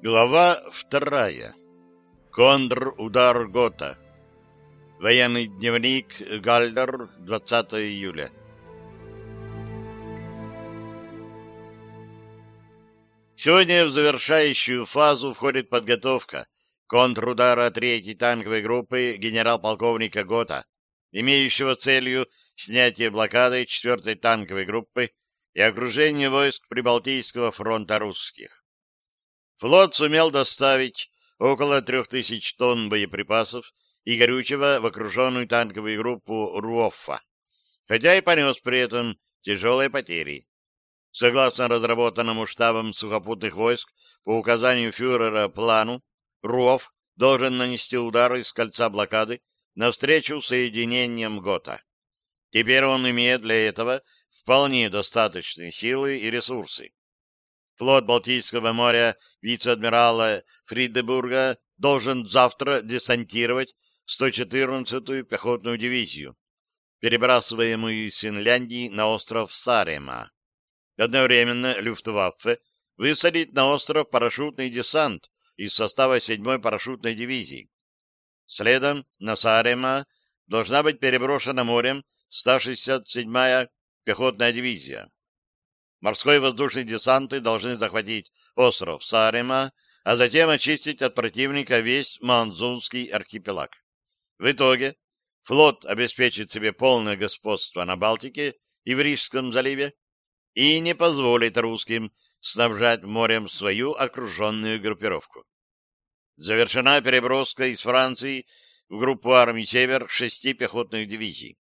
Глава вторая. Контр-удар Гота. Военный дневник Гальдер, 20 июля. Сегодня в завершающую фазу входит подготовка контрудара третьей танковой группы генерал-полковника Гота, имеющего целью снятие блокады четвертой танковой группы и окружение войск Прибалтийского фронта русских. Флот сумел доставить около трех тысяч тонн боеприпасов и горючего в окруженную танковую группу Руоффа, хотя и понес при этом тяжелые потери. Согласно разработанному штабом сухопутных войск по указанию фюрера плану, Руофф должен нанести удар из кольца блокады навстречу соединениям ГОТА. Теперь он имеет для этого вполне достаточные силы и ресурсы. Флот Балтийского моря вице-адмирала Фридебурга должен завтра десантировать 114-ю пехотную дивизию, перебрасываемую из Финляндии на остров Сарема. Одновременно Люфтваффе высадит на остров парашютный десант из состава 7-й парашютной дивизии. Следом на Сарема должна быть переброшена морем 167-я пехотная дивизия. Морской и воздушный десанты должны захватить остров Сарема, а затем очистить от противника весь Манзунский архипелаг. В итоге флот обеспечит себе полное господство на Балтике и в Рижском заливе и не позволит русским снабжать морем свою окруженную группировку. Завершена переброска из Франции в группу армий «Север» шести пехотных дивизий.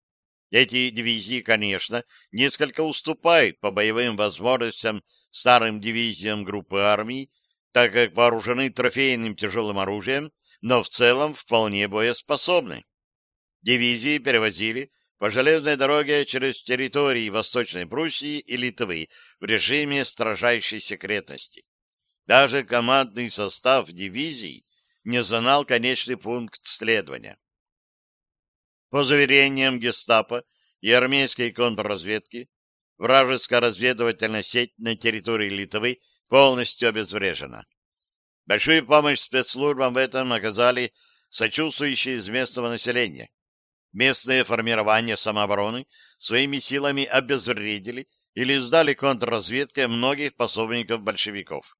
Эти дивизии, конечно, несколько уступают по боевым возможностям старым дивизиям группы армий, так как вооружены трофейным тяжелым оружием, но в целом вполне боеспособны. Дивизии перевозили по железной дороге через территории Восточной Пруссии и Литвы в режиме строжайшей секретности. Даже командный состав дивизий не знал конечный пункт следования. По заверениям гестапо и армейской контрразведки, вражеская разведывательная сеть на территории Литвы полностью обезврежена. Большую помощь спецслужбам в этом оказали сочувствующие из местного населения. Местные формирования самообороны своими силами обезвредили или сдали контрразведке многих пособников большевиков.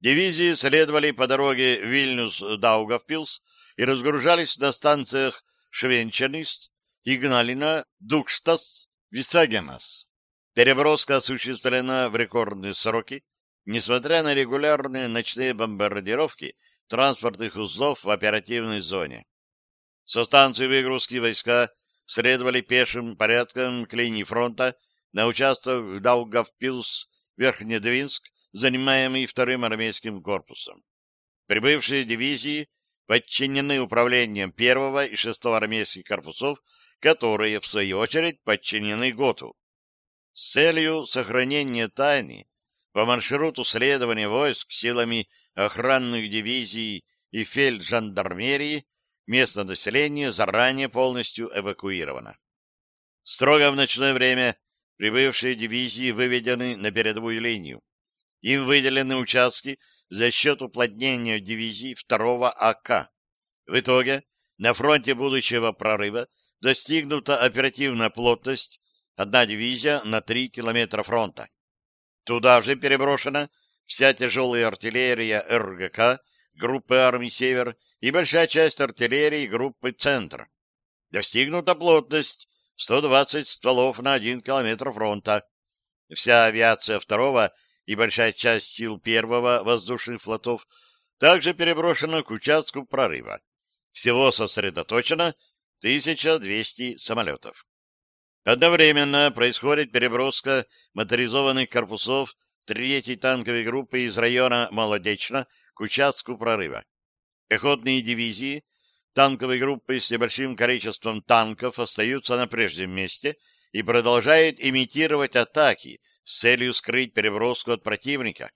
Дивизии следовали по дороге Вильнюс-Даугавпилс и разгружались на станциях Швенчанист Игналина Дукштас Висагемас. Переброска осуществлена в рекордные сроки, несмотря на регулярные ночные бомбардировки транспортных узлов в оперативной зоне. Со станции выгрузки войска следовали пешим порядком к линии фронта на участок Даугавпилс-Верхнедвинск, занимаемый вторым армейским корпусом. Прибывшие дивизии подчинены управлением первого и шестого армейских корпусов, которые, в свою очередь, подчинены ГОТУ. С целью сохранения тайны по маршруту следования войск силами охранных дивизий и фельджандармерии местное население заранее полностью эвакуировано. Строго в ночное время прибывшие дивизии выведены на передовую линию. Им выделены участки – за счет уплотнения дивизии 2 АК. В итоге на фронте будущего прорыва достигнута оперативная плотность одна дивизия на 3 километра фронта. Туда же переброшена вся тяжелая артиллерия РГК группы армий «Север» и большая часть артиллерии группы «Центр». Достигнута плотность 120 стволов на 1 километр фронта. Вся авиация второго и большая часть сил первого воздушных флотов также переброшена к участку прорыва. Всего сосредоточено 1200 самолетов. Одновременно происходит переброска моторизованных корпусов третьей танковой группы из района Молодечно к участку прорыва. Пехотные дивизии танковой группы с небольшим количеством танков остаются на прежнем месте и продолжают имитировать атаки – с целью скрыть переброску от противника.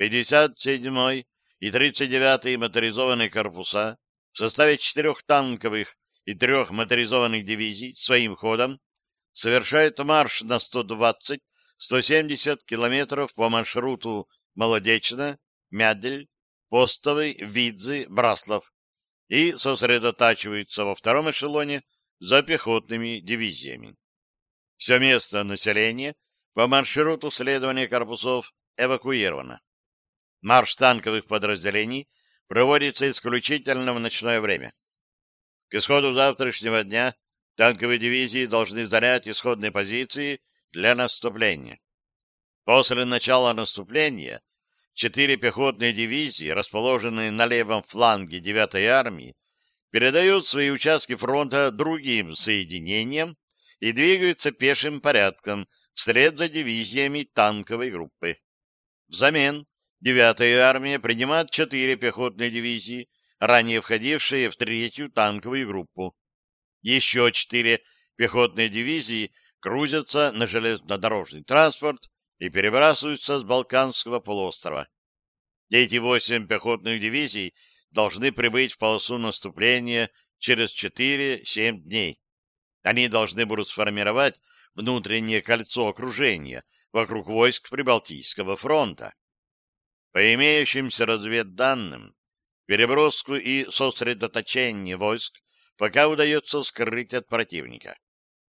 57-й и 39-й моторизованные корпуса в составе четырех танковых и трех моторизованных дивизий своим ходом совершают марш на 120-170 километров по маршруту Молодечно, Мядель, Постовый, Видзы, Браслов и сосредотачиваются во втором эшелоне за пехотными дивизиями. Все место населения – по маршруту следования корпусов эвакуировано. Марш танковых подразделений проводится исключительно в ночное время. К исходу завтрашнего дня танковые дивизии должны занять исходные позиции для наступления. После начала наступления четыре пехотные дивизии, расположенные на левом фланге 9-й армии, передают свои участки фронта другим соединениям и двигаются пешим порядком вслед за дивизиями танковой группы. Взамен 9-я армия принимает четыре пехотные дивизии, ранее входившие в третью танковую группу. Еще четыре пехотные дивизии крузятся на железнодорожный транспорт и перебрасываются с Балканского полуострова. Эти восемь пехотных дивизий должны прибыть в полосу наступления через 4-7 дней. Они должны будут сформировать внутреннее кольцо окружения вокруг войск Прибалтийского фронта. По имеющимся разведданным, переброску и сосредоточение войск пока удается скрыть от противника.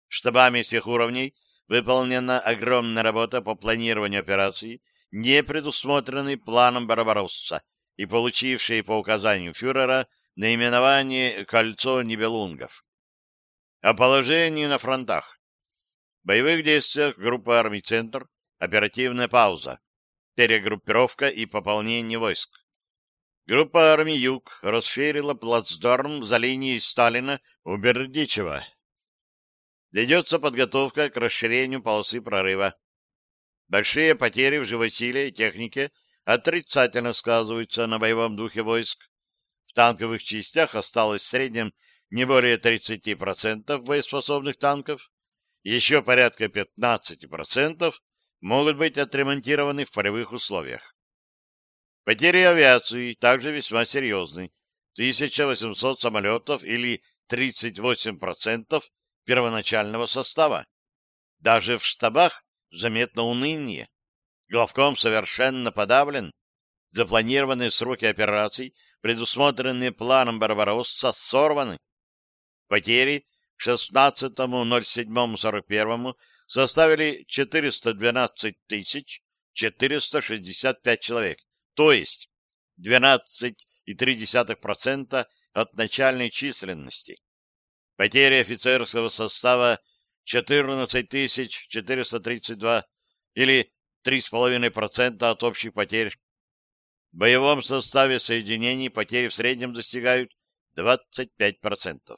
Штабами всех уровней выполнена огромная работа по планированию операций, не предусмотренной планом Барбаросса и получившей по указанию фюрера наименование «Кольцо Нибелунгов». О положении на фронтах боевых действиях группы армий «Центр» оперативная пауза, перегруппировка и пополнение войск. Группа армий «Юг» расширила плацдарм за линией Сталина у Бердичева. Ведется подготовка к расширению полосы прорыва. Большие потери в живосиле и технике отрицательно сказываются на боевом духе войск. В танковых частях осталось в среднем не более 30% боеспособных танков, еще порядка 15% могут быть отремонтированы в полевых условиях. Потери авиации также весьма серьезны. 1800 самолетов или 38% первоначального состава. Даже в штабах заметно уныние. Главком совершенно подавлен. Запланированные сроки операций, предусмотренные планом Барбаросса, сорваны. Потери 16 07 составили 412 465 человек, то есть 12,3% от начальной численности. Потери офицерского состава 14 432 или 3,5% от общих потерь. В боевом составе соединений потери в среднем достигают 25%.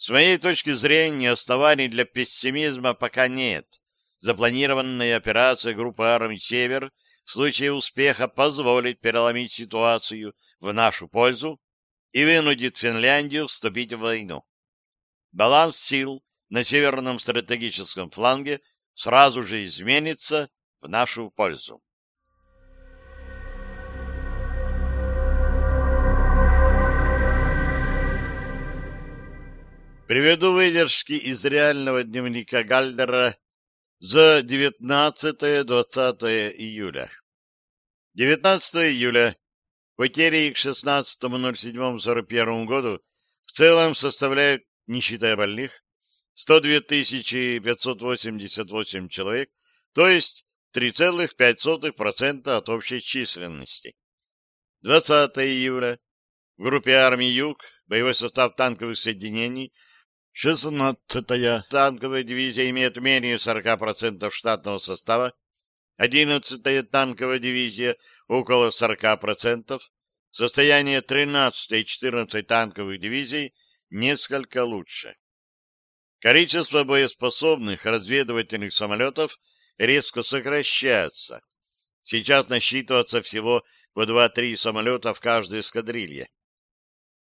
С моей точки зрения, оснований для пессимизма пока нет. Запланированная операция группы армий «Север» в случае успеха позволит переломить ситуацию в нашу пользу и вынудит Финляндию вступить в войну. Баланс сил на северном стратегическом фланге сразу же изменится в нашу пользу. Приведу выдержки из реального дневника Гальдера за 19-20 июля. 19 июля. Потери к 16.07.41 году в целом составляют, не считая больных, 102 588 человек, то есть 3,5% от общей численности. 20 июля. В группе армии «Юг» боевой состав танковых соединений – 16-я танковая дивизия имеет менее 40% штатного состава, 11-я танковая дивизия около 40%, состояние 13-й и 14-й танковых дивизий несколько лучше. Количество боеспособных разведывательных самолетов резко сокращается. Сейчас насчитывается всего по 2-3 самолета в каждой эскадрилье.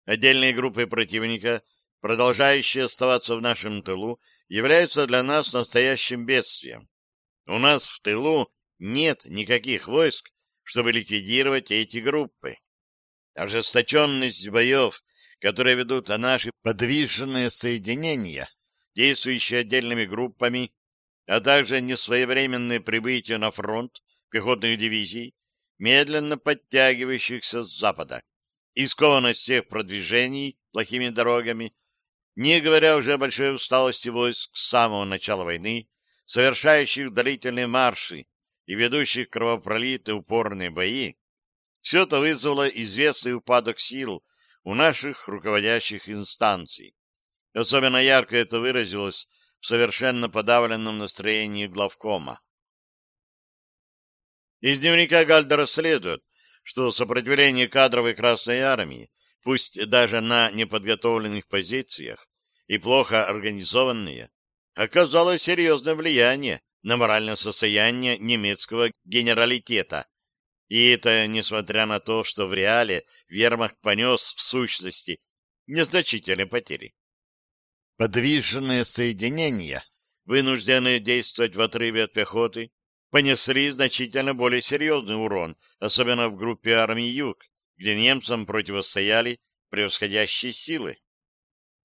Отдельные группы противника – продолжающие оставаться в нашем тылу, являются для нас настоящим бедствием. У нас в тылу нет никаких войск, чтобы ликвидировать эти группы. Ожесточенность боев, которые ведут наши подвижные соединения, действующие отдельными группами, а также несвоевременное прибытие на фронт пехотных дивизий, медленно подтягивающихся с запада, и всех продвижений плохими дорогами – не говоря уже о большой усталости войск с самого начала войны, совершающих длительные марши и ведущих кровопролитые упорные бои, все это вызвало известный упадок сил у наших руководящих инстанций. Особенно ярко это выразилось в совершенно подавленном настроении главкома. Из дневника Гальдера следует, что сопротивление кадровой Красной Армии, пусть даже на неподготовленных позициях, и плохо организованные, оказало а серьезное влияние на моральное состояние немецкого генералитета. И это несмотря на то, что в реале вермахт понес в сущности незначительные потери. Подвижные соединения, вынужденные действовать в отрыве от пехоты, понесли значительно более серьезный урон, особенно в группе армии Юг, где немцам противостояли превосходящие силы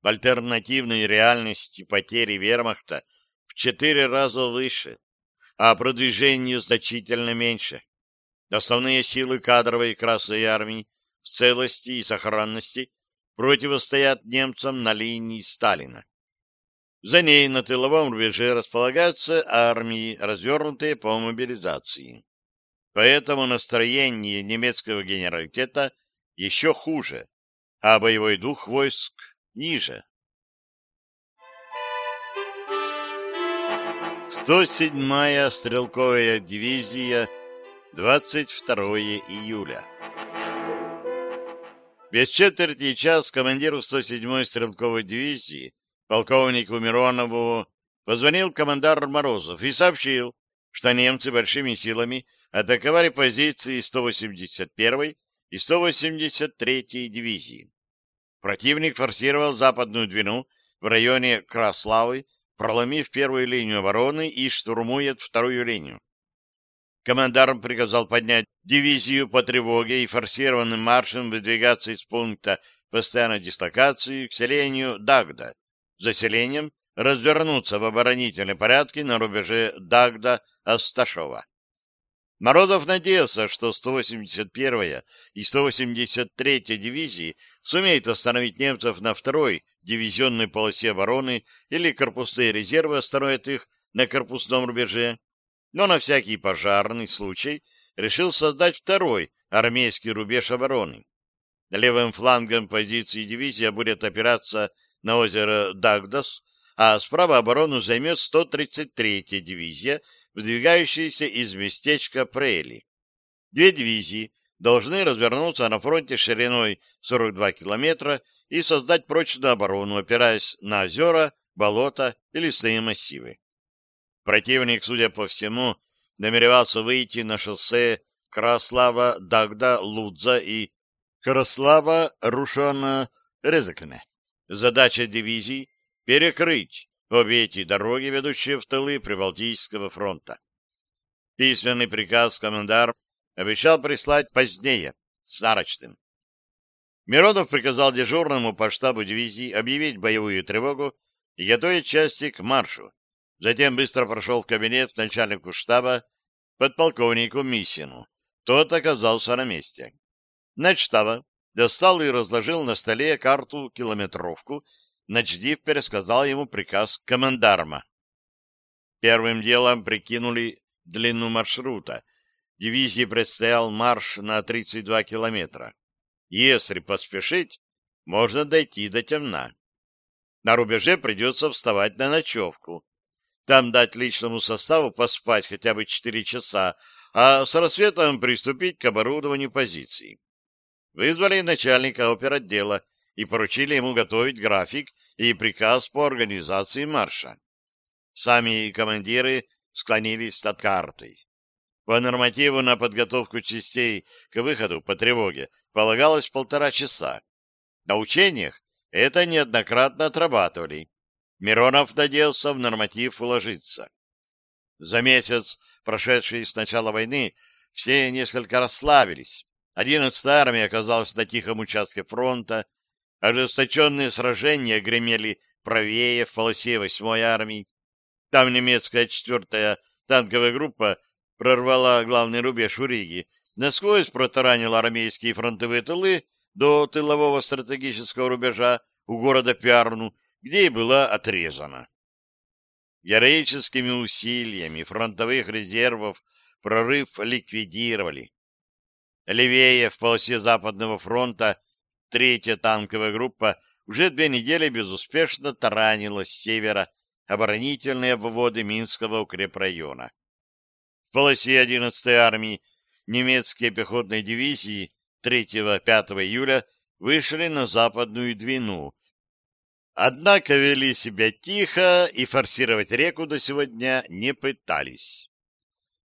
в альтернативной реальности потери вермахта в четыре раза выше, а продвижение значительно меньше. Основные силы кадровой Красной Армии в целости и сохранности противостоят немцам на линии Сталина. За ней на тыловом рубеже располагаются армии, развернутые по мобилизации. Поэтому настроение немецкого генералитета еще хуже, а боевой дух войск ниже. 107-я стрелковая дивизия, 22 июля. Без четверти час командиру 107-й стрелковой дивизии, полковнику Миронову, позвонил командар Морозов и сообщил, что немцы большими силами атаковали позиции 181-й и 183-й дивизии. Противник форсировал западную Двину в районе Краславы, проломив первую линию обороны и штурмует вторую линию. Командарм приказал поднять дивизию по тревоге и форсированным маршем выдвигаться из пункта постоянной дислокации к селению Дагда. За селением развернуться в оборонительном порядке на рубеже Дагда-Асташова. Морозов надеялся, что 181-я и 183-я дивизии сумеют остановить немцев на второй дивизионной полосе обороны или корпусные резервы остановят их на корпусном рубеже, но на всякий пожарный случай решил создать второй армейский рубеж обороны. Левым флангом позиции дивизия будет опираться на озеро Дагдас, а справа оборону займет 133-я дивизия выдвигающиеся из местечка Прели. Две дивизии должны развернуться на фронте шириной 42 километра и создать прочную оборону, опираясь на озера, болота и лесные массивы. Противник, судя по всему, намеревался выйти на шоссе Краслава-Дагда-Лудза и Краслава, Рушана, Резакне. Задача дивизий — перекрыть обе эти дороги, ведущие в тылы Прибалтийского фронта. Письменный приказ командар обещал прислать позднее, с нарочным. Миронов приказал дежурному по штабу дивизии объявить боевую тревогу и готовить части к маршу. Затем быстро прошел в кабинет к начальнику штаба, подполковнику Мисину. Тот оказался на месте. Начштаба достал и разложил на столе карту-километровку Начдив пересказал ему приказ командарма. Первым делом прикинули длину маршрута. Дивизии предстоял марш на 32 километра. Если поспешить, можно дойти до темна. На рубеже придется вставать на ночевку. Там дать личному составу поспать хотя бы 4 часа, а с рассветом приступить к оборудованию позиций. Вызвали начальника оперотдела и поручили ему готовить график и приказ по организации марша. Сами командиры склонились над картой. По нормативу на подготовку частей к выходу по тревоге полагалось полтора часа. На учениях это неоднократно отрабатывали. Миронов надеялся в норматив уложиться. За месяц, прошедший с начала войны, все несколько расслабились. Одиннадцатая армия оказалась на тихом участке фронта, Ожесточенные сражения гремели правее в полосе 8-й армии. Там немецкая 4-я танковая группа прорвала главный рубеж у Риги, насквозь протаранила армейские фронтовые тылы до тылового стратегического рубежа у города Пярну, где и была отрезана. Героическими усилиями фронтовых резервов прорыв ликвидировали. Левее в полосе Западного фронта Третья танковая группа уже две недели безуспешно таранила с севера оборонительные обводы Минского укрепрайона. В полосе 11-й армии немецкие пехотные дивизии 3-5 июля вышли на западную Двину. Однако вели себя тихо и форсировать реку до сегодня не пытались.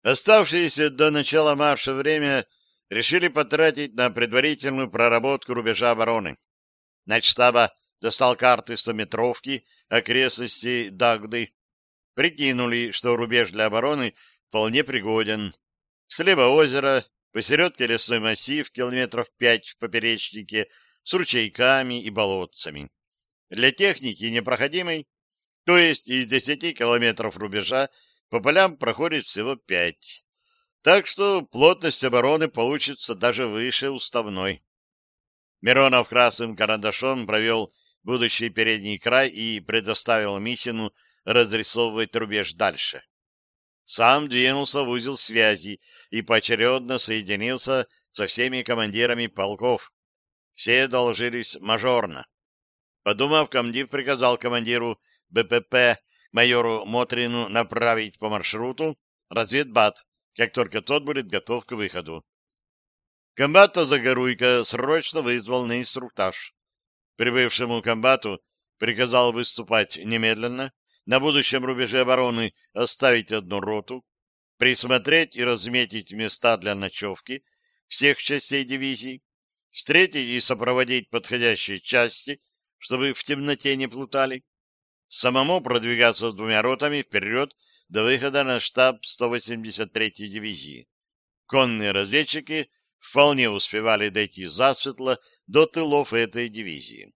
Оставшиеся до начала марша время – решили потратить на предварительную проработку рубежа обороны. Начштаба достал карты стометровки окрестностей Дагды. Прикинули, что рубеж для обороны вполне пригоден. Слева озеро, посередке лесной массив километров пять в поперечнике с ручейками и болотцами. Для техники непроходимой, то есть из десяти километров рубежа, по полям проходит всего пять. Так что плотность обороны получится даже выше уставной. Миронов красным карандашом провел будущий передний край и предоставил Митину разрисовывать рубеж дальше. Сам двинулся в узел связи и поочередно соединился со всеми командирами полков. Все доложились мажорно. Подумав, комдив приказал командиру БПП майору Мотрину направить по маршруту разведбат как только тот будет готов к выходу. Комбата Загоруйко срочно вызвал на инструктаж. Прибывшему комбату приказал выступать немедленно, на будущем рубеже обороны оставить одну роту, присмотреть и разметить места для ночевки всех частей дивизии, встретить и сопроводить подходящие части, чтобы в темноте не плутали, самому продвигаться с двумя ротами вперед до выхода на штаб 183-й дивизии. Конные разведчики вполне успевали дойти засветло до тылов этой дивизии.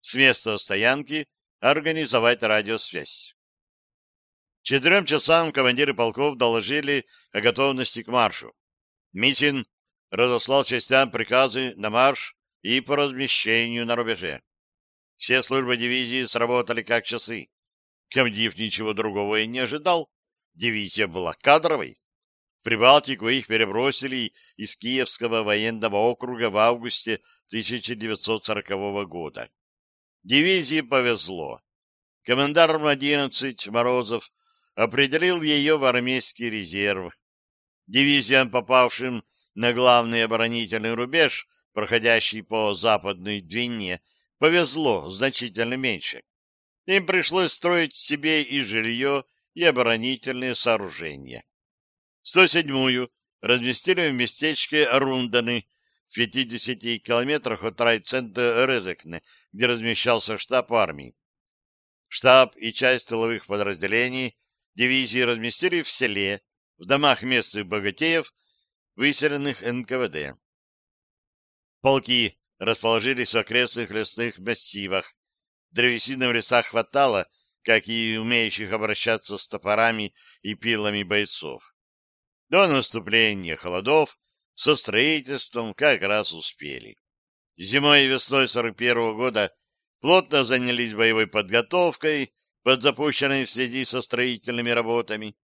С места стоянки организовать радиосвязь. Четырем часам командиры полков доложили о готовности к маршу. Митин разослал частям приказы на марш и по размещению на рубеже. Все службы дивизии сработали как часы. Комдив ничего другого и не ожидал, дивизия была кадровой. В Прибалтику их перебросили из Киевского военного округа в августе 1940 года. Дивизии повезло. Командарм 11 Морозов определил ее в армейский резерв. Дивизиям, попавшим на главный оборонительный рубеж, проходящий по западной Двине, повезло значительно меньше. Им пришлось строить себе и жилье, и оборонительные сооружения. Соседьмую разместили в местечке Рунданы в 50 километрах от райцентра Резекне, где размещался штаб армии. Штаб и часть тыловых подразделений дивизии разместили в селе, в домах местных богатеев, выселенных НКВД. Полки расположились в окрестных лесных массивах. Древесины в лесах хватало, как и умеющих обращаться с топорами и пилами бойцов. До наступления холодов со строительством как раз успели. Зимой и весной 41 -го года плотно занялись боевой подготовкой, подзапущенной в связи со строительными работами.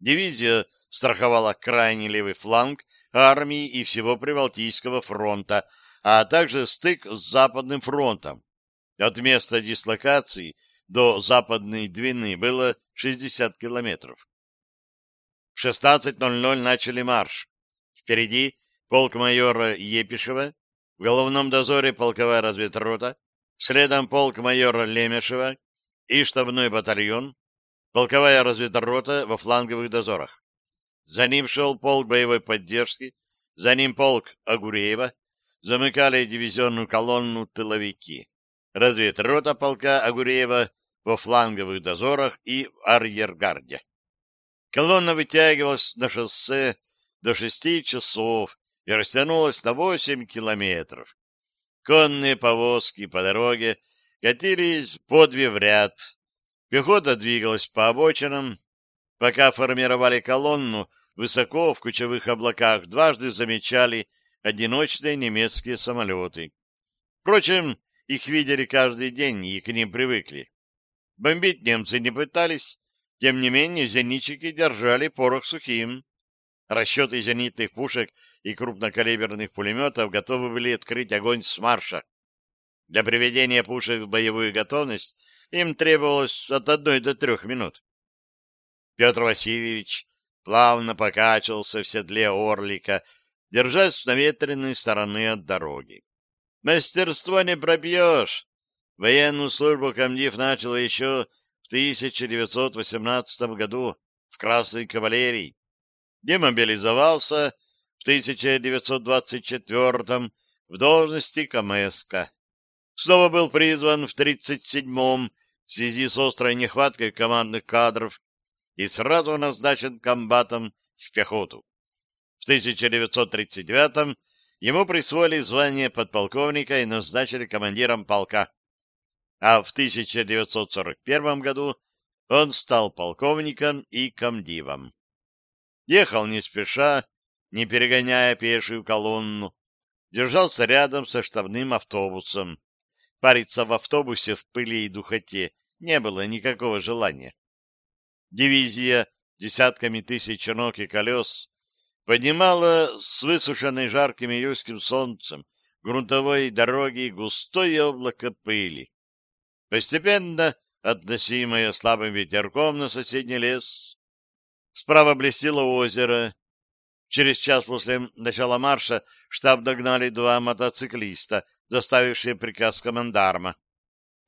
Дивизия страховала крайний левый фланг армии и всего Прибалтийского фронта, а также стык с Западным фронтом. От места дислокации – до западной Двины было 60 километров. В 16.00 начали марш. Впереди полк майора Епишева, в головном дозоре полковая разведрота, следом полк майора Лемешева и штабной батальон, полковая разведрота во фланговых дозорах. За ним шел полк боевой поддержки, за ним полк Агуреева, замыкали дивизионную колонну тыловики разведрота полка Агуреева во фланговых дозорах и в арьергарде. Колонна вытягивалась на шоссе до шести часов и растянулась на восемь километров. Конные повозки по дороге катились по две в ряд. Пехота двигалась по обочинам. Пока формировали колонну, высоко в кучевых облаках дважды замечали одиночные немецкие самолеты. Впрочем, их видели каждый день и к ним привыкли. Бомбить немцы не пытались, тем не менее зенитчики держали порох сухим. Расчеты зенитных пушек и крупнокалиберных пулеметов готовы были открыть огонь с марша. Для приведения пушек в боевую готовность им требовалось от одной до трех минут. Петр Васильевич плавно покачивался в седле орлика, держась с наветренной стороны от дороги. Мастерство не пробьешь. Военную службу комдив начал еще в 1918 году в Красной кавалерии. Демобилизовался в 1924 в должности КМСК. Снова был призван в 1937 в связи с острой нехваткой командных кадров и сразу назначен комбатом в пехоту. В 1939 Ему присвоили звание подполковника и назначили командиром полка. А в 1941 году он стал полковником и комдивом. Ехал не спеша, не перегоняя пешую колонну, держался рядом со штабным автобусом. Париться в автобусе в пыли и духоте не было никакого желания. Дивизия десятками тысяч ног и колес поднимала с высушенной жарким июльским солнцем грунтовой дороги густое облако пыли. Постепенно относимое слабым ветерком на соседний лес. Справа блестело озеро. Через час после начала марша штаб догнали два мотоциклиста, доставившие приказ командарма.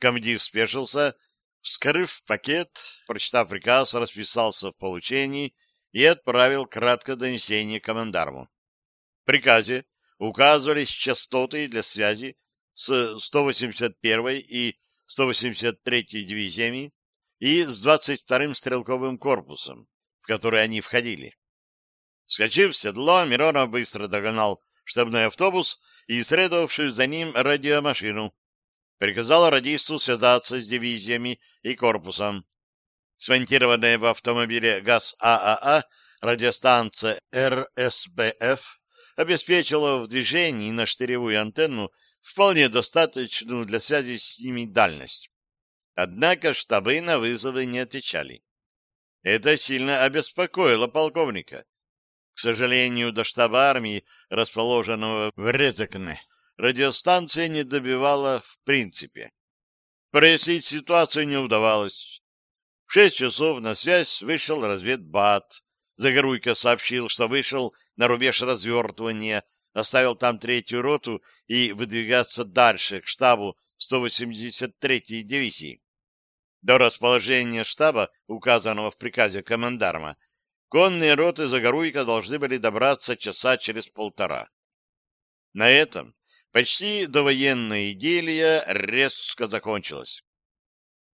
Комдив спешился, вскрыв пакет, прочитав приказ, расписался в получении — и отправил краткое донесение командарму. В приказе указывались частоты для связи с 181-й и 183-й дивизиями и с 22-м стрелковым корпусом, в который они входили. Скочив в седло, Миронов быстро догнал штабной автобус и следовавшую за ним радиомашину. Приказал радисту связаться с дивизиями и корпусом, Свинтированные в автомобиле ГАЗ ААА радиостанция РСБФ обеспечила в движении на штыревую антенну вполне достаточную для связи с ними дальность. Однако штабы на вызовы не отвечали. Это сильно обеспокоило полковника. К сожалению, до штаба армии, расположенного в Резекне, радиостанция не добивала в принципе. Прояснить ситуацию не удавалось. В шесть часов на связь вышел разведбат. Загоруйко сообщил, что вышел на рубеж развертывания, оставил там третью роту и выдвигаться дальше, к штабу 183-й дивизии. До расположения штаба, указанного в приказе командарма, конные роты Загоруйко должны были добраться часа через полтора. На этом почти довоенное идиллия резко закончилась.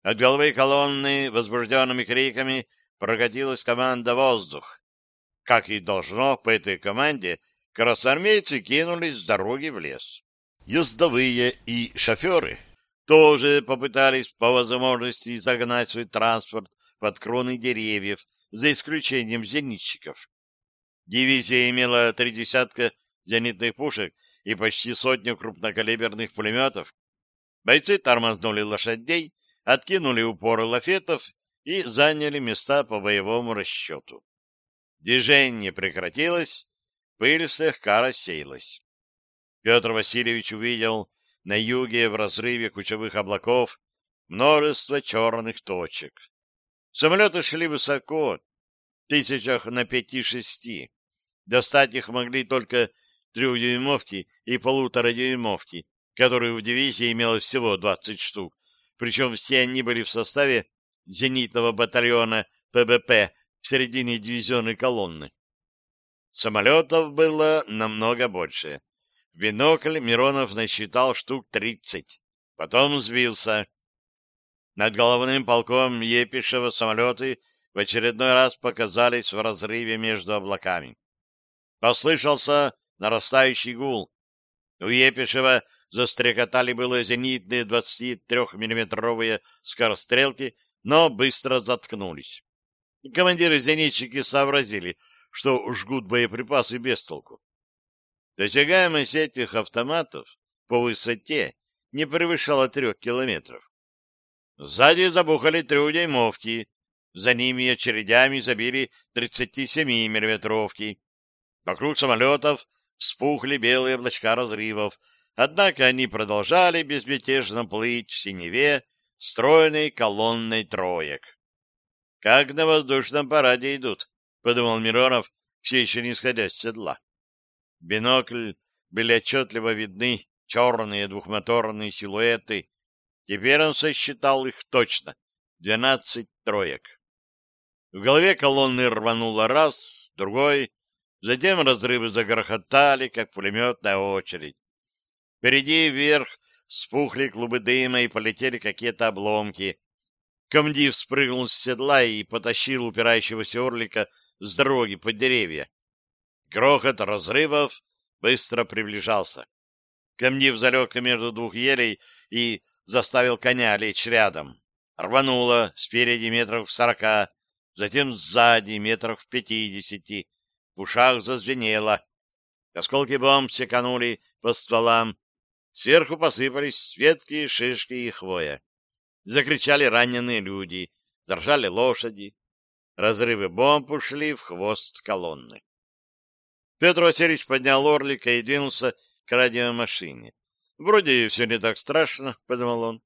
От головы колонны возбужденными криками прокатилась команда «Воздух». Как и должно, по этой команде красноармейцы кинулись с дороги в лес. Ездовые и шоферы тоже попытались по возможности загнать свой транспорт под кроны деревьев, за исключением зенитчиков. Дивизия имела три десятка зенитных пушек и почти сотню крупнокалиберных пулеметов. Бойцы тормознули лошадей, откинули упоры лафетов и заняли места по боевому расчету. Движение прекратилось, пыль слегка рассеялась. Петр Васильевич увидел на юге в разрыве кучевых облаков множество черных точек. Самолеты шли высоко, тысячах на пяти-шести. Достать их могли только трехдюймовки и полуторадюймовки, которые в дивизии имелось всего двадцать штук, причем все они были в составе зенитного батальона ПБП в середине дивизионной колонны. Самолетов было намного больше. В бинокль Миронов насчитал штук тридцать. Потом взвился Над головным полком Епишева самолеты в очередной раз показались в разрыве между облаками. Послышался нарастающий гул. У Епишева застрекотали было зенитные 23-миллиметровые скорострелки, но быстро заткнулись. Командиры-зенитчики сообразили, что жгут боеприпасы без толку. Досягаемость этих автоматов по высоте не превышала трех километров. Сзади забухали трехдюймовки, за ними очередями забили 37-миллиметровки. Вокруг самолетов вспухли белые облачка разрывов — Однако они продолжали безмятежно плыть в синеве стройной колонной троек. «Как на воздушном параде идут», — подумал Миронов, все еще не сходя с седла. Бинокль были отчетливо видны черные двухмоторные силуэты. Теперь он сосчитал их точно — двенадцать троек. В голове колонны рвануло раз, другой, затем разрывы загрохотали, как пулеметная очередь. Впереди вверх спухли клубы дыма и полетели какие-то обломки. Комдив спрыгнул с седла и потащил упирающегося орлика с дороги под деревья. Грохот разрывов быстро приближался. Комдив залег между двух елей и заставил коня лечь рядом. Рвануло спереди метров сорока, затем сзади метров пятидесяти. В ушах зазвенело. Осколки бомб секанули по стволам, Сверху посыпались светки, шишки и хвоя. Закричали раненые люди, заржали лошади. Разрывы бомб ушли в хвост колонны. Петр Васильевич поднял орлика и двинулся к радиомашине. «Вроде все не так страшно», — подумал он.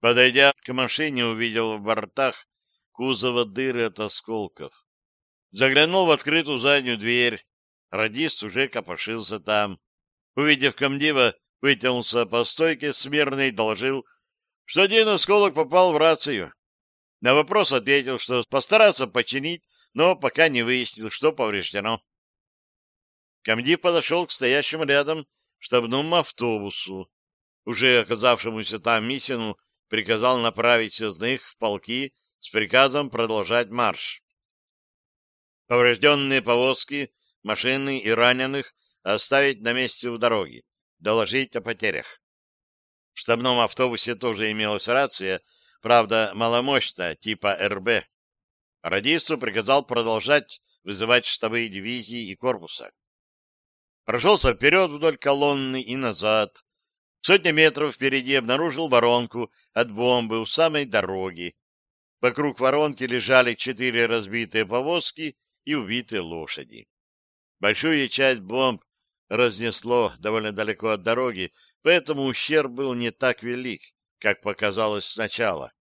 Подойдя к машине, увидел в бортах кузова дыры от осколков. Заглянул в открытую заднюю дверь. Радист уже копошился там. Увидев комдива, вытянулся по стойке, смирный доложил, что один осколок попал в рацию. На вопрос ответил, что постараться починить, но пока не выяснил, что повреждено. Комдив подошел к стоящему рядом штабному автобусу. Уже оказавшемуся там Мисину приказал направить связных в полки с приказом продолжать марш. Поврежденные повозки, машины и раненых оставить на месте у дороги доложить о потерях. В штабном автобусе тоже имелась рация, правда, маломощная, типа РБ. Радисту приказал продолжать вызывать штабы дивизии и корпуса. Прошелся вперед вдоль колонны и назад. Сотни метров впереди обнаружил воронку от бомбы у самой дороги. Вокруг воронки лежали четыре разбитые повозки и убитые лошади. Большую часть бомб разнесло довольно далеко от дороги, поэтому ущерб был не так велик, как показалось сначала.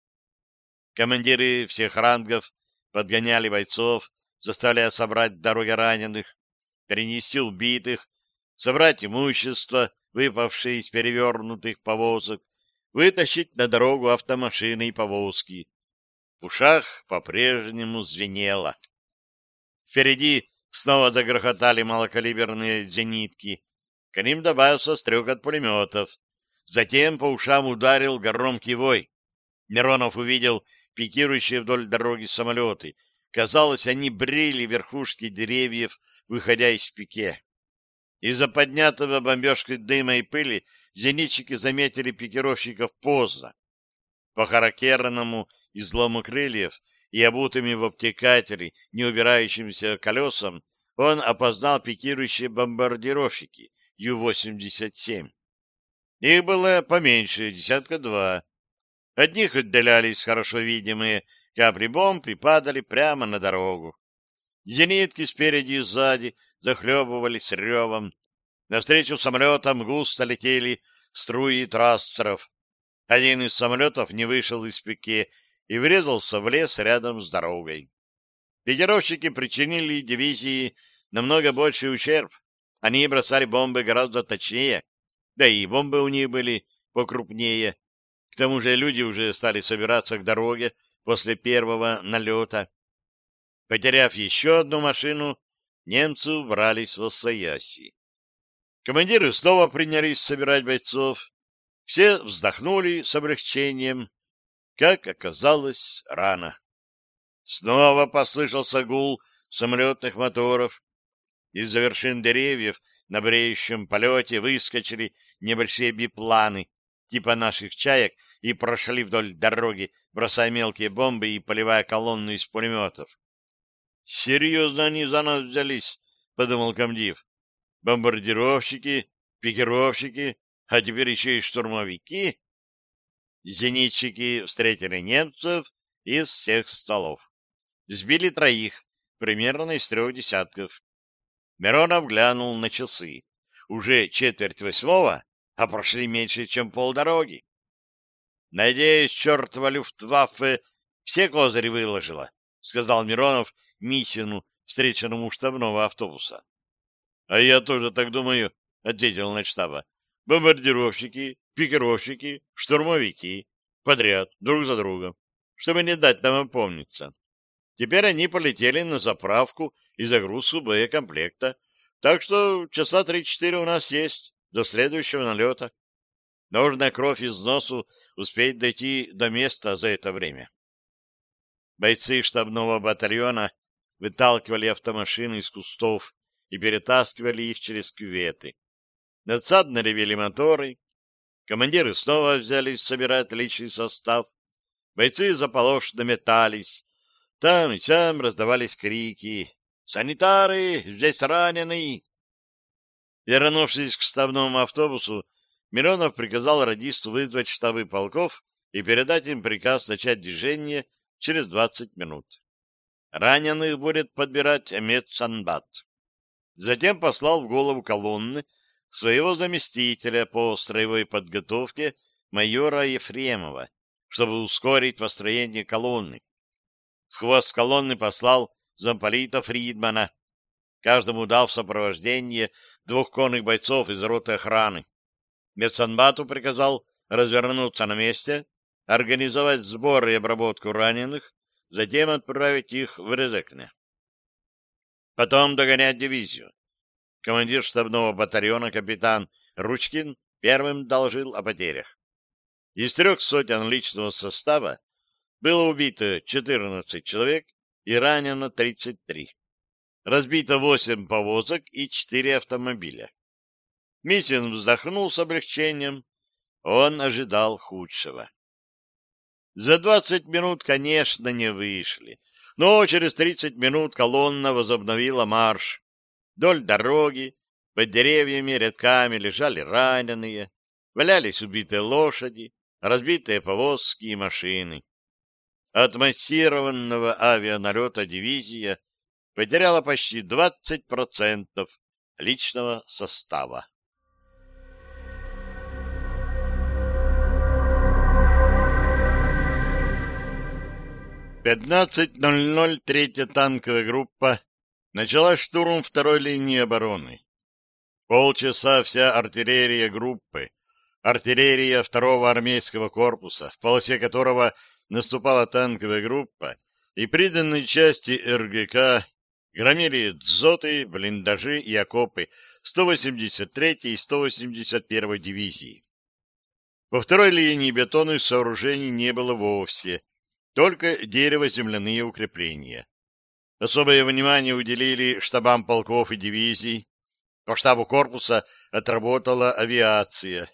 Командиры всех рангов подгоняли бойцов, заставляя собрать в раненых, перенести убитых, собрать имущество, выпавшее из перевернутых повозок, вытащить на дорогу автомашины и повозки. В ушах по-прежнему звенело. Впереди Снова загрохотали малокалиберные зенитки. К ним добавился стрек от пулеметов. Затем по ушам ударил громкий вой. Миронов увидел пикирующие вдоль дороги самолеты. Казалось, они брели верхушки деревьев, выходя из пике. Из-за поднятого бомбежкой дыма и пыли зенитчики заметили пикировщиков поздно. По характерному излому крыльев — и обутыми в обтекатели, не убирающимся колесам, он опознал пикирующие бомбардировщики Ю-87. Их было поменьше, десятка два. От них отдалялись хорошо видимые капли бомб и падали прямо на дорогу. Зенитки спереди и сзади захлебывались ревом. Навстречу самолетам густо летели струи трассеров. Один из самолетов не вышел из пике и врезался в лес рядом с дорогой. Пикировщики причинили дивизии намного больший ущерб. Они бросали бомбы гораздо точнее, да и бомбы у них были покрупнее. К тому же люди уже стали собираться к дороге после первого налета. Потеряв еще одну машину, немцы убрались в Освояси. Командиры снова принялись собирать бойцов. Все вздохнули с облегчением. Как оказалось, рано. Снова послышался гул самолетных моторов. Из-за вершин деревьев на бреющем полете выскочили небольшие бипланы, типа наших чаек, и прошли вдоль дороги, бросая мелкие бомбы и поливая колонны из пулеметов. «Серьезно они за нас взялись», — подумал комдив. «Бомбардировщики, пикировщики, а теперь еще и штурмовики». Зенитчики встретили немцев из всех столов. Сбили троих, примерно из трех десятков. Миронов глянул на часы. Уже четверть восьмого, а прошли меньше, чем полдороги. Надеюсь, чертова Люфтваффе все козыри выложила, сказал Миронов Мисину, встреченному штабного автобуса. — А я тоже так думаю, — ответил начштаба бомбардировщики, пикировщики, штурмовики, подряд, друг за другом, чтобы не дать нам опомниться. Теперь они полетели на заправку и загрузку боекомплекта, так что часа 3-4 у нас есть до следующего налета. Нужно кровь из носу успеть дойти до места за это время. Бойцы штабного батальона выталкивали автомашины из кустов и перетаскивали их через кюветы надсадно ревели моторы, командиры снова взялись собирать личный состав, бойцы заполошно метались, там и сям раздавались крики «Санитары! Здесь раненый!» Вернувшись к штабному автобусу, Миронов приказал радисту вызвать штабы полков и передать им приказ начать движение через 20 минут. Раненых будет подбирать Эмет Санбат. Затем послал в голову колонны своего заместителя по строевой подготовке майора Ефремова, чтобы ускорить построение колонны. В хвост колонны послал замполита Фридмана. Каждому дал в сопровождение двух конных бойцов из роты охраны. Медсанбату приказал развернуться на месте, организовать сбор и обработку раненых, затем отправить их в Резекне. Потом догонять дивизию командир штабного батальона капитан Ручкин первым доложил о потерях. Из трех сотен личного состава было убито 14 человек и ранено 33. Разбито 8 повозок и 4 автомобиля. Митин вздохнул с облегчением. Он ожидал худшего. За 20 минут, конечно, не вышли, но через 30 минут колонна возобновила марш вдоль дороги, под деревьями рядками лежали раненые, валялись убитые лошади, разбитые повозки и машины. От массированного авианалета дивизия потеряла почти 20% личного состава. Пятнадцать ноль ноль третья танковая группа Началась штурм второй линии обороны. Полчаса вся артиллерия группы, артиллерия второго армейского корпуса, в полосе которого наступала танковая группа, и приданные части РГК громили дзоты, блиндажи и окопы 183-й и 181-й дивизии. Во второй линии бетонных сооружений не было вовсе, только дерево-земляные укрепления. Особое внимание уделили штабам полков и дивизий. По штабу корпуса отработала авиация.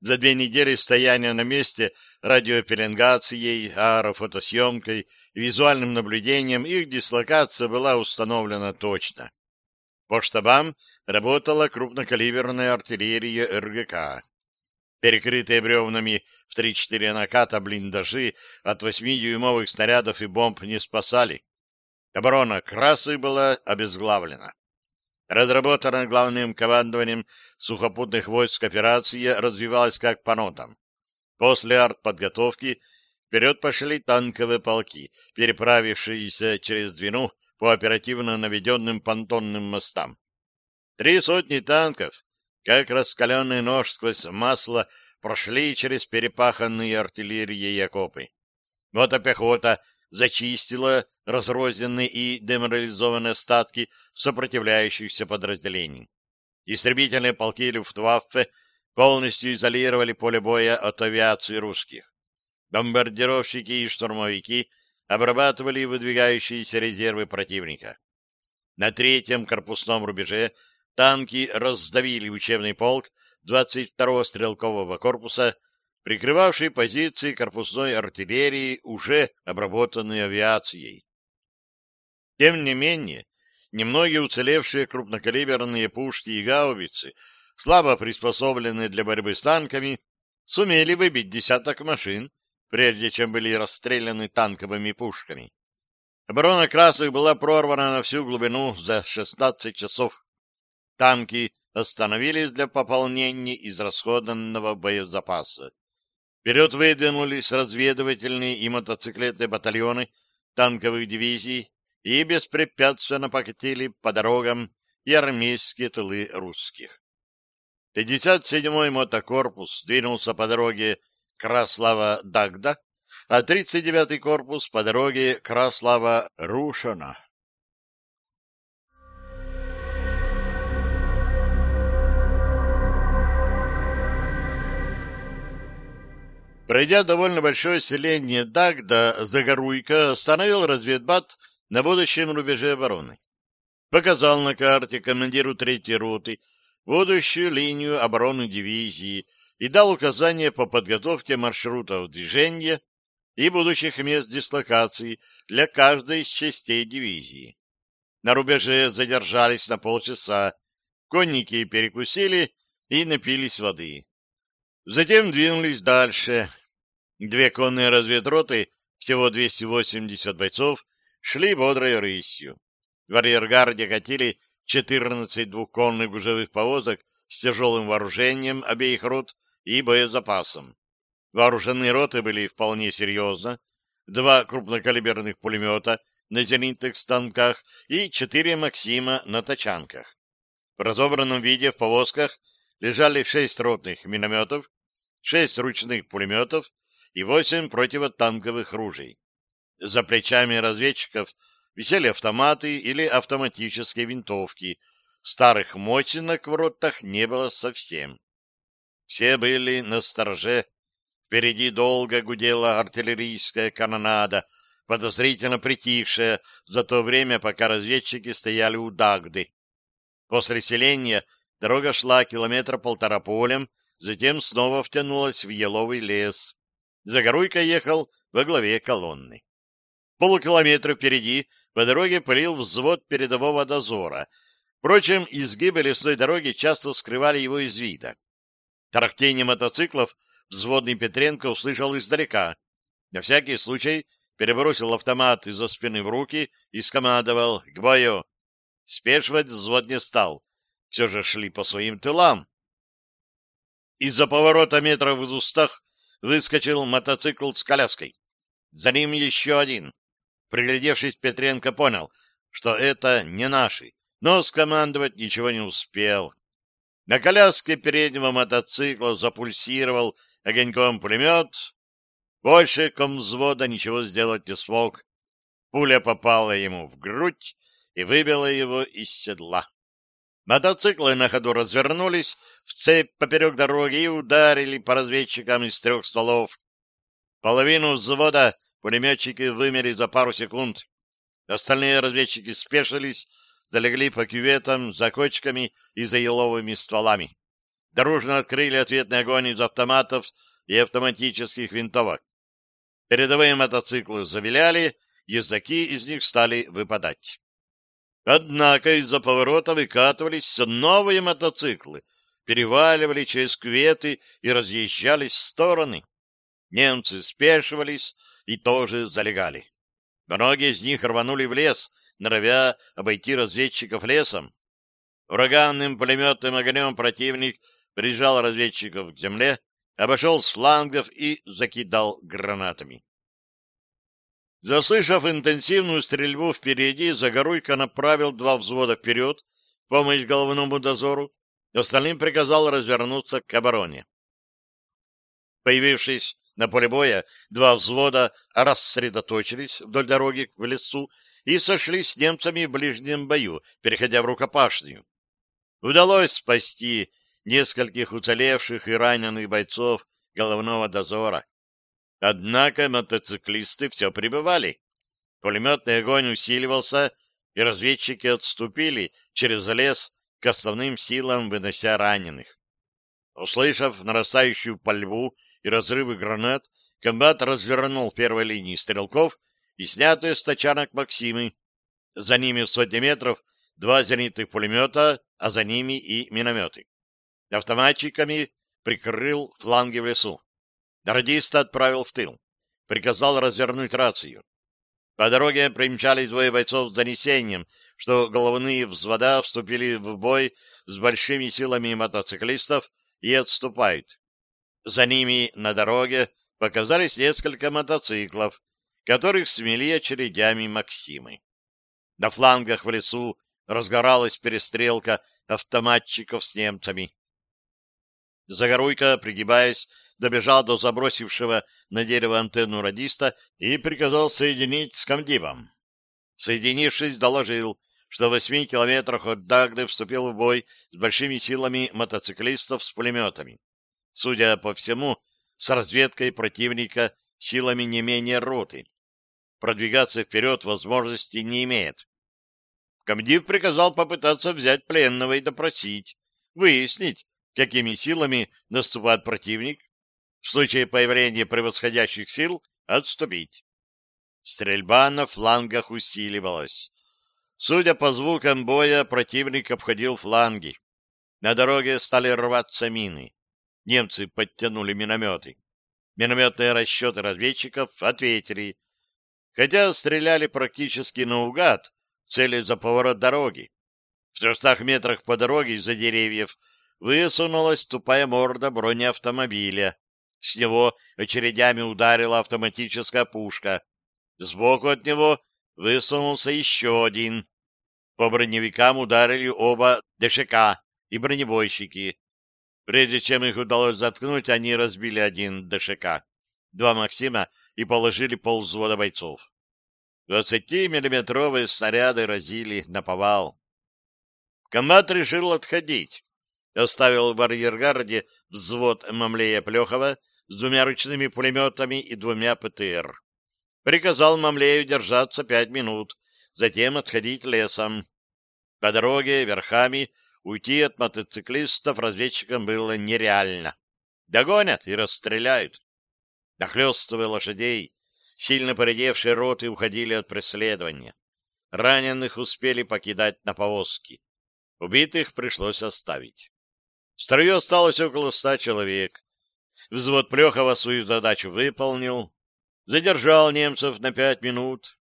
За две недели стояния на месте радиопеленгацией, аэрофотосъемкой, визуальным наблюдением их дислокация была установлена точно. По штабам работала крупнокалиберная артиллерия РГК. Перекрытые бревнами в 3-4 наката блиндажи от 8-дюймовых снарядов и бомб не спасали. Оборона Красы была обезглавлена. Разработана главным командованием сухопутных войск операция развивалась как по нотам. После артподготовки вперед пошли танковые полки, переправившиеся через Двину по оперативно наведенным понтонным мостам. Три сотни танков, как раскаленный нож сквозь масло, прошли через перепаханные артиллерией окопы. Вот а пехота — зачистила разрозненные и деморализованные остатки сопротивляющихся подразделений. Истребительные полки Люфтваффе полностью изолировали поле боя от авиации русских. Бомбардировщики и штурмовики обрабатывали выдвигающиеся резервы противника. На третьем корпусном рубеже танки раздавили учебный полк 22-го стрелкового корпуса прикрывавший позиции корпусной артиллерии, уже обработанной авиацией. Тем не менее, немногие уцелевшие крупнокалиберные пушки и гаубицы, слабо приспособленные для борьбы с танками, сумели выбить десяток машин, прежде чем были расстреляны танковыми пушками. Оборона красных была прорвана на всю глубину за 16 часов. Танки остановились для пополнения израсходанного боезапаса. Вперед выдвинулись разведывательные и мотоциклетные батальоны танковых дивизий и беспрепятственно покатили по дорогам и армейские тылы русских. 57-й мотокорпус двинулся по дороге Краслава-Дагда, а 39-й корпус по дороге Краслава-Рушана. Пройдя довольно большое селение Дагда, Загоруйка остановил разведбат на будущем рубеже обороны. Показал на карте командиру третьей роты будущую линию обороны дивизии и дал указания по подготовке маршрутов движения и будущих мест дислокации для каждой из частей дивизии. На рубеже задержались на полчаса, конники перекусили и напились воды. Затем двинулись дальше. Две конные разведроты, всего 280 бойцов, шли бодрой рысью. В арьергарде катили 14 двухконных гужевых повозок с тяжелым вооружением обеих рот и боезапасом. Вооруженные роты были вполне серьезно. Два крупнокалиберных пулемета на зенитных станках и четыре «Максима» на тачанках. В разобранном виде в повозках лежали шесть ротных минометов, шесть ручных пулеметов и восемь противотанковых ружей. За плечами разведчиков висели автоматы или автоматические винтовки. Старых мочинок в ротах не было совсем. Все были на стороже. Впереди долго гудела артиллерийская канонада, подозрительно притихшая за то время, пока разведчики стояли у Дагды. После селения дорога шла километра полтора полем, затем снова втянулась в еловый лес. Загоруйка ехал во главе колонны. Полукилометра впереди по дороге пылил взвод передового дозора. Впрочем, изгибы лесной дороги часто скрывали его из вида. Тарахтение мотоциклов взводный Петренко услышал издалека. На всякий случай перебросил автомат из-за спины в руки и скомандовал «К бою!». Спешивать взвод не стал. Все же шли по своим тылам. Из-за поворота метров в устах выскочил мотоцикл с коляской. За ним еще один. Приглядевшись, Петренко понял, что это не наши, но скомандовать ничего не успел. На коляске переднего мотоцикла запульсировал огоньком пулемет. Больше комзвода ничего сделать не смог. Пуля попала ему в грудь и выбила его из седла. Мотоциклы на ходу развернулись в цепь поперек дороги и ударили по разведчикам из трех стволов. Половину взвода пулеметчики вымерли за пару секунд. Остальные разведчики спешились, залегли по кюветам, за кочками и за еловыми стволами. Дружно открыли ответный огонь из автоматов и автоматических винтовок. Передовые мотоциклы завиляли, языки из них стали выпадать. Однако из-за поворота выкатывались все новые мотоциклы, переваливали через кветы и разъезжались в стороны. Немцы спешивались и тоже залегали. Многие из них рванули в лес, норовя обойти разведчиков лесом. Ураганным пулеметным огнем противник прижал разведчиков к земле, обошел с флангов и закидал гранатами. Заслышав интенсивную стрельбу впереди, Загоруйко направил два взвода вперед, помощь головному дозору, остальным приказал развернуться к обороне. Появившись на поле боя, два взвода рассредоточились вдоль дороги в лесу и сошлись с немцами в ближнем бою, переходя в рукопашню. Удалось спасти нескольких уцелевших и раненых бойцов головного дозора. Однако мотоциклисты все прибывали. Пулеметный огонь усиливался, и разведчики отступили через лес к основным силам, вынося раненых. Услышав нарастающую пальбу и разрывы гранат, комбат развернул первой линии стрелков и снятые с тачанок Максимы. За ними в сотни метров два зенитных пулемета, а за ними и минометы. Автоматчиками прикрыл фланги в лесу. Радиста отправил в тыл. Приказал развернуть рацию. По дороге примчались двое бойцов с донесением, что головные взвода вступили в бой с большими силами мотоциклистов и отступают. За ними на дороге показались несколько мотоциклов, которых смели очередями Максимы. На флангах в лесу разгоралась перестрелка автоматчиков с немцами. Загоруйка, пригибаясь, добежал до забросившего на дерево антенну радиста и приказал соединить с комдивом. Соединившись, доложил, что в восьми километрах от Дагды вступил в бой с большими силами мотоциклистов с пулеметами. Судя по всему, с разведкой противника силами не менее роты. Продвигаться вперед возможности не имеет. Комдив приказал попытаться взять пленного и допросить, выяснить, какими силами наступает противник в случае появления превосходящих сил отступить. Стрельба на флангах усиливалась. Судя по звукам боя, противник обходил фланги. На дороге стали рваться мины. Немцы подтянули минометы. Минометные расчеты разведчиков ответили. Хотя стреляли практически наугад, цели за поворот дороги. В 300 метрах по дороге из-за деревьев высунулась тупая морда бронеавтомобиля. С него очередями ударила автоматическая пушка. Сбоку от него высунулся еще один. По броневикам ударили оба ДШК и бронебойщики. Прежде чем их удалось заткнуть, они разбили один ДШК, два Максима и положили полвзвода бойцов. 20-миллиметровые снаряды разили на повал. Комбат решил отходить. Оставил в арьергарде взвод Мамлея Плехова с двумя ручными пулеметами и двумя ПТР. Приказал Мамлею держаться пять минут, затем отходить лесом. По дороге, верхами, уйти от мотоциклистов разведчикам было нереально. Догонят и расстреляют. Дохлёстывая лошадей, сильно поредевшие роты уходили от преследования. Раненых успели покидать на повозки. Убитых пришлось оставить. В строю осталось около ста человек. Взвод Плехова свою задачу выполнил, задержал немцев на пять минут.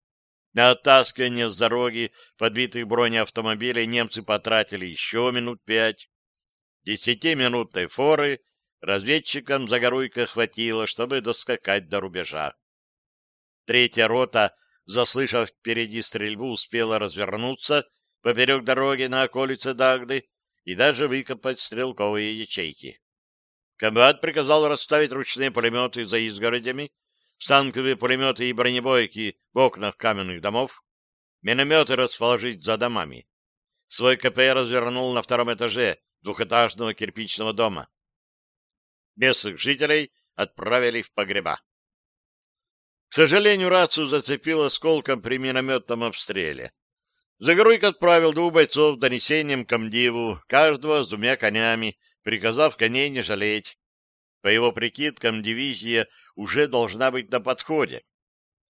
На оттаскивание с дороги подбитых бронеавтомобилей немцы потратили еще минут пять. Десятиминутной форы разведчикам Загоруйка хватило, чтобы доскакать до рубежа. Третья рота, заслышав впереди стрельбу, успела развернуться поперек дороги на околице Дагды и даже выкопать стрелковые ячейки. Комбат приказал расставить ручные пулеметы за изгородями, станковые пулеметы и бронебойки в окнах каменных домов, минометы расположить за домами. Свой КП развернул на втором этаже двухэтажного кирпичного дома. Местных жителей отправили в погреба. К сожалению, рацию зацепило осколком при минометном обстреле. Загоруйк отправил двух бойцов донесением комдиву, каждого с двумя конями, приказав коней не жалеть. По его прикидкам, дивизия уже должна быть на подходе.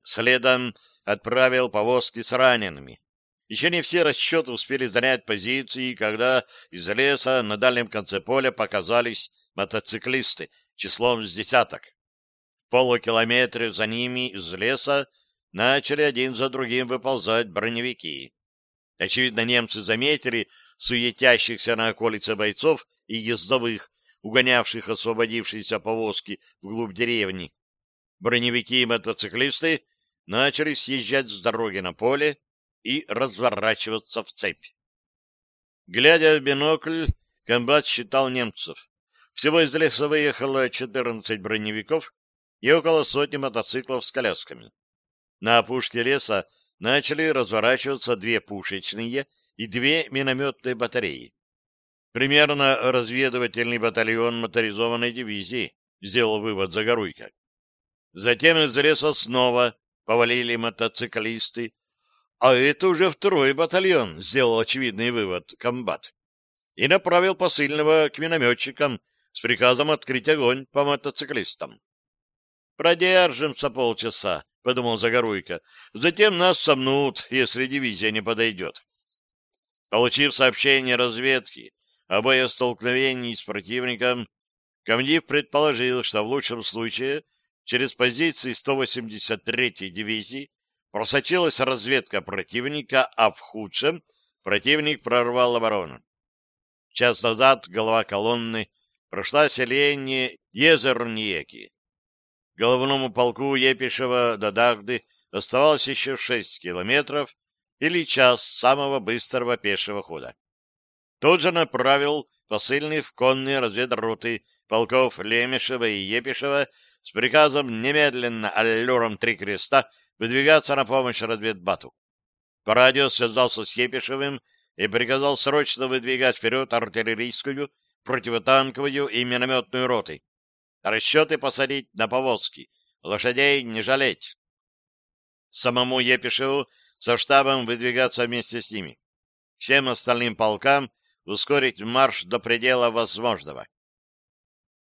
Следом отправил повозки с ранеными. Еще не все расчеты успели занять позиции, когда из леса на дальнем конце поля показались мотоциклисты числом с десяток. В полукилометре за ними из леса начали один за другим выползать броневики. Очевидно, немцы заметили суетящихся на околице бойцов и ездовых, угонявших освободившиеся повозки вглубь деревни. Броневики и мотоциклисты начали съезжать с дороги на поле и разворачиваться в цепь. Глядя в бинокль, комбат считал немцев. Всего из леса выехало 14 броневиков и около сотни мотоциклов с колясками. На опушке леса начали разворачиваться две пушечные и две минометные батареи примерно разведывательный батальон моторизованной дивизии, сделал вывод Загоруйка. Затем из леса снова повалили мотоциклисты, а это уже второй батальон, сделал очевидный вывод комбат, и направил посыльного к минометчикам с приказом открыть огонь по мотоциклистам. «Продержимся полчаса», — подумал Загоруйко. «Затем нас сомнут, если дивизия не подойдет». Получив сообщение разведки обоих столкновений с противником, Комдив предположил, что в лучшем случае через позиции 183-й дивизии просочилась разведка противника, а в худшем противник прорвал оборону. Час назад голова колонны прошла селение Езерниеки. Головному полку Епишева до Дагды оставалось еще шесть километров или час самого быстрого пешего хода. Тут же направил посыльный в конные разведроты полков Лемешева и Епишева с приказом немедленно аллюром «Три креста» выдвигаться на помощь разведбату. По радио связался с Епишевым и приказал срочно выдвигать вперед артиллерийскую, противотанковую и минометную роты. Расчеты посадить на повозки, лошадей не жалеть. Самому Епишеву со штабом выдвигаться вместе с ними. Всем остальным полкам ускорить марш до предела возможного.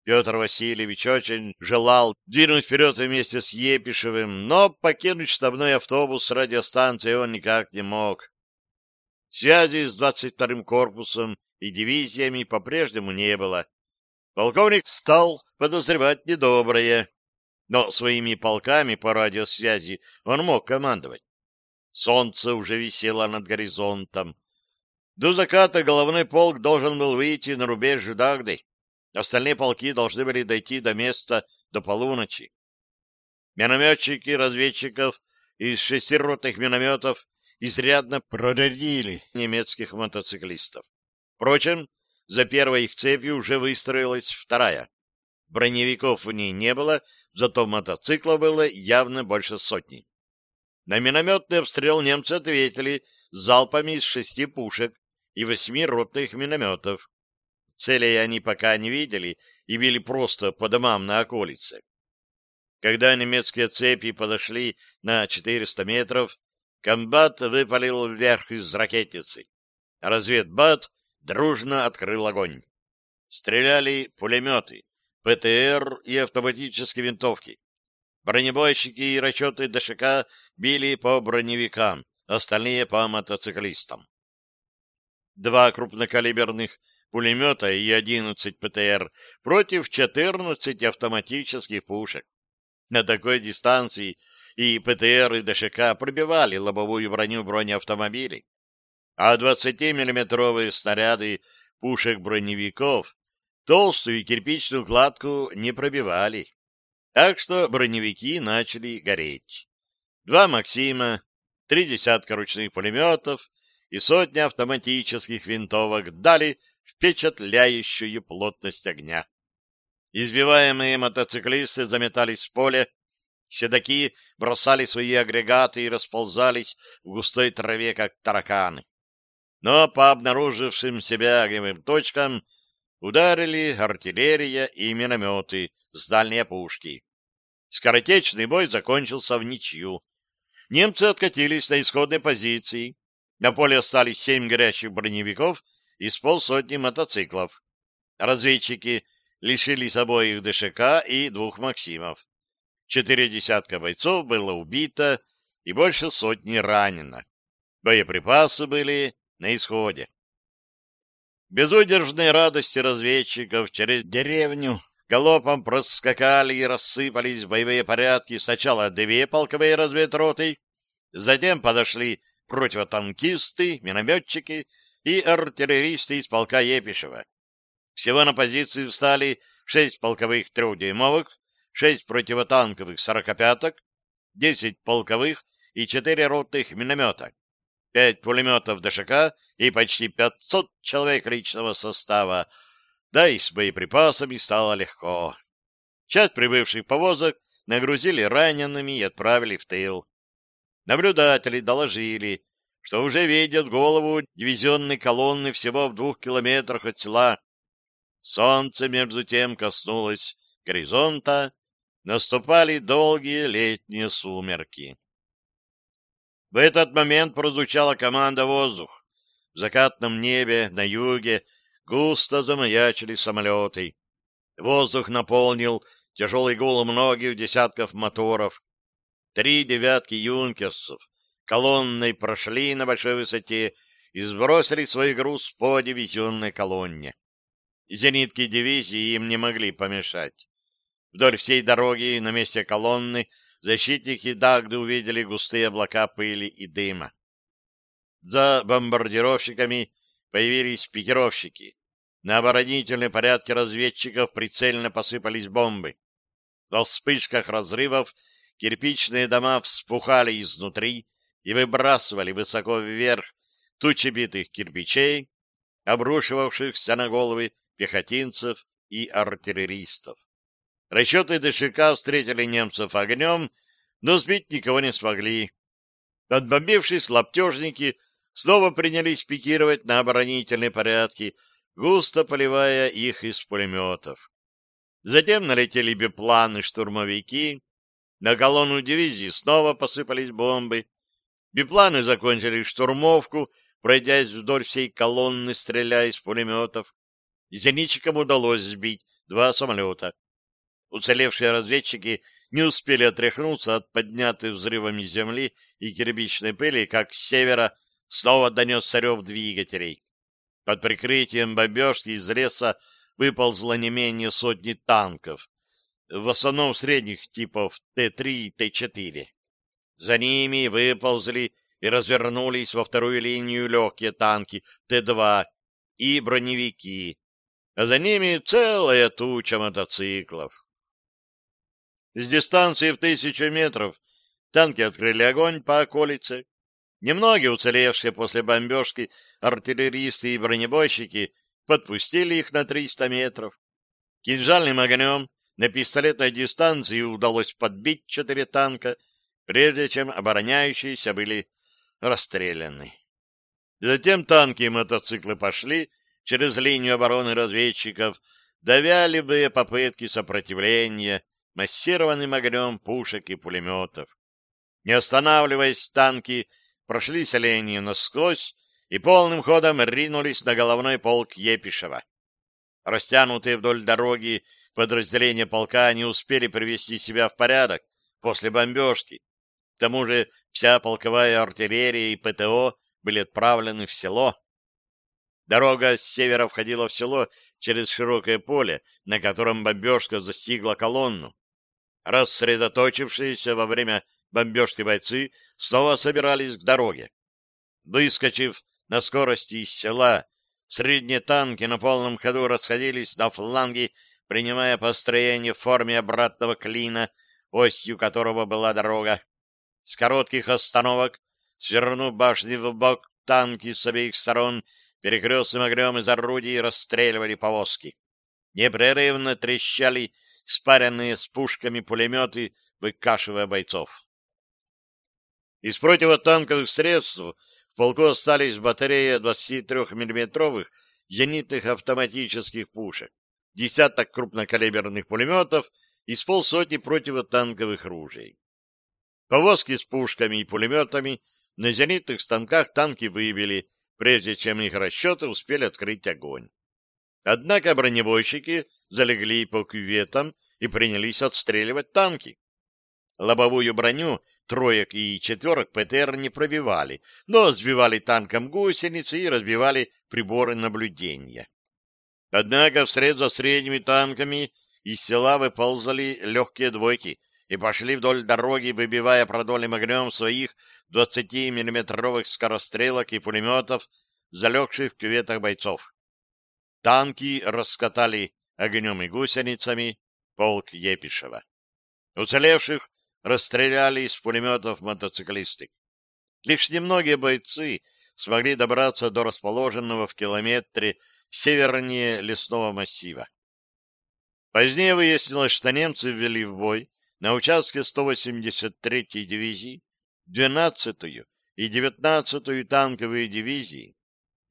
Петр Васильевич очень желал двинуть вперед вместе с Епишевым, но покинуть штабной автобус радиостанции он никак не мог. Связи с 22-м корпусом и дивизиями по-прежнему не было. Полковник стал подозревать недоброе, но своими полками по радиосвязи он мог командовать. Солнце уже висело над горизонтом, до заката головной полк должен был выйти на рубеж Дагды. Остальные полки должны были дойти до места до полуночи. Минометчики разведчиков из шестиротных минометов изрядно прорядили немецких мотоциклистов. Впрочем, за первой их цепью уже выстроилась вторая. Броневиков в ней не было, зато мотоциклов было явно больше сотни. На минометный обстрел немцы ответили залпами из шести пушек, и восьми ротных минометов. Целей они пока не видели и били просто по домам на околице. Когда немецкие цепи подошли на 400 метров, комбат выпалил вверх из ракетницы. Разведбат дружно открыл огонь. Стреляли пулеметы, ПТР и автоматические винтовки. Бронебойщики и расчеты ДШК били по броневикам, остальные по мотоциклистам два крупнокалиберных пулемета и 11 ПТР против 14 автоматических пушек. На такой дистанции и ПТР, и ДШК пробивали лобовую броню бронеавтомобилей, а 20-миллиметровые снаряды пушек броневиков толстую кирпичную кладку не пробивали. Так что броневики начали гореть. Два «Максима», три десятка ручных пулеметов, и сотни автоматических винтовок дали впечатляющую плотность огня. Избиваемые мотоциклисты заметались в поле, седаки бросали свои агрегаты и расползались в густой траве, как тараканы. Но по обнаружившим себя огневым точкам ударили артиллерия и минометы с дальней пушки. Скоротечный бой закончился в ничью. Немцы откатились на исходной позиции, на поле остались семь горящих броневиков из полсотни мотоциклов. Разведчики лишились обоих ДШК и двух «Максимов». Четыре десятка бойцов было убито и больше сотни ранено. Боеприпасы были на исходе. Безудержной радости разведчиков через деревню галопом проскакали и рассыпались боевые порядки сначала две полковые разведроты, затем подошли противотанкисты, минометчики и артиллеристы из полка Епишева. Всего на позиции встали шесть полковых трехдюймовок, шесть противотанковых сорокопяток, десять полковых и четыре ротных миномета, пять пулеметов ДШК и почти 500 человек личного состава, да и с боеприпасами стало легко. Часть прибывших повозок нагрузили ранеными и отправили в тыл. Наблюдатели доложили, что уже видят голову дивизионной колонны всего в двух километрах от села. Солнце между тем коснулось горизонта, наступали долгие летние сумерки. В этот момент прозвучала команда «Воздух». В закатном небе на юге густо замаячили самолеты. Воздух наполнил тяжелый гул многих десятков моторов. Три «девятки» юнкерсов колонной прошли на большой высоте и сбросили свой груз по дивизионной колонне. Зенитки дивизии им не могли помешать. Вдоль всей дороги на месте колонны защитники Дагды увидели густые облака пыли и дыма. За бомбардировщиками появились пикировщики. На оборонительной порядке разведчиков прицельно посыпались бомбы. Во вспышках разрывов Кирпичные дома вспухали изнутри и выбрасывали высоко вверх тучи битых кирпичей, обрушивавшихся на головы пехотинцев и артиллеристов. Расчеты ДШК встретили немцев огнем, но сбить никого не смогли. Отбомбившись, лаптежники снова принялись пикировать на оборонительные порядки, густо поливая их из пулеметов. Затем налетели бипланы-штурмовики, на колонну дивизии снова посыпались бомбы. Бипланы закончили штурмовку, пройдясь вдоль всей колонны, стреляя из пулеметов. Зенитчикам удалось сбить два самолета. Уцелевшие разведчики не успели отряхнуться от поднятой взрывами земли и кирпичной пыли, как с севера снова донес царев двигателей. Под прикрытием бомбежки из леса выползло не менее сотни танков в основном средних типов Т-3 и Т-4. За ними выползли и развернулись во вторую линию легкие танки Т-2 и броневики, а за ними целая туча мотоциклов. С дистанции в тысячу метров танки открыли огонь по околице. Немногие уцелевшие после бомбежки артиллеристы и бронебойщики подпустили их на 300 метров. Кинжальным огнем на пистолетной дистанции удалось подбить четыре танка, прежде чем обороняющиеся были расстреляны. Затем танки и мотоциклы пошли через линию обороны разведчиков, давя любые попытки сопротивления массированным огнем пушек и пулеметов. Не останавливаясь, танки прошли селение насквозь и полным ходом ринулись на головной полк Епишева. Растянутые вдоль дороги подразделения полка не успели привести себя в порядок после бомбежки. К тому же вся полковая артиллерия и ПТО были отправлены в село. Дорога с севера входила в село через широкое поле, на котором бомбежка застигла колонну. Рассредоточившиеся во время бомбежки бойцы снова собирались к дороге. Выскочив на скорости из села, средние танки на полном ходу расходились на фланги принимая построение в форме обратного клина, осью которого была дорога. С коротких остановок, свернув башни в бок, танки с обеих сторон перекрестным огнем из орудий расстреливали повозки. Непрерывно трещали спаренные с пушками пулеметы, выкашивая бойцов. Из противотанковых средств в полку остались батареи 23 миллиметровых зенитных автоматических пушек десяток крупнокалиберных пулеметов и с полсотни противотанковых ружей. Повозки с пушками и пулеметами на зенитных станках танки вывели, прежде чем их расчеты успели открыть огонь. Однако бронебойщики залегли по кюветам и принялись отстреливать танки. Лобовую броню троек и четверок ПТР не пробивали, но сбивали танком гусеницы и разбивали приборы наблюдения. Однако вслед за средними танками из села выползали легкие двойки и пошли вдоль дороги, выбивая продольным огнем своих 20-миллиметровых скорострелок и пулеметов, залегших в кюветах бойцов. Танки раскатали огнем и гусеницами полк Епишева. Уцелевших расстреляли из пулеметов мотоциклисты. Лишь немногие бойцы смогли добраться до расположенного в километре севернее лесного массива. Позднее выяснилось, что немцы ввели в бой на участке 183-й дивизии 12-ю и 19-ю танковые дивизии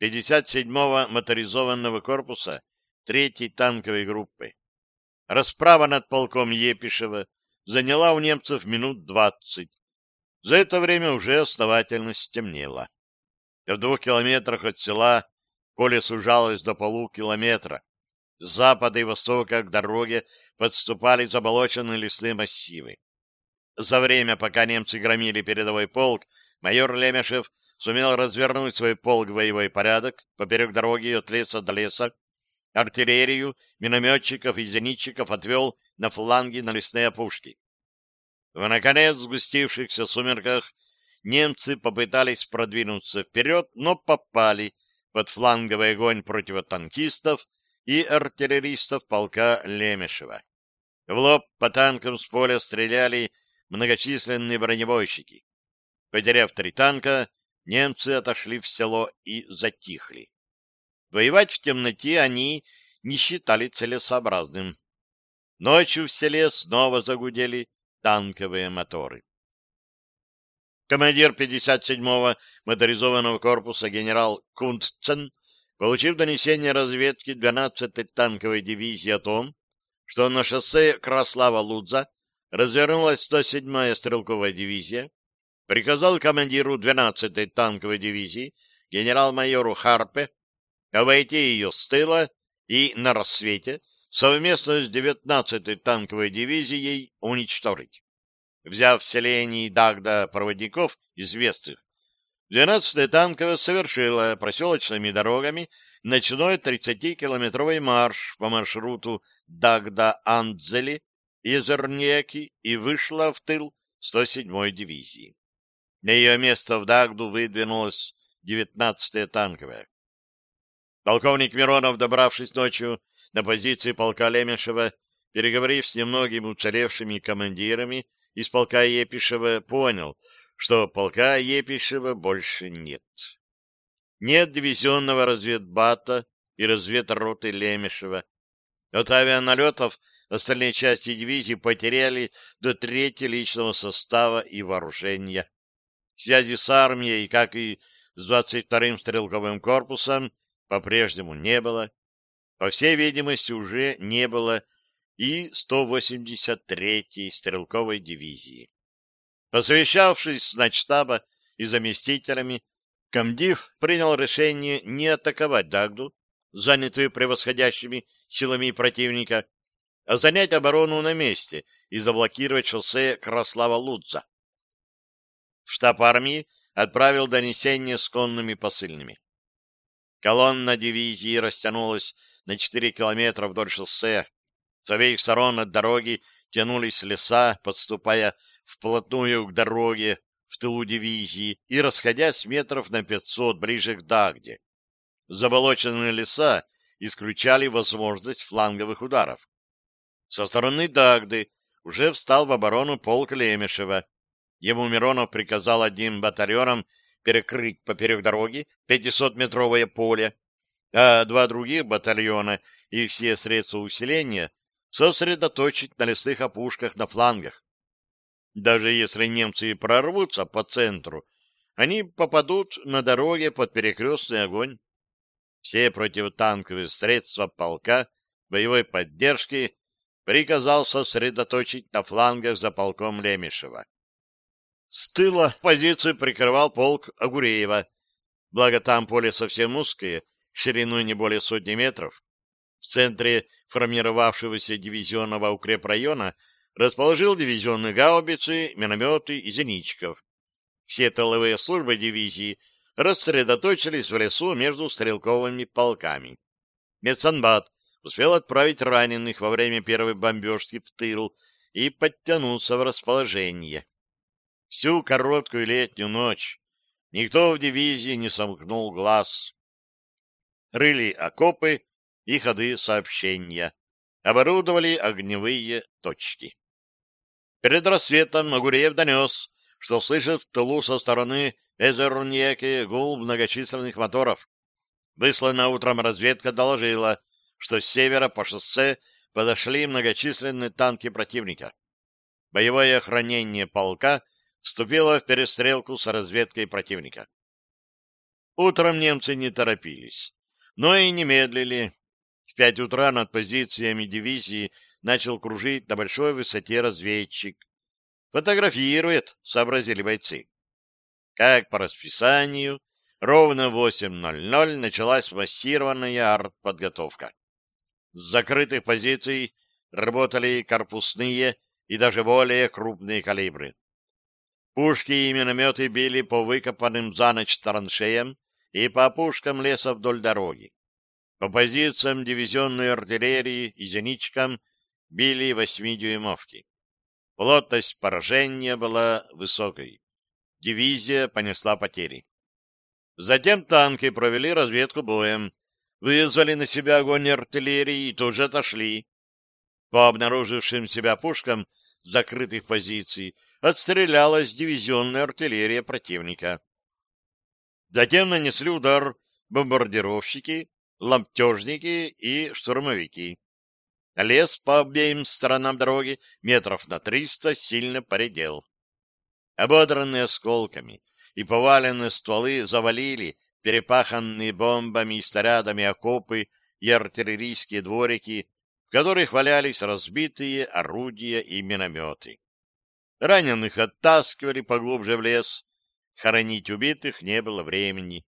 57-го моторизованного корпуса 3-й танковой группы. Расправа над полком Епишева заняла у немцев минут 20. За это время уже основательно стемнело. В двух километрах от села Поле сужалось до полукилометра. С запада и востока к дороге подступали заболоченные лесные массивы. За время, пока немцы громили передовой полк, майор Лемешев сумел развернуть свой полк в боевой порядок поперек дороги от леса до леса. Артиллерию, минометчиков и зенитчиков отвел на фланги на лесные опушки. В наконец сгустившихся сумерках немцы попытались продвинуться вперед, но попали под фланговый огонь противотанкистов и артиллеристов полка Лемешева. В лоб по танкам с поля стреляли многочисленные бронебойщики. Потеряв три танка, немцы отошли в село и затихли. Воевать в темноте они не считали целесообразным. Ночью в селе снова загудели танковые моторы командир 57-го моторизованного корпуса генерал Кунтцен, получив донесение разведки 12-й танковой дивизии о том, что на шоссе Краслава-Лудза развернулась 107-я стрелковая дивизия, приказал командиру 12-й танковой дивизии генерал-майору Харпе обойти ее с тыла и на рассвете совместно с 19-й танковой дивизией уничтожить взяв в селении Дагда проводников известных. 12-я танковая совершила проселочными дорогами ночной 30-километровый марш по маршруту Дагда Андзели Езернеки и вышла в тыл 107-й дивизии. На ее место в Дагду выдвинулась 19-я танковая. Полковник Миронов, добравшись ночью на позиции полка Лемешева, переговорив с немногими уцелевшими командирами из полка Епишева понял, что полка Епишева больше нет. Нет дивизионного разведбата и разведроты Лемешева. От авианалетов остальные части дивизии потеряли до трети личного состава и вооружения. Связи с армией, как и с 22-м стрелковым корпусом, по-прежнему не было. По всей видимости, уже не было и 183-й стрелковой дивизии. Посовещавшись с начштаба и заместителями, комдив принял решение не атаковать Дагду, занятую превосходящими силами противника, а занять оборону на месте и заблокировать шоссе Краслава-Лудза. В штаб армии отправил донесение с конными посыльными. Колонна дивизии растянулась на 4 километра вдоль шоссе, с обеих сторон от дороги тянулись леса, подступая вплотную к дороге в тылу дивизии и расходясь метров на пятьсот ближе к Дагде. Заболоченные леса исключали возможность фланговых ударов. Со стороны Дагды уже встал в оборону полк Лемешева. Ему Миронов приказал одним батальоном перекрыть поперек дороги 500-метровое поле, а два других батальона и все средства усиления — сосредоточить на лесных опушках на флангах. Даже если немцы прорвутся по центру, они попадут на дороге под перекрестный огонь. Все противотанковые средства полка боевой поддержки приказал сосредоточить на флангах за полком Лемешева. С тыла позиции прикрывал полк Агуреева, благо там поле совсем узкое, шириной не более сотни метров. В центре формировавшегося дивизионного укрепрайона расположил дивизионные гаубицы, минометы и зенитчиков. Все тыловые службы дивизии рассредоточились в лесу между стрелковыми полками. Медсанбат успел отправить раненых во время первой бомбежки в тыл и подтянуться в расположение. Всю короткую летнюю ночь никто в дивизии не сомкнул глаз. Рыли окопы, и ходы сообщения. Оборудовали огневые точки. Перед рассветом Магуреев донес, что слышит в тылу со стороны Эзеруньеки гул многочисленных моторов. Высланная утром разведка доложила, что с севера по шоссе подошли многочисленные танки противника. Боевое охранение полка вступило в перестрелку с разведкой противника. Утром немцы не торопились, но и не медлили. В пять утра над позициями дивизии начал кружить на большой высоте разведчик. «Фотографирует», — сообразили бойцы. Как по расписанию, ровно в 8.00 началась массированная артподготовка. С закрытых позиций работали корпусные и даже более крупные калибры. Пушки и минометы били по выкопанным за ночь траншеям и по пушкам леса вдоль дороги. По позициям дивизионной артиллерии и зеничкам били восьмидюймовки. Плотность поражения была высокой. Дивизия понесла потери. Затем танки провели разведку боем, вызвали на себя огонь артиллерии и тут же отошли. По обнаружившим себя пушкам закрытых позиций отстрелялась дивизионная артиллерия противника. Затем нанесли удар бомбардировщики Лампёжники и штурмовики. Лес по обеим сторонам дороги метров на триста сильно поредел. Ободранные осколками и поваленные стволы завалили перепаханные бомбами и снарядами окопы и артиллерийские дворики, в которых валялись разбитые орудия и минометы. Раненых оттаскивали поглубже в лес. Хоронить убитых не было времени.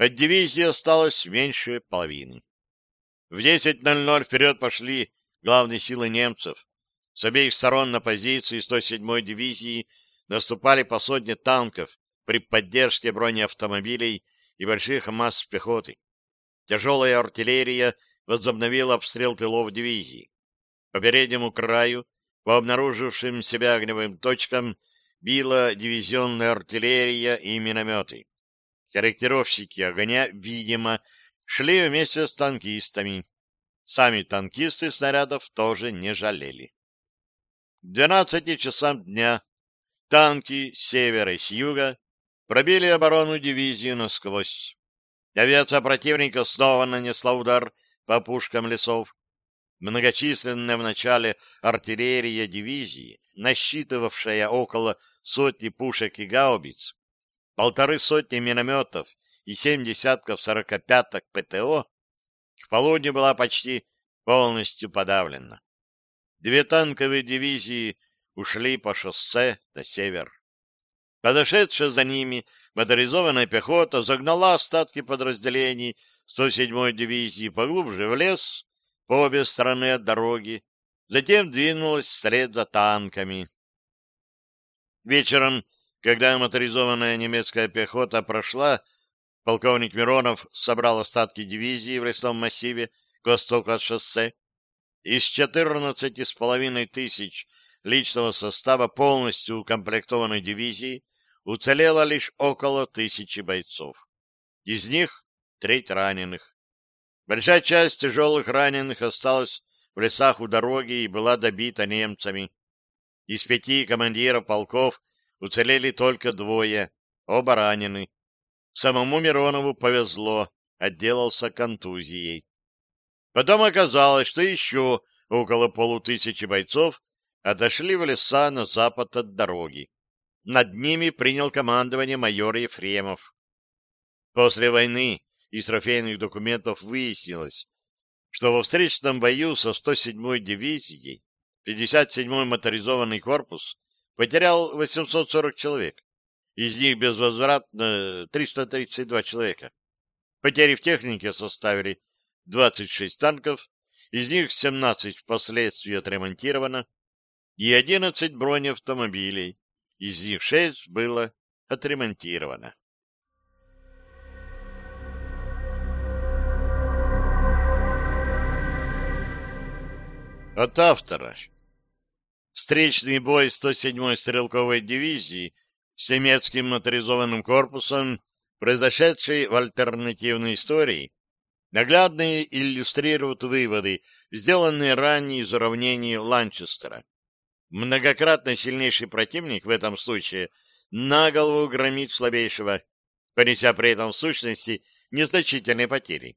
От дивизии осталось меньше половины. В 10.00 вперед пошли главные силы немцев. С обеих сторон на позиции 107-й дивизии наступали по сотне танков при поддержке бронеавтомобилей и больших масс пехоты. Тяжелая артиллерия возобновила обстрел тылов дивизии. По переднему краю, по обнаружившим себя огневым точкам, била дивизионная артиллерия и минометы. Корректировщики огня, видимо, шли вместе с танкистами. Сами танкисты снарядов тоже не жалели. К 12 часам дня танки с севера и с юга пробили оборону дивизии насквозь. Авиация противника снова нанесла удар по пушкам лесов. Многочисленная в начале артиллерия дивизии, насчитывавшая около сотни пушек и гаубиц, полторы сотни минометов и семь десятков сорокопяток ПТО, к полудню была почти полностью подавлена. Две танковые дивизии ушли по шоссе на север. Подошедшая за ними моторизованная пехота загнала остатки подразделений 107-й дивизии поглубже в лес по обе стороны от дороги, затем двинулась вслед за танками. Вечером когда моторизованная немецкая пехота прошла, полковник Миронов собрал остатки дивизии в лесном массиве к востоку от шоссе. Из 14,5 тысяч личного состава полностью укомплектованной дивизии уцелело лишь около тысячи бойцов. Из них треть раненых. Большая часть тяжелых раненых осталась в лесах у дороги и была добита немцами. Из пяти командиров полков Уцелели только двое, оба ранены. Самому Миронову повезло, отделался контузией. Потом оказалось, что еще около полутысячи бойцов отошли в леса на запад от дороги. Над ними принял командование майор Ефремов. После войны из трофейных документов выяснилось, что во встречном бою со 107-й дивизией 57-й моторизованный корпус потерял 840 человек. Из них безвозвратно 332 э, человека. Потери в технике составили 26 танков, из них 17 впоследствии отремонтировано, и 11 бронеавтомобилей, из них 6 было отремонтировано. От автора Встречный бой 107-й стрелковой дивизии с немецким моторизованным корпусом, произошедший в альтернативной истории, наглядно иллюстрируют выводы, сделанные ранее из уравнений Ланчестера. Многократно сильнейший противник в этом случае на голову громит слабейшего, понеся при этом в сущности незначительные потери.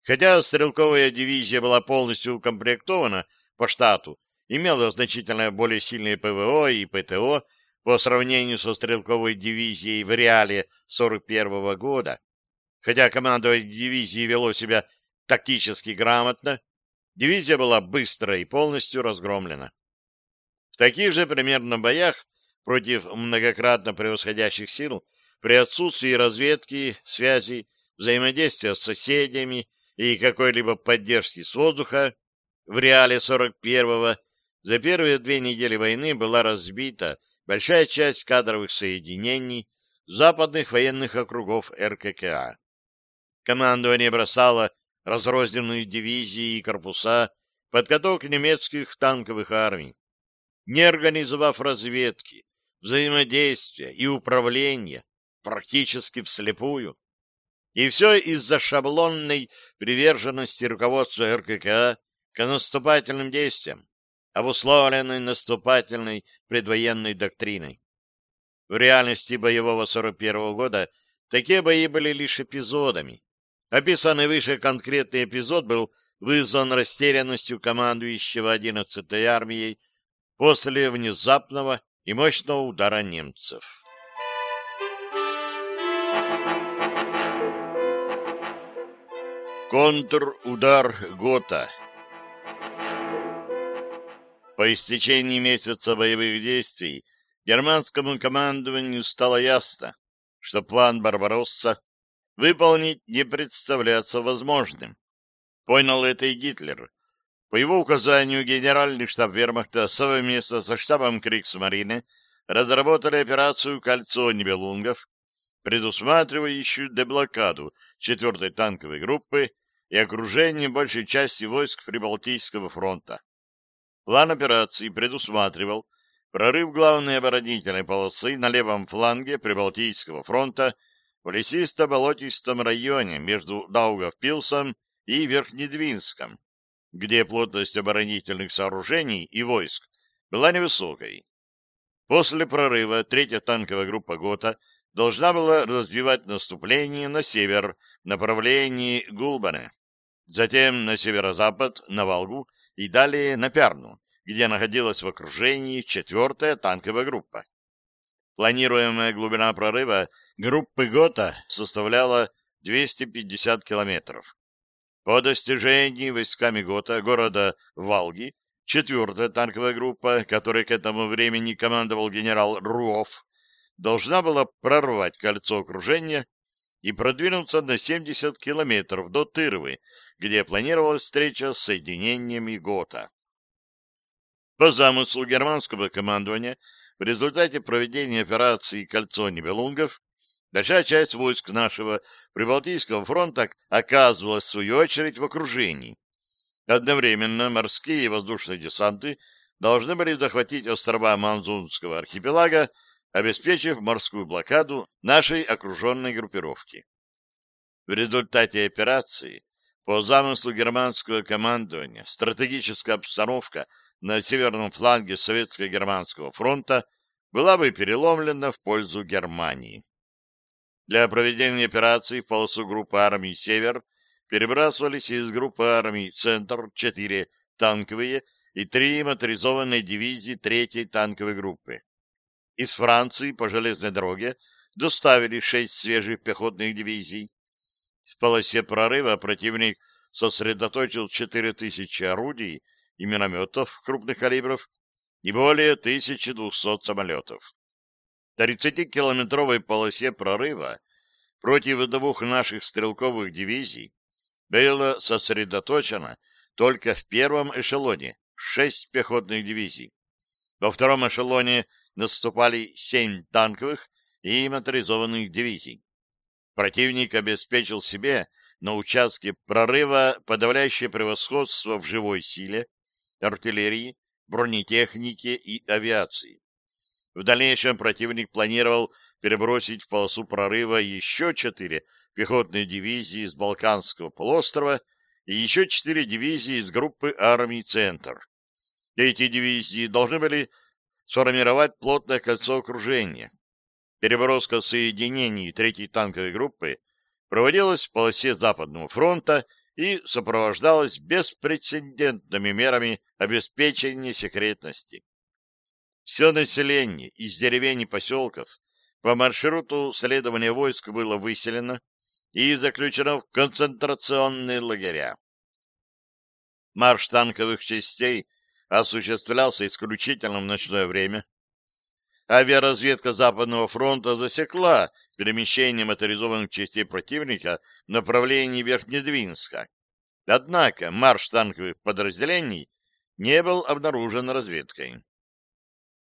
Хотя стрелковая дивизия была полностью укомплектована по штату имела значительно более сильные ПВО и ПТО по сравнению со стрелковой дивизией в реале 41 года, хотя командование дивизии вело себя тактически грамотно, дивизия была быстро и полностью разгромлена. В таких же примерно боях против многократно превосходящих сил при отсутствии разведки, связи, взаимодействия с соседями и какой-либо поддержки с воздуха в реале 41-го за первые две недели войны была разбита большая часть кадровых соединений западных военных округов РККА. Командование бросало разрозненные дивизии и корпуса под каток немецких танковых армий. Не организовав разведки, взаимодействия и управления практически вслепую. И все из-за шаблонной приверженности руководства РККА к наступательным действиям обусловленный наступательной предвоенной доктриной. В реальности боевого 41 года такие бои были лишь эпизодами. Описанный выше конкретный эпизод был вызван растерянностью командующего 11-й армией после внезапного и мощного удара немцев. Контрудар Гота по истечении месяца боевых действий германскому командованию стало ясно, что план «Барбаросса» выполнить не представляется возможным. Понял это и Гитлер. По его указанию генеральный штаб вермахта совместно со штабом Криксмарины разработали операцию «Кольцо Нибелунгов», предусматривающую деблокаду 4-й танковой группы и окружение большей части войск Прибалтийского фронта. План операции предусматривал прорыв главной оборонительной полосы на левом фланге Прибалтийского фронта в лесисто-болотистом районе между Даугавпилсом и Верхнедвинском, где плотность оборонительных сооружений и войск была невысокой. После прорыва третья танковая группа ГОТА должна была развивать наступление на север в направлении Гулбана, затем на северо-запад, на Волгу, и далее на Пярну, где находилась в окружении четвертая танковая группа. Планируемая глубина прорыва группы ГОТА составляла 250 километров. По достижении войсками ГОТА города Валги, четвертая танковая группа, которой к этому времени командовал генерал Руов, должна была прорвать кольцо окружения и продвинуться на 70 километров до Тырвы, где планировалась встреча с соединениями ГОТА. По замыслу германского командования, в результате проведения операции «Кольцо Нибелунгов» большая часть войск нашего Прибалтийского фронта оказывалась, в свою очередь, в окружении. Одновременно морские и воздушные десанты должны были захватить острова Манзунского архипелага обеспечив морскую блокаду нашей окруженной группировки. В результате операции, по замыслу германского командования, стратегическая обстановка на северном фланге Советско-Германского фронта была бы переломлена в пользу Германии. Для проведения операции в полосу группы армий «Север» перебрасывались из группы армий «Центр» четыре танковые и три моторизованные дивизии третьей танковой группы. Из Франции по железной дороге доставили шесть свежих пехотных дивизий. В полосе прорыва противник сосредоточил 4000 орудий и минометов крупных калибров и более 1200 самолетов. В 30-километровой полосе прорыва против двух наших стрелковых дивизий было сосредоточено только в первом эшелоне шесть пехотных дивизий, во втором эшелоне наступали семь танковых и моторизованных дивизий. Противник обеспечил себе на участке прорыва подавляющее превосходство в живой силе, артиллерии, бронетехнике и авиации. В дальнейшем противник планировал перебросить в полосу прорыва еще четыре пехотные дивизии из Балканского полуострова и еще четыре дивизии из группы армий «Центр». Эти дивизии должны были сформировать плотное кольцо окружения. Переброска соединений третьей танковой группы проводилась в полосе Западного фронта и сопровождалась беспрецедентными мерами обеспечения секретности. Все население из деревень и поселков по маршруту следования войск было выселено и заключено в концентрационные лагеря. Марш танковых частей – осуществлялся исключительно в ночное время. Авиаразведка Западного фронта засекла перемещение моторизованных частей противника в направлении Верхнедвинска. Однако марш танковых подразделений не был обнаружен разведкой.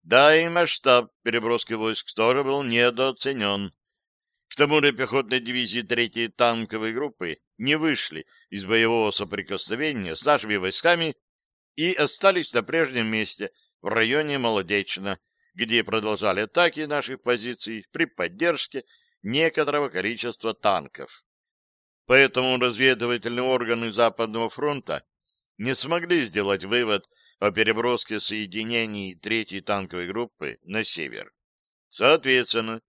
Да и масштаб переброски войск тоже был недооценен. К тому же пехотные дивизии 3-й танковой группы не вышли из боевого соприкосновения с нашими войсками и остались на прежнем месте в районе Молодечно, где продолжали атаки наших позиций при поддержке некоторого количества танков. Поэтому разведывательные органы Западного фронта не смогли сделать вывод о переброске соединений третьей танковой группы на север. Соответственно,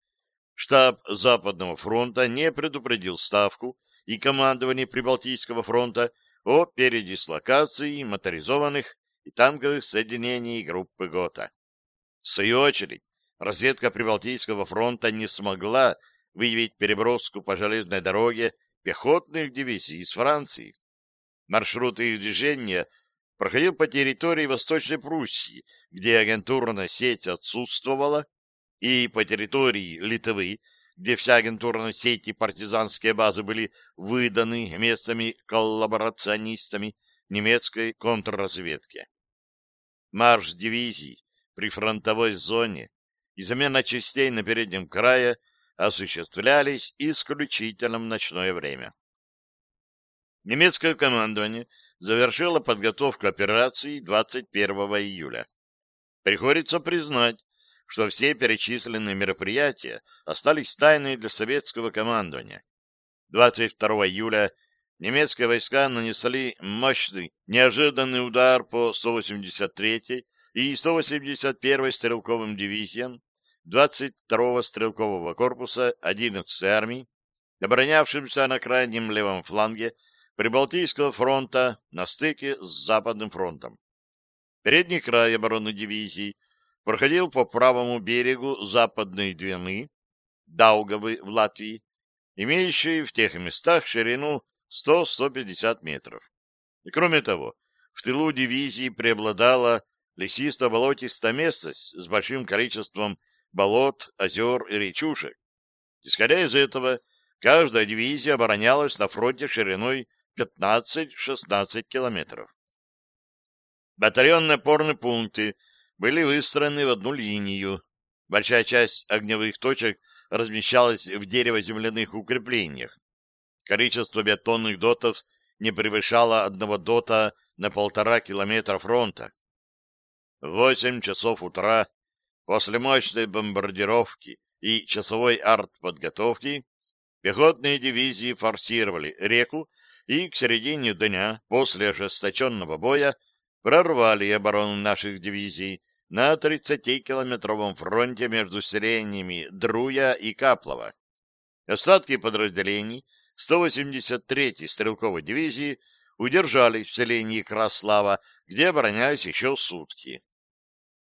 штаб Западного фронта не предупредил Ставку и командование Прибалтийского фронта о передислокации моторизованных и танковых соединений группы ГОТА. В свою очередь, разведка Прибалтийского фронта не смогла выявить переброску по железной дороге пехотных дивизий из Франции. Маршрут их движения проходил по территории Восточной Пруссии, где агентурная сеть отсутствовала, и по территории Литвы, где вся агентурная сеть и партизанские базы были выданы местными коллаборационистами немецкой контрразведки. Марш дивизий при фронтовой зоне и замена частей на переднем крае осуществлялись исключительно в ночное время. Немецкое командование завершило подготовку операции 21 июля. Приходится признать, что все перечисленные мероприятия остались тайны для советского командования. 22 июля немецкие войска нанесли мощный, неожиданный удар по 183-й и 181-й стрелковым дивизиям 22-го стрелкового корпуса 11-й армии, оборонявшимся на крайнем левом фланге Прибалтийского фронта на стыке с Западным фронтом. Передний край обороны дивизии проходил по правому берегу западной Двины, Даугавы в Латвии, имеющей в тех местах ширину 100-150 метров. И кроме того, в тылу дивизии преобладала лесисто-болотистая местность с большим количеством болот, озер и речушек. Исходя из этого, каждая дивизия оборонялась на фронте шириной 15-16 километров. Батальонные опорные пункты были выстроены в одну линию. Большая часть огневых точек размещалась в дерево-земляных укреплениях. Количество бетонных дотов не превышало одного дота на полтора километра фронта. В восемь часов утра после мощной бомбардировки и часовой артподготовки пехотные дивизии форсировали реку и к середине дня после ожесточенного боя прорвали оборону наших дивизий на 30-километровом фронте между селениями Друя и Каплова. Остатки подразделений 183-й стрелковой дивизии удержались в селении Краслава, где обороняются еще сутки.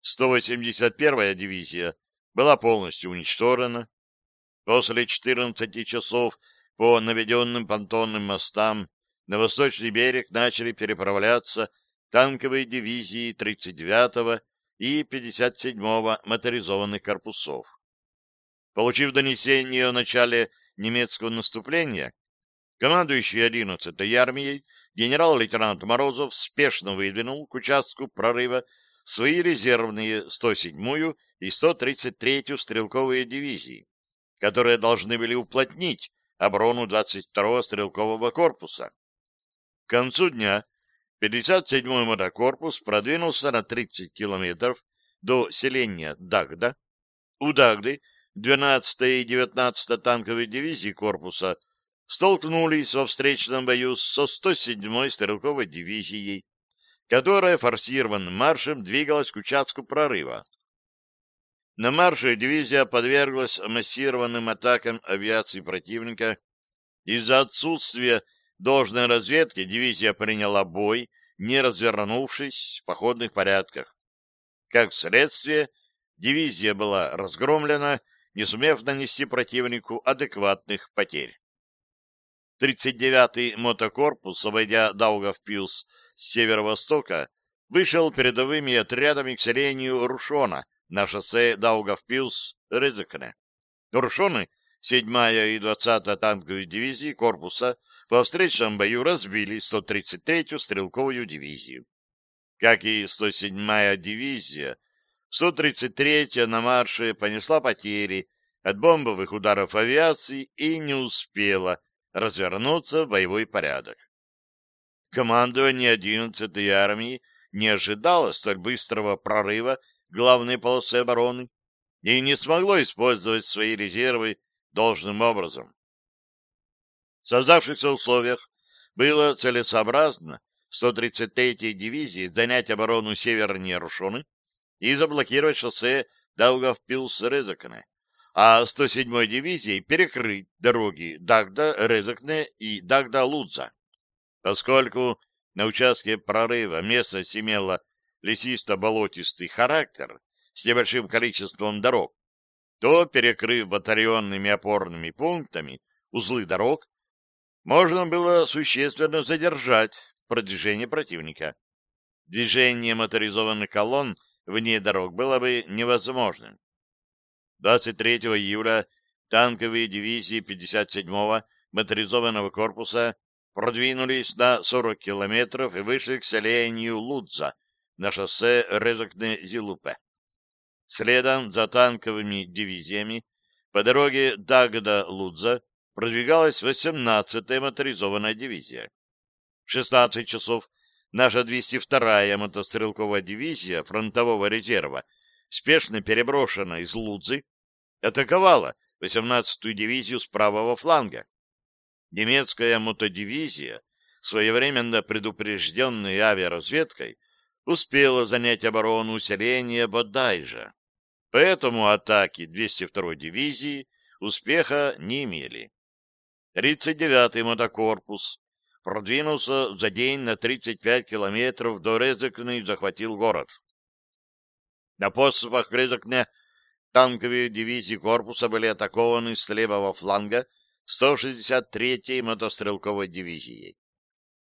181-я дивизия была полностью уничтожена. После 14 часов по наведенным понтонным мостам на восточный берег начали переправляться танковой дивизии 39-го и 57-го моторизованных корпусов. Получив донесение о начале немецкого наступления, командующий 11-й армией генерал-лейтенант Морозов спешно выдвинул к участку прорыва свои резервные 107-ю и 133-ю стрелковые дивизии, которые должны были уплотнить оборону 22-го стрелкового корпуса. К концу дня 57-й мотокорпус продвинулся на 30 километров до селения Дагда. У Дагды 12-я и 19-я танковые дивизии корпуса столкнулись во встречном бою со 107-й стрелковой дивизией, которая форсированным маршем двигалась к участку прорыва. На марше дивизия подверглась массированным атакам авиации противника из-за отсутствия Должной разведки дивизия приняла бой, не развернувшись в походных порядках. Как следствие, дивизия была разгромлена, не сумев нанести противнику адекватных потерь. 39-й мотокорпус, обойдя Даугавпилс с северо-востока, вышел передовыми отрядами к селению Рушона на шоссе Даугавпилс-Резекне. Рушоны 7-я и 20-я танковые дивизии корпуса во встречам бою разбили 133-ю стрелковую дивизию. Как и 107-я дивизия, 133-я на марше понесла потери от бомбовых ударов авиации и не успела развернуться в боевой порядок. Командование 11-й армии не ожидало столь быстрого прорыва главной полосы обороны и не смогло использовать свои резервы должным образом создавшихся условиях было целесообразно 133-й дивизии занять оборону севернее Рушоны и заблокировать шоссе Даугавпилс-Резакне, а 107-й дивизии перекрыть дороги Дагда-Резакне и Дагда-Лудза. Поскольку на участке прорыва местность имела лесисто-болотистый характер с небольшим количеством дорог, то, перекрыв батальонными опорными пунктами узлы дорог, можно было существенно задержать продвижение противника. Движение моторизованных колонн вне дорог было бы невозможным. 23 июля танковые дивизии 57-го моторизованного корпуса продвинулись на 40 километров и вышли к селению Лудза на шоссе Резокне-Зилупе. Следом за танковыми дивизиями по дороге Дагда-Лудза продвигалась 18-я моторизованная дивизия. В 16 часов наша 202-я мотострелковая дивизия фронтового резерва, спешно переброшена из Лудзы, атаковала 18-ю дивизию с правого фланга. Немецкая мотодивизия, своевременно предупрежденная авиаразведкой, успела занять оборону селения Бодайжа. Поэтому атаки 202-й дивизии успеха не имели. 39-й мотокорпус продвинулся за день на 35 километров до Резекна и захватил город. На поступах к Резекне танковые дивизии корпуса были атакованы с левого фланга 163-й мотострелковой дивизией.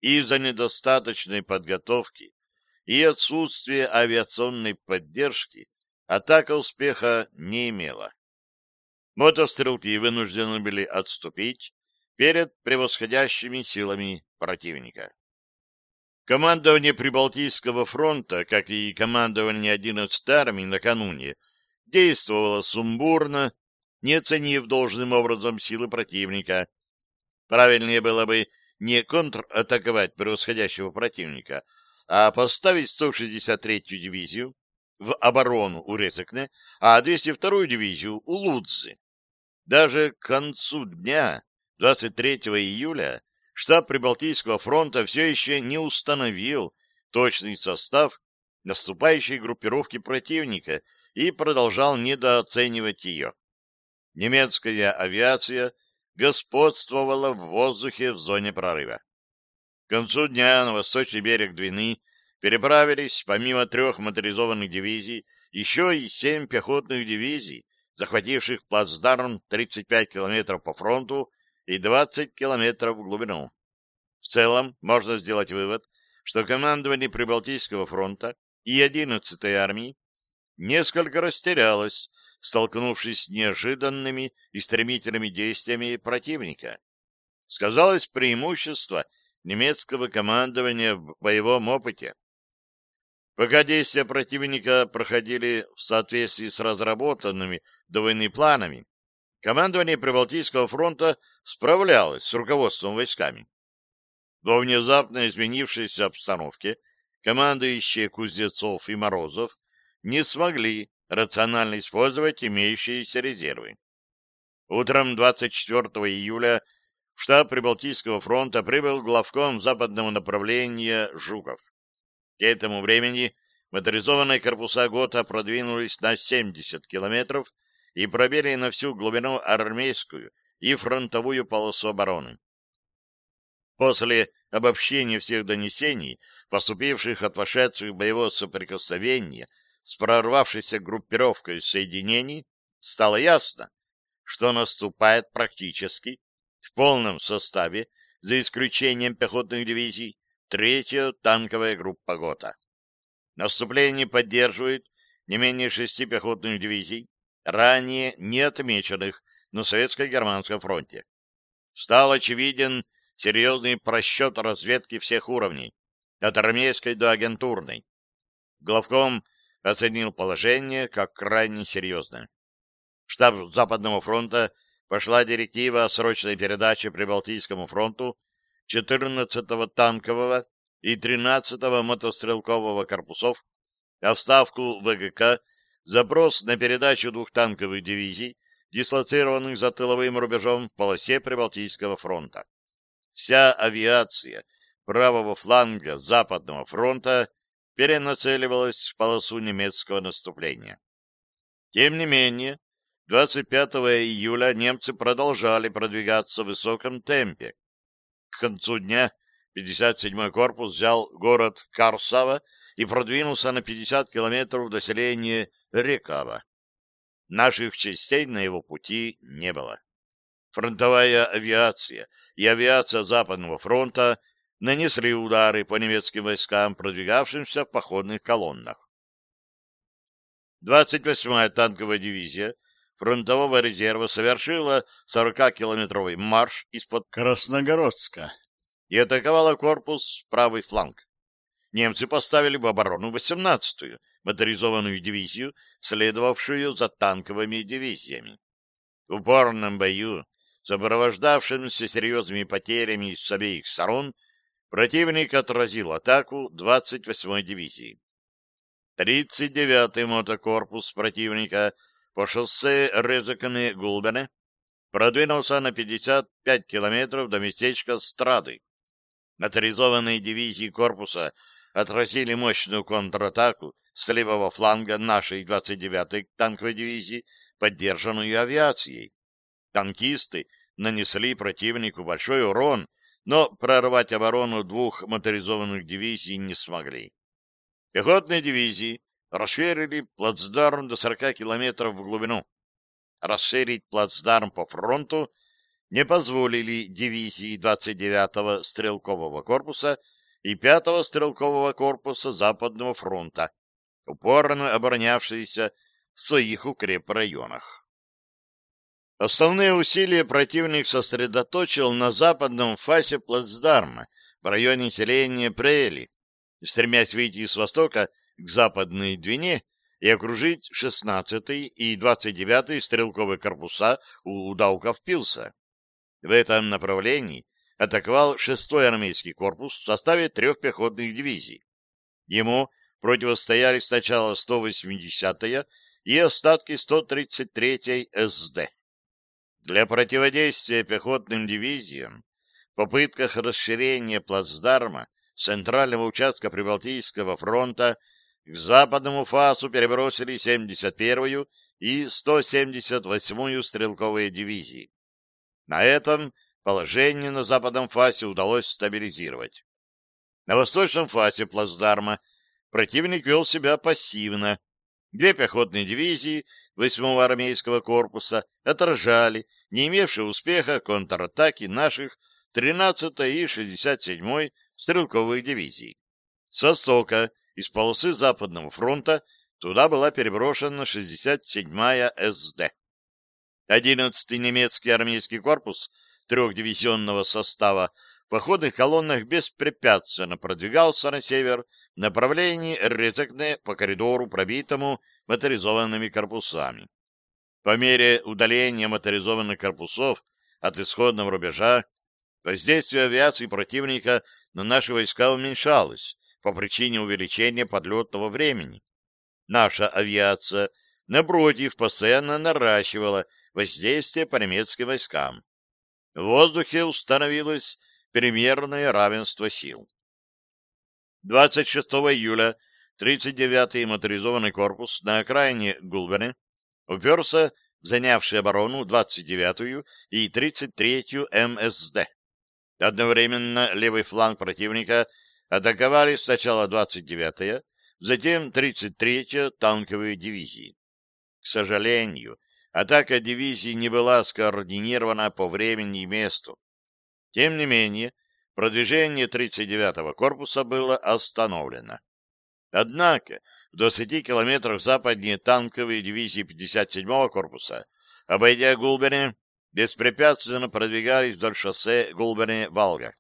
Из-за недостаточной подготовки и отсутствия авиационной поддержки атака успеха не имела. Мотострелки вынуждены были отступить, перед превосходящими силами противника. Командование Прибалтийского фронта, как и командование 11-й армии накануне, действовало сумбурно, не оценив должным образом силы противника. Правильнее было бы не контратаковать превосходящего противника, а поставить 163-ю дивизию в оборону у Резекне, а 202-ю дивизию у Лудзы. Даже к концу дня 23 июля штаб Прибалтийского фронта все еще не установил точный состав наступающей группировки противника и продолжал недооценивать ее. Немецкая авиация господствовала в воздухе в зоне прорыва. К концу дня на восточный берег Двины переправились, помимо трех моторизованных дивизий, еще и семь пехотных дивизий, захвативших плацдарм 35 километров по фронту и 20 километров в глубину. В целом можно сделать вывод, что командование Прибалтийского фронта и 11-й армии несколько растерялось, столкнувшись с неожиданными и стремительными действиями противника. Сказалось преимущество немецкого командования в боевом опыте. Пока действия противника проходили в соответствии с разработанными до войны планами, командование Прибалтийского фронта справлялось с руководством войсками. Во внезапно изменившейся обстановке командующие Кузнецов и Морозов не смогли рационально использовать имеющиеся резервы. Утром 24 июля в штаб Прибалтийского фронта прибыл главком западного направления Жуков. К этому времени моторизованные корпуса ГОТА продвинулись на 70 километров – и пробили на всю глубину армейскую и фронтовую полосу обороны. После обобщения всех донесений, поступивших от вошедших боевого соприкосновения с прорвавшейся группировкой соединений, стало ясно, что наступает практически в полном составе, за исключением пехотных дивизий, третья танковая группа ГОТА. Наступление поддерживает не менее шести пехотных дивизий, ранее не отмеченных на советско-германском фронте. Стал очевиден серьезный просчет разведки всех уровней, от армейской до агентурной. Главком оценил положение как крайне серьезное. В штаб Западного фронта пошла директива о срочной передаче Прибалтийскому фронту 14-го танкового и 13-го мотострелкового корпусов, а вставку ВГК Запрос на передачу двух танковых дивизий, дислоцированных за тыловым рубежом в полосе Прибалтийского фронта. Вся авиация правого фланга Западного фронта перенацеливалась в полосу немецкого наступления. Тем не менее, 25 июля немцы продолжали продвигаться в высоком темпе. К концу дня 57-й корпус взял город Карсава и продвинулся на 50 километров до селения Рекава. Наших частей на его пути не было. Фронтовая авиация и авиация Западного фронта нанесли удары по немецким войскам, продвигавшимся в походных колоннах. 28-я танковая дивизия фронтового резерва совершила 40-километровый марш из-под Красногородска и атаковала корпус правый фланг немцы поставили в оборону 18-ю моторизованную дивизию, следовавшую за танковыми дивизиями. В упорном бою, сопровождавшемся серьезными потерями с обеих сторон, противник отразил атаку 28-й дивизии. 39-й мотокорпус противника по шоссе Резаканы-Гулбене продвинулся на 55 километров до местечка Страды. Моторизованные дивизии корпуса отразили мощную контратаку с левого фланга нашей 29-й танковой дивизии, поддержанную авиацией. Танкисты нанесли противнику большой урон, но прорвать оборону двух моторизованных дивизий не смогли. Пехотные дивизии расширили плацдарм до 40 километров в глубину. Расширить плацдарм по фронту не позволили дивизии 29-го стрелкового корпуса и 5-го стрелкового корпуса Западного фронта, упорно оборонявшиеся в своих укрепрайонах. Основные усилия противник сосредоточил на западном фасе плацдарма в районе селения Прели, стремясь выйти с востока к западной Двине и окружить 16-й и 29-й стрелковые корпуса у Даукавпилса. В этом направлении атаковал 6-й армейский корпус в составе трех пехотных дивизий. Ему противостояли сначала 180-я и остатки 133-й СД. Для противодействия пехотным дивизиям в попытках расширения плацдарма центрального участка Прибалтийского фронта к западному фасу перебросили 71-ю и 178-ю стрелковые дивизии. На этом положение на западном фасе удалось стабилизировать. На восточном фасе плацдарма противник вел себя пассивно. Две пехотные дивизии 8-го армейского корпуса отражали не имевшие успеха контратаки наших 13-й и 67-й стрелковых дивизий. С востока, из полосы Западного фронта, туда была переброшена 67-я СД. 11-й немецкий армейский корпус – трех дивизионного состава в походных колоннах беспрепятственно продвигался на север в направлении Рецекне по коридору, пробитому моторизованными корпусами. По мере удаления моторизованных корпусов от исходного рубежа воздействие авиации противника на наши войска уменьшалось по причине увеличения подлетного времени. Наша авиация, напротив, постоянно наращивала воздействие по немецким войскам. В воздухе установилось примерное равенство сил. 26 июля 39-й моторизованный корпус на окраине Гулбене уперся в занявший оборону 29-ю и 33-ю МСД. Одновременно левый фланг противника атаковали сначала 29-я, затем 33-я танковые дивизии. К сожалению, Атака дивизии не была скоординирована по времени и месту. Тем не менее, продвижение 39-го корпуса было остановлено. Однако в 20 километрах западнее танковые дивизии 57-го корпуса, обойдя Гулбене, беспрепятственно продвигались вдоль шоссе Гулбене-Валга.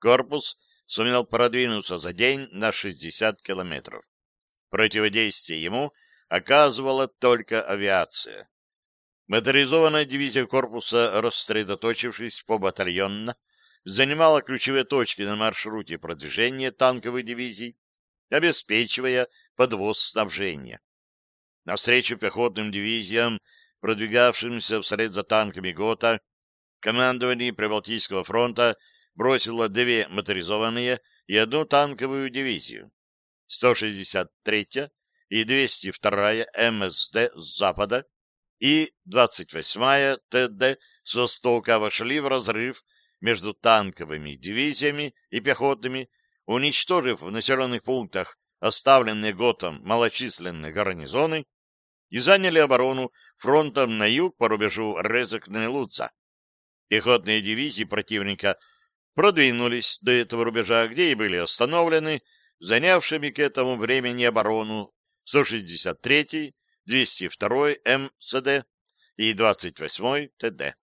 Корпус сумел продвинуться за день на 60 километров. Противодействие ему оказывала только авиация. Моторизованная дивизия корпуса, рассредоточившись побатальонно, занимала ключевые точки на маршруте продвижения танковых дивизий, обеспечивая подвоз снабжения. На встречу пехотным дивизиям, продвигавшимся вслед за танками ГОТА, командование Прибалтийского фронта бросило две моторизованные и одну танковую дивизию, 163-я и 202-я МСД с запада, и 28-я ТД со Стока вошли в разрыв между танковыми дивизиями и пехотными, уничтожив в населенных пунктах оставленные Готом малочисленные гарнизоны и заняли оборону фронтом на юг по рубежу Резекне-Луца. Пехотные дивизии противника продвинулись до этого рубежа, где и были остановлены занявшими к этому времени оборону 163-й, 202 МСД и 28 ТД.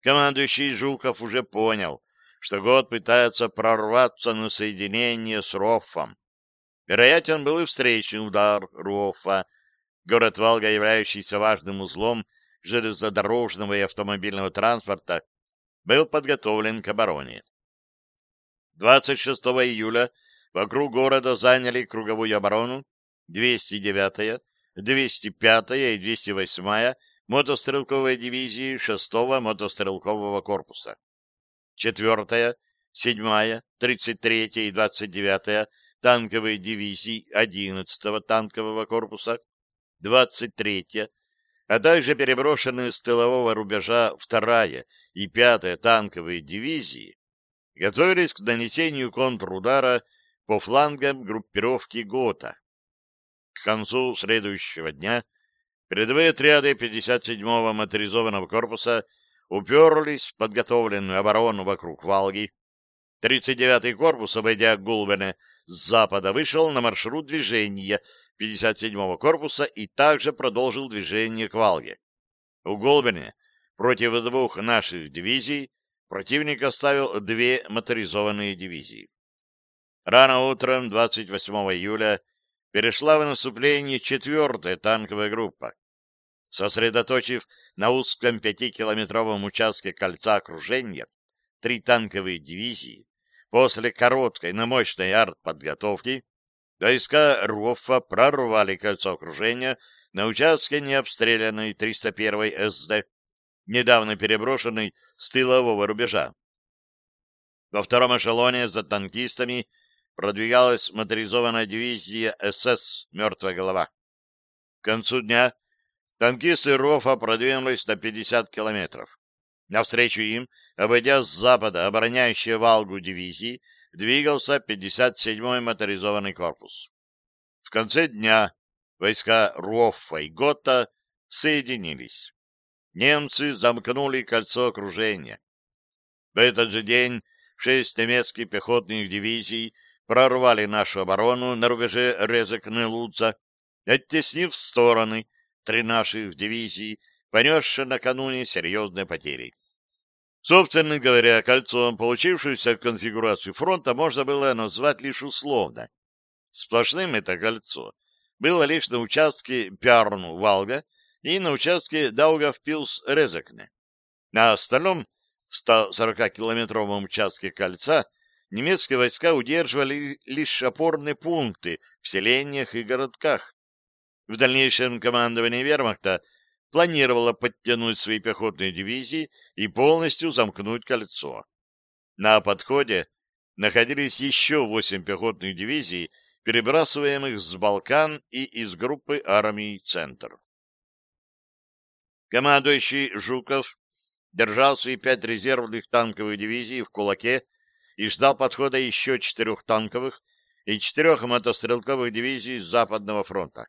Командующий Жуков уже понял, что год пытается прорваться на соединение с Роффом. Вероятен был и встречный удар Роффа, город Волга, являющийся важным узлом железнодорожного и автомобильного транспорта, был подготовлен к обороне. 26 июля вокруг города заняли круговую оборону 209-я, 205-я и 208-я мотострелковой дивизии 6-го мотострелкового корпуса. 4-я, 7-я, 33-я и 29-я танковые дивизии 11-го танкового корпуса, 23-я, а также переброшенные с тылового рубежа 2-я и 5-я танковые дивизии готовились к нанесению контрудара по флангам группировки ГОТА концу следующего дня передовые отряды 57-го моторизованного корпуса уперлись в подготовленную оборону вокруг Валги. 39-й корпус, обойдя Гулбене с запада, вышел на маршрут движения 57-го корпуса и также продолжил движение к Валге. У Гулбене против двух наших дивизий противник оставил две моторизованные дивизии. Рано утром 28 июля перешла в наступление четвертая танковая группа. Сосредоточив на узком пятикилометровом участке кольца окружения три танковые дивизии, после короткой, но мощной артподготовки войска Руоффа прорвали кольцо окружения на участке необстрелянной 301-й СД, недавно переброшенной с тылового рубежа. Во втором эшелоне за танкистами – продвигалась моторизованная дивизия СС «Мертвая голова». К концу дня танкисты РОФа продвинулись на 50 километров. Навстречу им, обойдя с запада обороняющие Валгу дивизии, двигался 57-й моторизованный корпус. В конце дня войска Руоффа и Готта соединились. Немцы замкнули кольцо окружения. В этот же день шесть немецких пехотных дивизий прорвали нашу оборону на рубеже Резок-Нелуца, оттеснив в стороны три наших дивизии, понесшие накануне серьезные потери. Собственно говоря, кольцом получившуюся конфигурацию фронта можно было назвать лишь условно. Сплошным это кольцо было лишь на участке Пярну-Валга и на участке Даугавпилс-Резекне. На остальном 140-километровом участке кольца — немецкие войска удерживали лишь опорные пункты в селениях и городках. В дальнейшем командование вермахта планировало подтянуть свои пехотные дивизии и полностью замкнуть кольцо. На подходе находились еще восемь пехотных дивизий, перебрасываемых с Балкан и из группы армий «Центр». Командующий Жуков держал свои пять резервных танковых дивизий в кулаке и ждал подхода еще четырех танковых и четырех мотострелковых дивизий Западного фронта.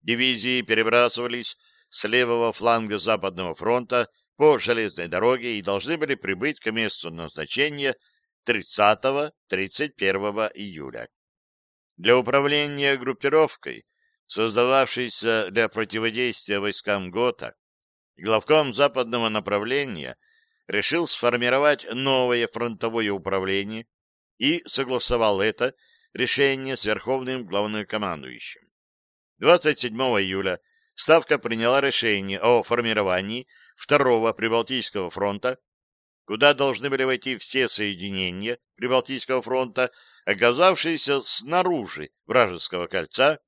Дивизии перебрасывались с левого фланга Западного фронта по железной дороге и должны были прибыть к месту назначения 30-31 июля. Для управления группировкой, создававшейся для противодействия войскам ГОТА, главком западного направления – решил сформировать новое фронтовое управление и согласовал это решение с Верховным главнокомандующим. 27 июля Ставка приняла решение о формировании Второго Прибалтийского фронта, куда должны были войти все соединения Прибалтийского фронта, оказавшиеся снаружи вражеского кольца,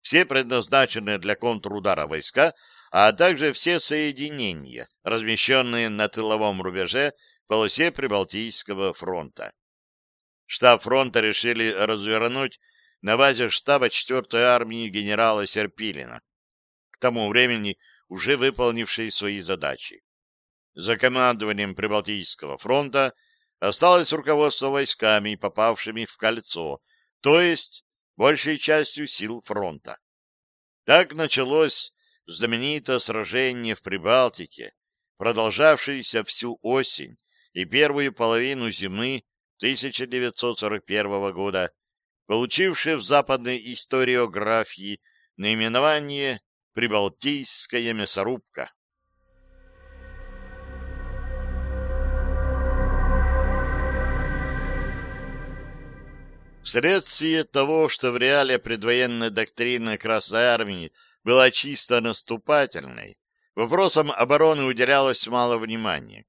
все предназначенные для контрудара войска – а также все соединения, размещенные на тыловом рубеже полосе Прибалтийского фронта. Штаб фронта решили развернуть на базе штаба 4-й армии генерала Серпилина, к тому времени уже выполнившей свои задачи. За командованием Прибалтийского фронта осталось руководство войсками, попавшими в кольцо, то есть большей частью сил фронта. Так началось знаменитое сражение в Прибалтике, продолжавшееся всю осень и первую половину зимы 1941 года, получившее в западной историографии наименование «Прибалтийская мясорубка». Вследствие того, что в реале предвоенная доктрина Красной Армии – была чисто наступательной, вопросам обороны уделялось мало внимания.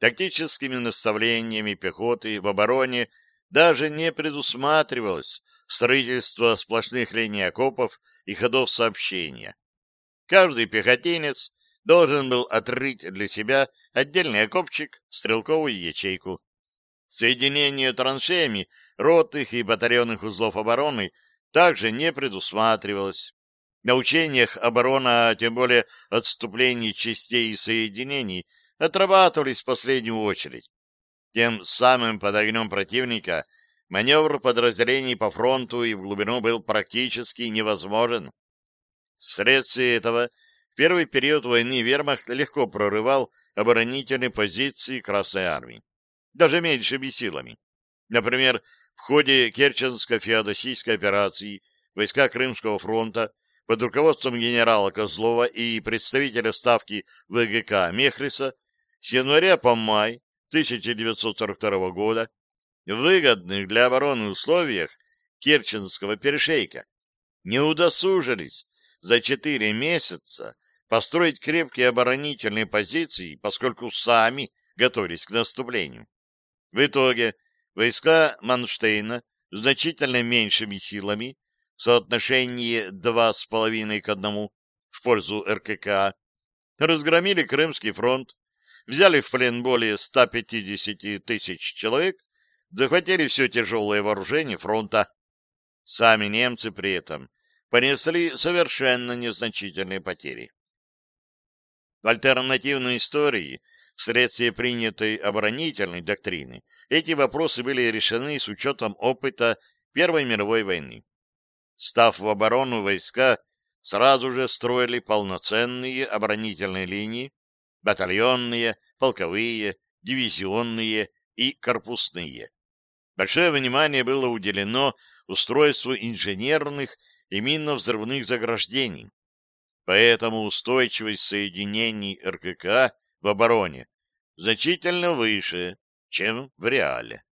Тактическими наставлениями пехоты в обороне даже не предусматривалось строительство сплошных линий окопов и ходов сообщения. Каждый пехотинец должен был отрыть для себя отдельный окопчик, стрелковую ячейку. Соединение траншеями ротных и батальонных узлов обороны также не предусматривалось. На учениях оборона, тем более отступлений частей и соединений, отрабатывались в последнюю очередь. Тем самым под огнем противника маневр подразделений по фронту и в глубину был практически невозможен. Вследствие этого в первый период войны вермахт легко прорывал оборонительные позиции Красной Армии, даже меньшими силами. Например, в ходе Керченско-Феодосийской операции войска Крымского фронта под руководством генерала Козлова и представителя ставки ВГК Мехриса с января по май 1942 года в выгодных для обороны условиях Керченского перешейка не удосужились за четыре месяца построить крепкие оборонительные позиции, поскольку сами готовились к наступлению. В итоге войска Манштейна значительно меньшими силами соотношении 2,5 к 1 в пользу РКК, разгромили Крымский фронт, взяли в плен более 150 тысяч человек, захватили все тяжелое вооружение фронта. Сами немцы при этом понесли совершенно незначительные потери. В альтернативной истории вследствие принятой оборонительной доктрины эти вопросы были решены с учетом опыта Первой мировой войны став в оборону войска сразу же строили полноценные оборонительные линии, батальонные, полковые, дивизионные и корпусные. Большое внимание было уделено устройству инженерных и минно-взрывных заграждений. Поэтому устойчивость соединений РКК в обороне значительно выше, чем в реале.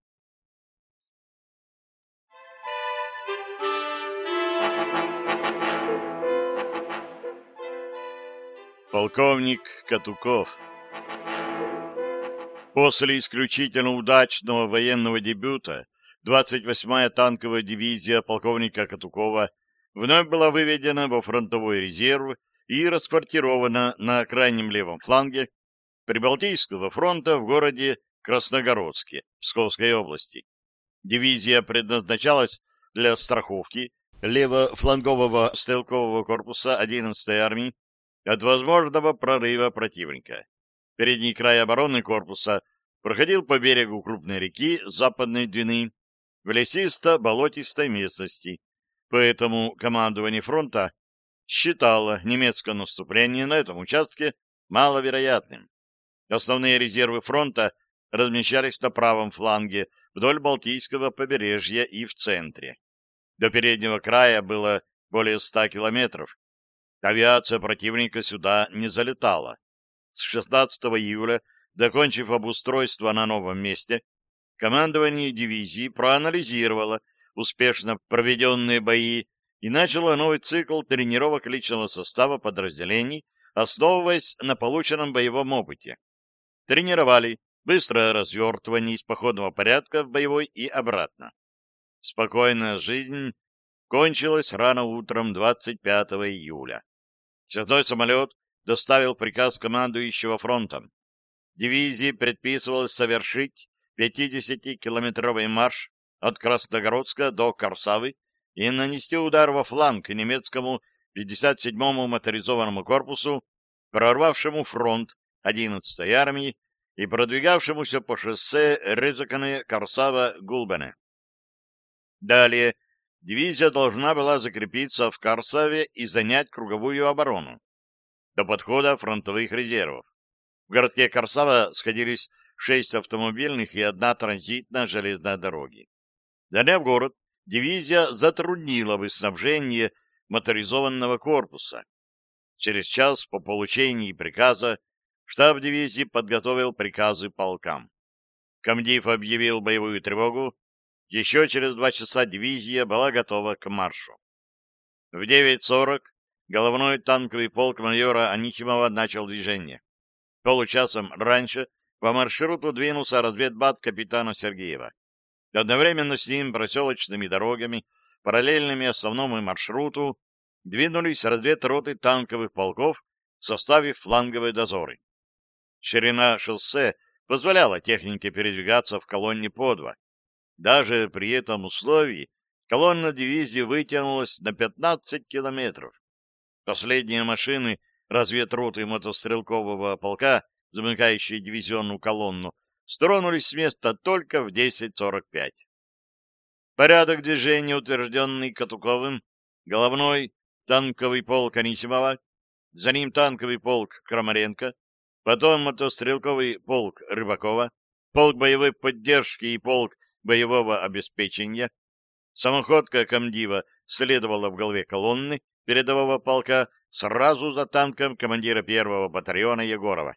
полковник Катуков. После исключительно удачного военного дебюта 28-я танковая дивизия полковника Катукова вновь была выведена во фронтовой резерв и расквартирована на крайнем левом фланге Прибалтийского фронта в городе Красногородске Псковской области. Дивизия предназначалась для страховки левофлангового стрелкового корпуса 11-й армии от возможного прорыва противника. Передний край обороны корпуса проходил по берегу крупной реки Западной Двины в лесисто-болотистой местности, поэтому командование фронта считало немецкое наступление на этом участке маловероятным. Основные резервы фронта размещались на правом фланге вдоль Балтийского побережья и в центре. До переднего края было более 100 километров, Авиация противника сюда не залетала. С 16 июля, докончив обустройство на новом месте, командование дивизии проанализировало успешно проведенные бои и начало новый цикл тренировок личного состава подразделений, основываясь на полученном боевом опыте. Тренировали быстрое развертывание из походного порядка в боевой и обратно. Спокойная жизнь кончилась рано утром 25 июля. Связной самолет доставил приказ командующего фронтом. Дивизии предписывалось совершить 50-километровый марш от Красногородска до Корсавы и нанести удар во фланг немецкому 57-му моторизованному корпусу, прорвавшему фронт 11-й армии и продвигавшемуся по шоссе Резакане Корсава-Гулбене. Далее дивизия должна была закрепиться в Карсаве и занять круговую оборону до подхода фронтовых резервов. В городке Карсава сходились шесть автомобильных и одна транзитная железная дороги. Заняв город, дивизия затруднила бы снабжение моторизованного корпуса. Через час по получении приказа штаб дивизии подготовил приказы полкам. Комдив объявил боевую тревогу еще через два часа дивизия была готова к маршу. В 9.40 головной танковый полк майора Анисимова начал движение. Получасом раньше по маршруту двинулся разведбат капитана Сергеева. Одновременно с ним проселочными дорогами, параллельными основному маршруту, двинулись разведроты танковых полков составив фланговые дозоры. Ширина шоссе позволяла технике передвигаться в колонне по два, даже при этом условии колонна дивизии вытянулась на 15 километров. Последние машины разведроты мотострелкового полка, замыкающие дивизионную колонну, стронулись с места только в 10.45. Порядок движения, утвержденный Катуковым, головной танковый полк Анисимова, за ним танковый полк Крамаренко, потом мотострелковый полк Рыбакова, полк боевой поддержки и полк боевого обеспечения, самоходка комдива следовала в голове колонны передового полка сразу за танком командира первого батальона Егорова.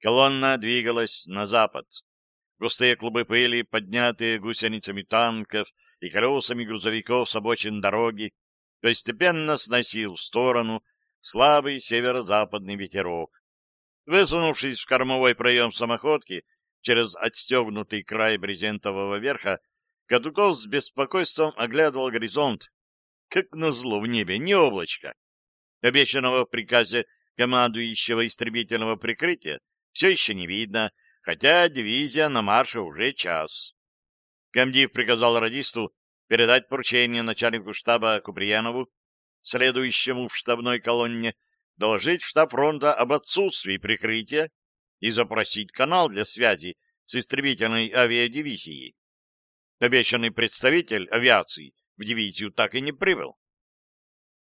Колонна двигалась на запад. Густые клубы пыли, поднятые гусеницами танков и колесами грузовиков с обочин дороги, постепенно сносил в сторону слабый северо-западный ветерок. Высунувшись в кормовой проем самоходки, через отстегнутый край брезентового верха, Катуков с беспокойством оглядывал горизонт. Как назло в небе, не облачко. Обещанного в приказе командующего истребительного прикрытия все еще не видно, хотя дивизия на марше уже час. Комдив приказал радисту передать поручение начальнику штаба Куприянову, следующему в штабной колонне, доложить в штаб фронта об отсутствии прикрытия и запросить канал для связи с истребительной авиадивизией. Обещанный представитель авиации в дивизию так и не прибыл.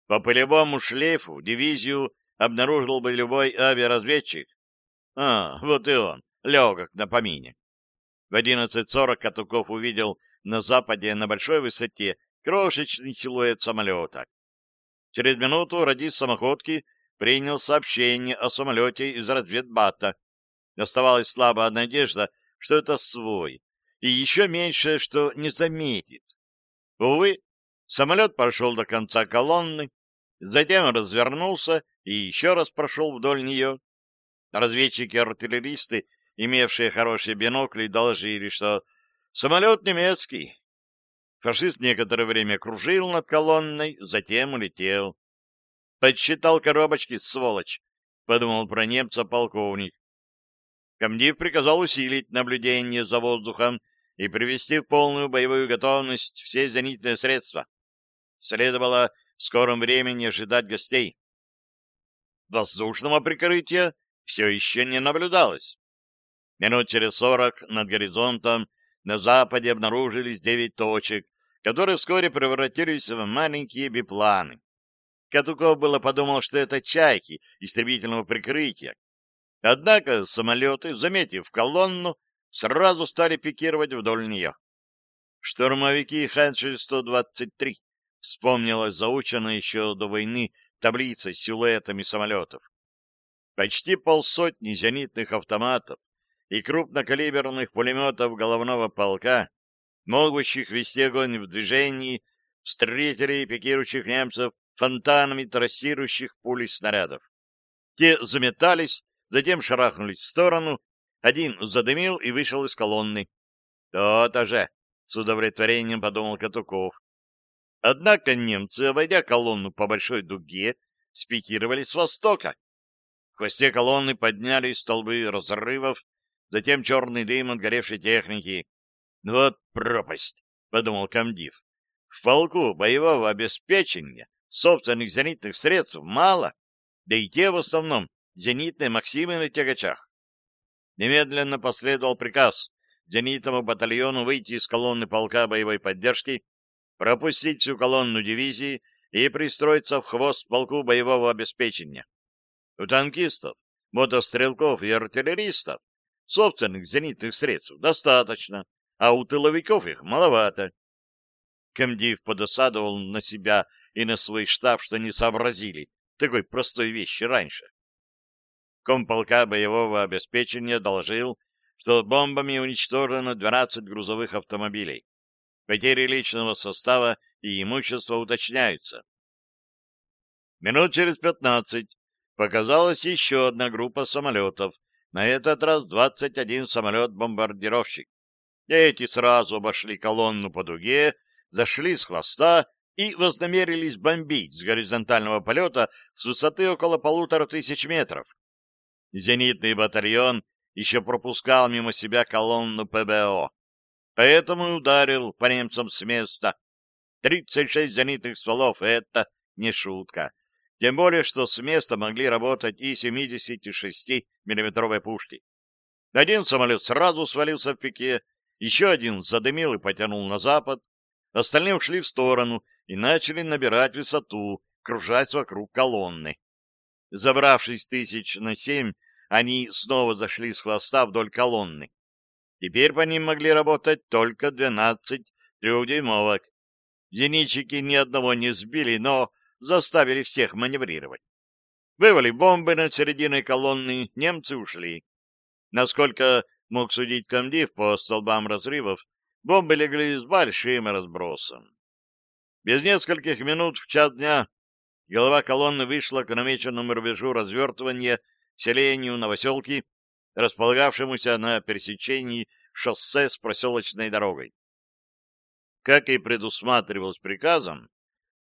По полевому шлейфу дивизию обнаружил бы любой авиаразведчик. А, вот и он, легок на помине. В 11.40 Катуков увидел на западе на большой высоте крошечный силуэт самолета. Через минуту радист самоходки принял сообщение о самолете из разведбата, оставалась слабая надежда, что это свой, и еще меньше, что не заметит. Увы, самолет прошел до конца колонны, затем развернулся и еще раз прошел вдоль нее. Разведчики-артиллеристы, имевшие хорошие бинокли, доложили, что самолет немецкий. Фашист некоторое время кружил над колонной, затем улетел. Подсчитал коробочки, сволочь, — подумал про немца полковник комдив приказал усилить наблюдение за воздухом и привести в полную боевую готовность все зенитные средства. Следовало в скором времени ожидать гостей. Воздушного прикрытия все еще не наблюдалось. Минут через сорок над горизонтом на западе обнаружились девять точек, которые вскоре превратились в маленькие бипланы. Катуков было подумал, что это чайки истребительного прикрытия, Однако самолеты, заметив колонну, сразу стали пикировать вдоль нее. Штурмовики Хеншель-123 вспомнилась заученная еще до войны таблица с силуэтами самолетов. Почти полсотни зенитных автоматов и крупнокалиберных пулеметов головного полка, могущих вести огонь в движении, встретили пикирующих немцев фонтанами трассирующих пули снарядов. Те заметались, затем шарахнулись в сторону, один задымил и вышел из колонны. «То-то же!» — с удовлетворением подумал Катуков. Однако немцы, обойдя колонну по большой дуге, спикировали с востока. В хвосте колонны поднялись столбы разрывов, затем черный дым от горевшей техники. «Вот пропасть!» — подумал комдив. «В полку боевого обеспечения собственных зенитных средств мало, да и те в основном зенитные Максимы на тягачах. Немедленно последовал приказ зенитному батальону выйти из колонны полка боевой поддержки, пропустить всю колонну дивизии и пристроиться в хвост полку боевого обеспечения. У танкистов, мотострелков и артиллеристов собственных зенитных средств достаточно, а у тыловиков их маловато. Комдив подосадовал на себя и на свой штаб, что не сообразили такой простой вещи раньше. Комполка боевого обеспечения доложил, что бомбами уничтожено 12 грузовых автомобилей. Потери личного состава и имущества уточняются. Минут через 15 показалась еще одна группа самолетов, на этот раз 21 самолет-бомбардировщик. Эти сразу обошли колонну по дуге, зашли с хвоста и вознамерились бомбить с горизонтального полета с высоты около полутора тысяч метров зенитный батальон еще пропускал мимо себя колонну ПБО, поэтому ударил по немцам с места. 36 зенитных стволов — это не шутка. Тем более, что с места могли работать и 76-миллиметровые пушки. Один самолет сразу свалился в пике, еще один задымил и потянул на запад, остальные ушли в сторону и начали набирать высоту, кружась вокруг колонны. Забравшись тысяч на семь, они снова зашли с хвоста вдоль колонны. Теперь по ним могли работать только двенадцать трехдюймовок. Зенитчики ни одного не сбили, но заставили всех маневрировать. Вывали бомбы над серединой колонны, немцы ушли. Насколько мог судить комдив по столбам разрывов, бомбы легли с большим разбросом. Без нескольких минут в час дня Голова колонны вышла к намеченному рубежу развертывания селению Новоселки, располагавшемуся на пересечении шоссе с проселочной дорогой. Как и предусматривалось приказом,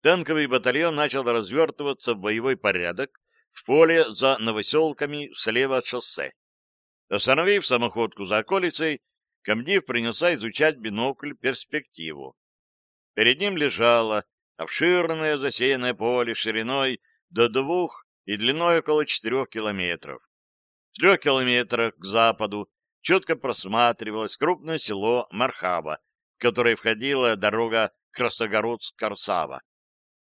танковый батальон начал развертываться в боевой порядок в поле за новоселками слева от шоссе. Остановив самоходку за околицей, комдив принялся изучать бинокль перспективу. Перед ним лежала обширное засеянное поле шириной до двух и длиной около четырех километров. В трех километрах к западу четко просматривалось крупное село Мархаба, в которое входила дорога Красногородск-Корсава.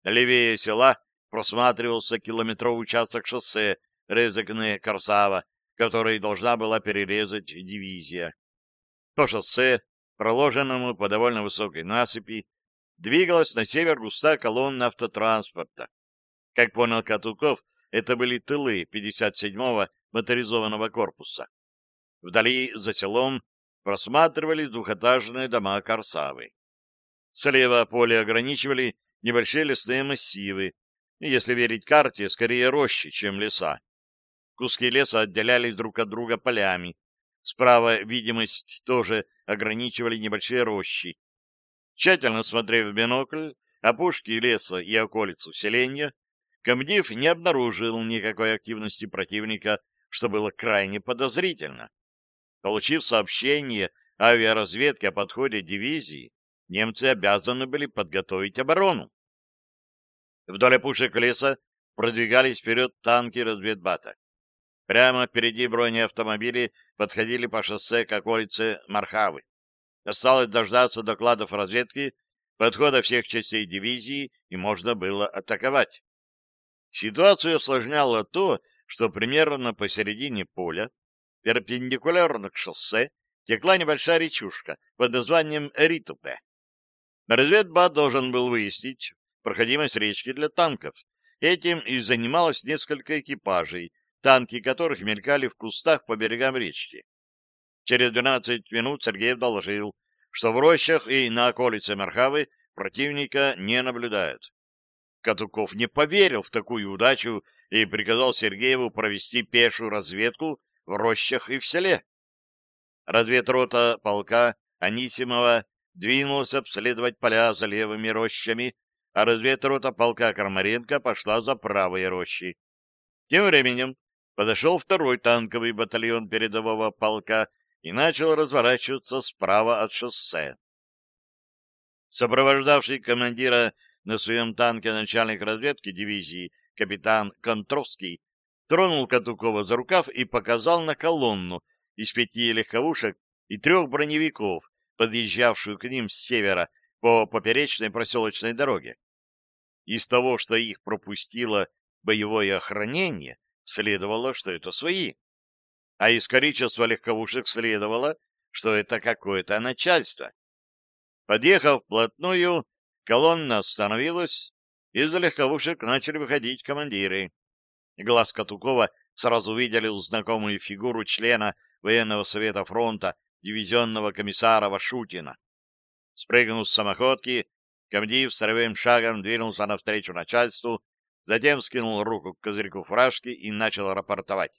Левее села просматривался километровый участок шоссе Резекне-Корсава, который должна была перерезать дивизия. По шоссе, проложенному по довольно высокой насыпи, двигалась на север густая колонна автотранспорта. Как понял Катуков, это были тылы 57-го моторизованного корпуса. Вдали, за селом, просматривались двухэтажные дома Корсавы. Слева поле ограничивали небольшие лесные массивы, если верить карте, скорее рощи, чем леса. Куски леса отделялись друг от друга полями. Справа видимость тоже ограничивали небольшие рощи, Тщательно смотрев в бинокль опушки а леса и околицу селения, Комдив не обнаружил никакой активности противника, что было крайне подозрительно. Получив сообщение авиаразведки о подходе дивизии, немцы обязаны были подготовить оборону. Вдоль опушек леса продвигались вперед танки разведбата. Прямо впереди бронеавтомобили подходили по шоссе к околице Мархавы. Осталось дождаться докладов разведки, подхода всех частей дивизии, и можно было атаковать. Ситуацию осложняло то, что примерно посередине поля, перпендикулярно к шоссе, текла небольшая речушка под названием Ритупе. Разведбат должен был выяснить проходимость речки для танков. Этим и занималось несколько экипажей, танки которых мелькали в кустах по берегам речки. Через двенадцать минут Сергеев доложил, что в рощах и на околице Мархавы противника не наблюдают. Катуков не поверил в такую удачу и приказал Сергееву провести пешую разведку в рощах и в селе. Разведрота полка Анисимова двинулась обследовать поля за левыми рощами, а разведрота полка Кармаренко пошла за правые рощи. Тем временем подошел второй танковый батальон передового полка и начал разворачиваться справа от шоссе. Сопровождавший командира на своем танке начальник разведки дивизии капитан Контровский тронул Катукова за рукав и показал на колонну из пяти легковушек и трех броневиков, подъезжавшую к ним с севера по поперечной проселочной дороге. Из того, что их пропустило боевое охранение, следовало, что это свои а из количества легковушек следовало, что это какое-то начальство. Подъехав вплотную, колонна остановилась, из легковушек начали выходить командиры. Глаз Катукова сразу увидели знакомую фигуру члена военного совета фронта, дивизионного комиссара Вашутина. Спрыгнув с самоходки, комдив сырым шагом двинулся навстречу начальству, затем скинул руку к козырьку фуражки и начал рапортовать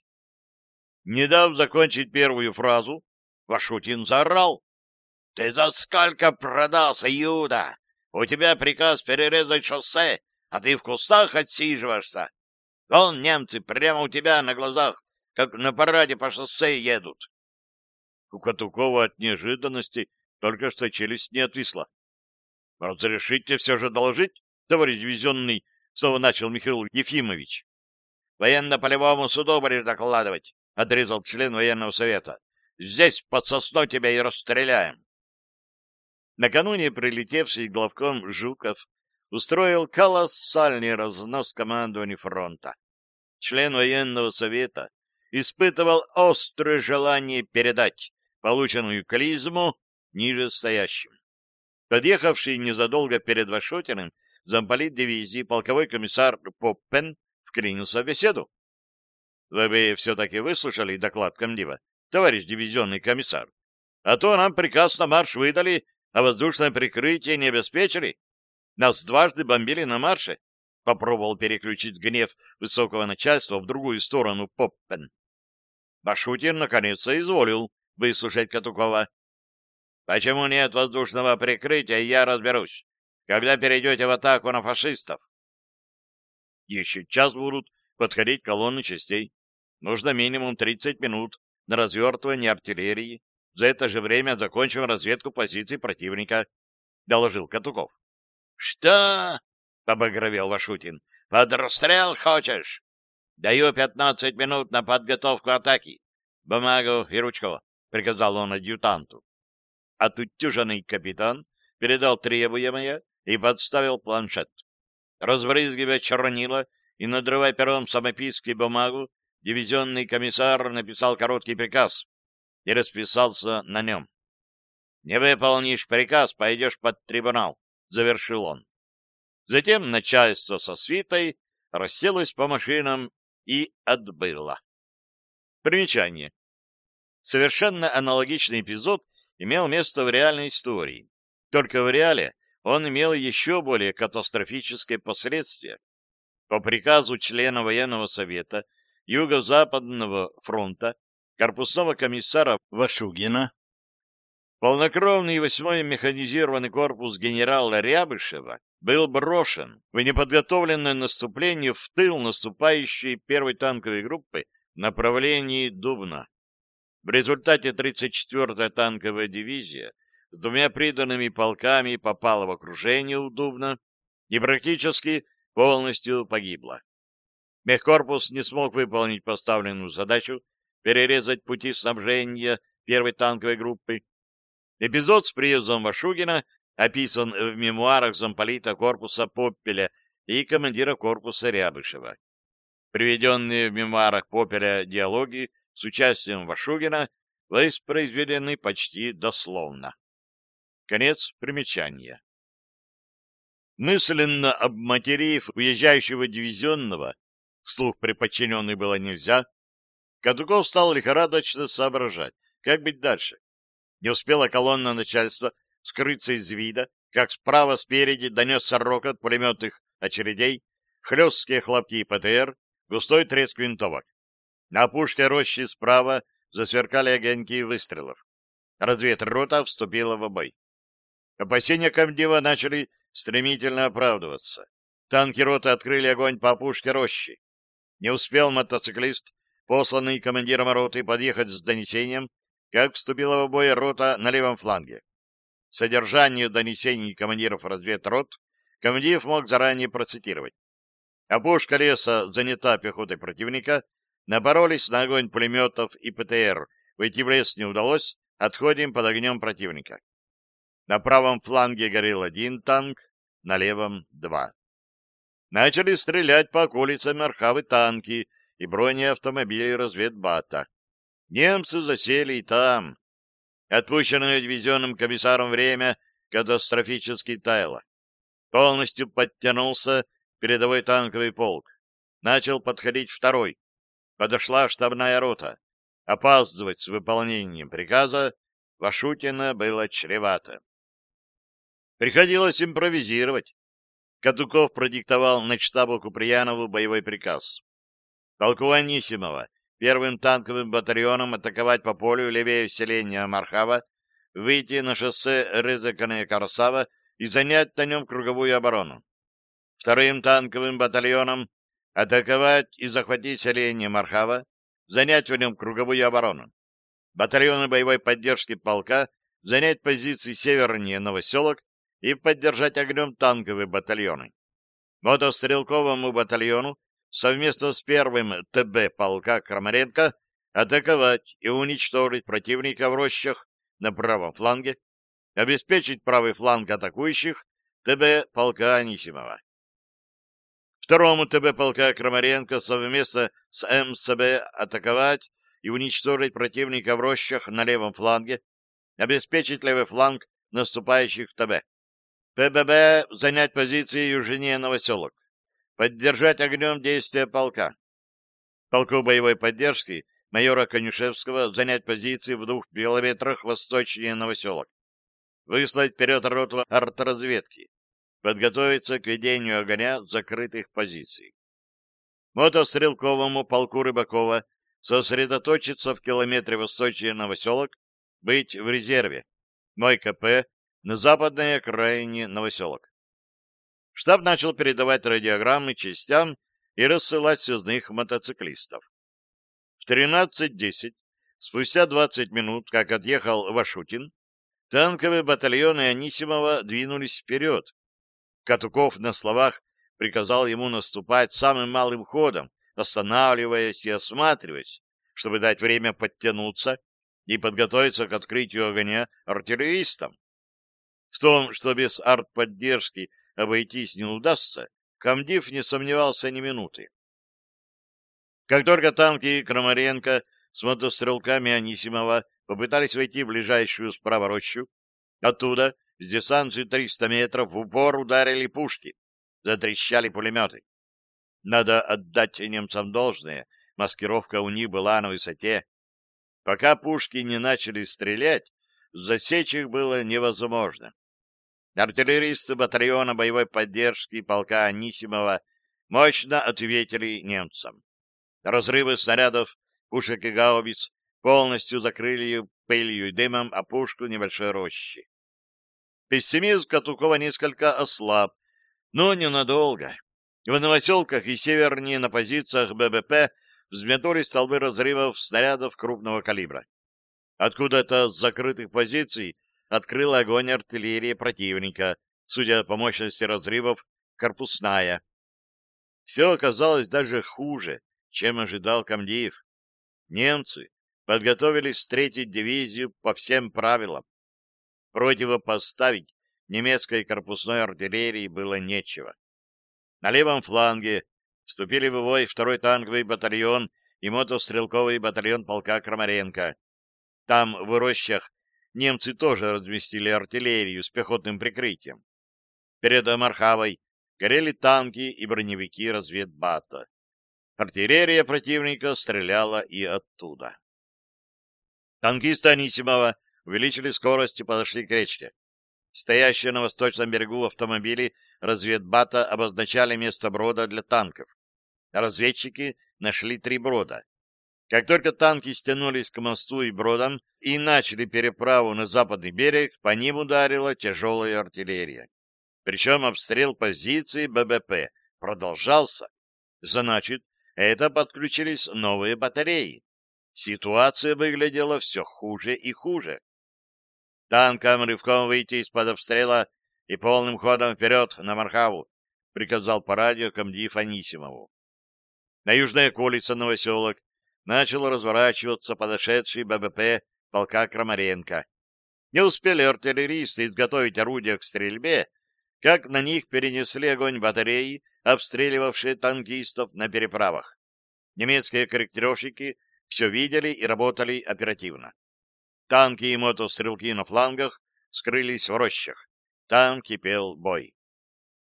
не дав закончить первую фразу, Вашутин заорал. — Ты за сколько продался, Юда? У тебя приказ перерезать шоссе, а ты в кустах отсиживаешься. Вон немцы прямо у тебя на глазах, как на параде по шоссе едут. У Катукова от неожиданности только что челюсть не отвисла. — Разрешите все же доложить, товарищ дивизионный, — снова начал Михаил Ефимович. — Военно-полевому суду будешь докладывать. — отрезал член военного совета. «Здесь, под сосно тебя и расстреляем!» Накануне прилетевший главком Жуков устроил колоссальный разнос командованию фронта. Член военного совета испытывал острое желание передать полученную клизму ниже стоящим. Подъехавший незадолго перед Вашотиным замполит дивизии полковой комиссар Поппен вклинился в беседу. Вы все-таки выслушали доклад комдива, товарищ дивизионный комиссар. А то нам приказ на марш выдали, а воздушное прикрытие не обеспечили. Нас дважды бомбили на марше. Попробовал переключить гнев высокого начальства в другую сторону Поппен. Башутин наконец-то изволил выслушать Катукова. «Почему нет воздушного прикрытия, я разберусь, когда перейдете в атаку на фашистов». «Еще час будут подходить колонны частей. Нужно минимум 30 минут на развертывание артиллерии. За это же время закончим разведку позиций противника», — доложил Катуков. «Что?» — побагровел Вашутин. «Под расстрел хочешь?» «Даю 15 минут на подготовку атаки. Бумагу и ручку», — приказал он адъютанту. А тут Отутюженный капитан передал требуемое и подставил планшет. Разбрызгивая чернила и надрывая пером самописки бумагу, дивизионный комиссар написал короткий приказ и расписался на нем. «Не выполнишь приказ, пойдешь под трибунал», — завершил он. Затем начальство со свитой расселось по машинам и отбыло. Примечание. Совершенно аналогичный эпизод имел место в реальной истории. Только в реале он имел еще более катастрофические последствия. По приказу члена военного совета — Юго-Западного фронта корпусного комиссара Вашугина, полнокровный восьмой механизированный корпус генерала Рябышева был брошен в неподготовленное наступление в тыл наступающей первой танковой группы в направлении Дубна. В результате 34-я танковая дивизия с двумя приданными полками попала в окружение у Дубна и практически полностью погибла. Мехкорпус не смог выполнить поставленную задачу перерезать пути снабжения первой танковой группы. Эпизод с приездом Вашугина описан в мемуарах замполита корпуса Поппеля и командира корпуса Рябышева. Приведенные в мемуарах Поппеля диалоги с участием Вашугина воспроизведены почти дословно. Конец примечания. Мысленно обматерив уезжающего дивизионного, вслух при подчиненной было нельзя, Кадуков стал лихорадочно соображать, как быть дальше. Не успела колонна начальства скрыться из вида, как справа спереди донесся рокот пулеметных очередей, хлесткие хлопки и ПТР, густой треск винтовок. На пушке рощи справа засверкали огоньки выстрелов. Разведрота вступила в бой. Опасения комдива начали стремительно оправдываться. Танки роты открыли огонь по пушке рощи. Не успел мотоциклист, посланный командиром роты, подъехать с донесением, как вступила в бой рота на левом фланге. Содержание донесений командиров разведрот командиров мог заранее процитировать. Опушка леса занята пехотой противника, напоролись на огонь пулеметов и ПТР, Войти в лес не удалось, отходим под огнем противника. На правом фланге горел один танк, на левом — два начали стрелять по околицам Архавы танки и бронеавтомобили разведбата. Немцы засели и там. Отпущенное дивизионным комиссаром время катастрофически таяло. Полностью подтянулся передовой танковый полк. Начал подходить второй. Подошла штабная рота. Опаздывать с выполнением приказа Вашутина было чревато. Приходилось импровизировать. Катуков продиктовал на штабу Куприянову боевой приказ. Толку Анисимова первым танковым батальоном атаковать по полю левее селения Мархава, выйти на шоссе Рызакана и Карасава и занять на нем круговую оборону. Вторым танковым батальоном атаковать и захватить селение Мархава, занять в нем круговую оборону. Батальоны боевой поддержки полка занять позиции севернее Новоселок и поддержать огнем танковые батальоны. Мотострелковому батальону совместно с первым ТБ полка Крамаренко атаковать и уничтожить противника в рощах на правом фланге, обеспечить правый фланг атакующих ТБ полка Анисимова. Второму ТБ полка Крамаренко совместно с МСБ атаковать и уничтожить противника в рощах на левом фланге, обеспечить левый фланг наступающих ТБ. ПББ занять позиции южнее Новоселок. Поддержать огнем действия полка. Полку боевой поддержки майора Конюшевского занять позиции в двух километрах восточнее Новоселок. Выслать вперед роту артразведки. Подготовиться к ведению огня закрытых позиций. Мотострелковому полку Рыбакова сосредоточиться в километре восточнее Новоселок, быть в резерве. Мой КП на западной окраине новоселок. Штаб начал передавать радиограммы частям и рассылать связных мотоциклистов. В 13.10, спустя 20 минут, как отъехал Вашутин, танковые батальоны Анисимова двинулись вперед. Катуков на словах приказал ему наступать самым малым ходом, останавливаясь и осматриваясь, чтобы дать время подтянуться и подготовиться к открытию огня артиллеристам. В том, что без артподдержки а обойтись не удастся, комдив не сомневался ни минуты. Как только танки Крамаренко с мотострелками Анисимова попытались войти в ближайшую справа рощу, оттуда с дистанции 300 метров в упор ударили пушки, затрещали пулеметы. Надо отдать немцам должное, маскировка у них была на высоте. Пока пушки не начали стрелять, засечь их было невозможно. Артиллеристы батальона боевой поддержки полка Анисимова мощно ответили немцам. Разрывы снарядов, пушек и гаубиц полностью закрыли пылью и дымом опушку небольшой рощи. Пессимизм Катукова несколько ослаб, но ненадолго. В Новоселках и севернее на позициях ББП взметнулись столбы разрывов снарядов крупного калибра. Откуда-то с закрытых позиций открыл огонь артиллерии противника, судя по мощности разрывов, корпусная. Все оказалось даже хуже, чем ожидал Камдиев. Немцы подготовились встретить дивизию по всем правилам. Противопоставить немецкой корпусной артиллерии было нечего. На левом фланге вступили в бой второй танковый батальон и мотострелковый батальон полка Крамаренко. Там в рощах немцы тоже разместили артиллерию с пехотным прикрытием. Перед Амархавой горели танки и броневики разведбата. Артиллерия противника стреляла и оттуда. Танкисты Анисимова увеличили скорость и подошли к речке. Стоящие на восточном берегу автомобили разведбата обозначали место брода для танков. Разведчики нашли три брода. Как только танки стянулись к мосту и бродам и начали переправу на западный берег, по ним ударила тяжелая артиллерия. Причем обстрел позиций ББП продолжался. Значит, это подключились новые батареи. Ситуация выглядела все хуже и хуже. Танкам рывком выйти из-под обстрела и полным ходом вперед на Мархаву, приказал по радио комдив Фанисимову. На южной околице Новоселок начал разворачиваться подошедший ББП полка Крамаренко. Не успели артиллеристы изготовить орудия к стрельбе, как на них перенесли огонь батареи, обстреливавшие танкистов на переправах. Немецкие корректировщики все видели и работали оперативно. Танки и мотострелки на флангах скрылись в рощах. Там кипел бой.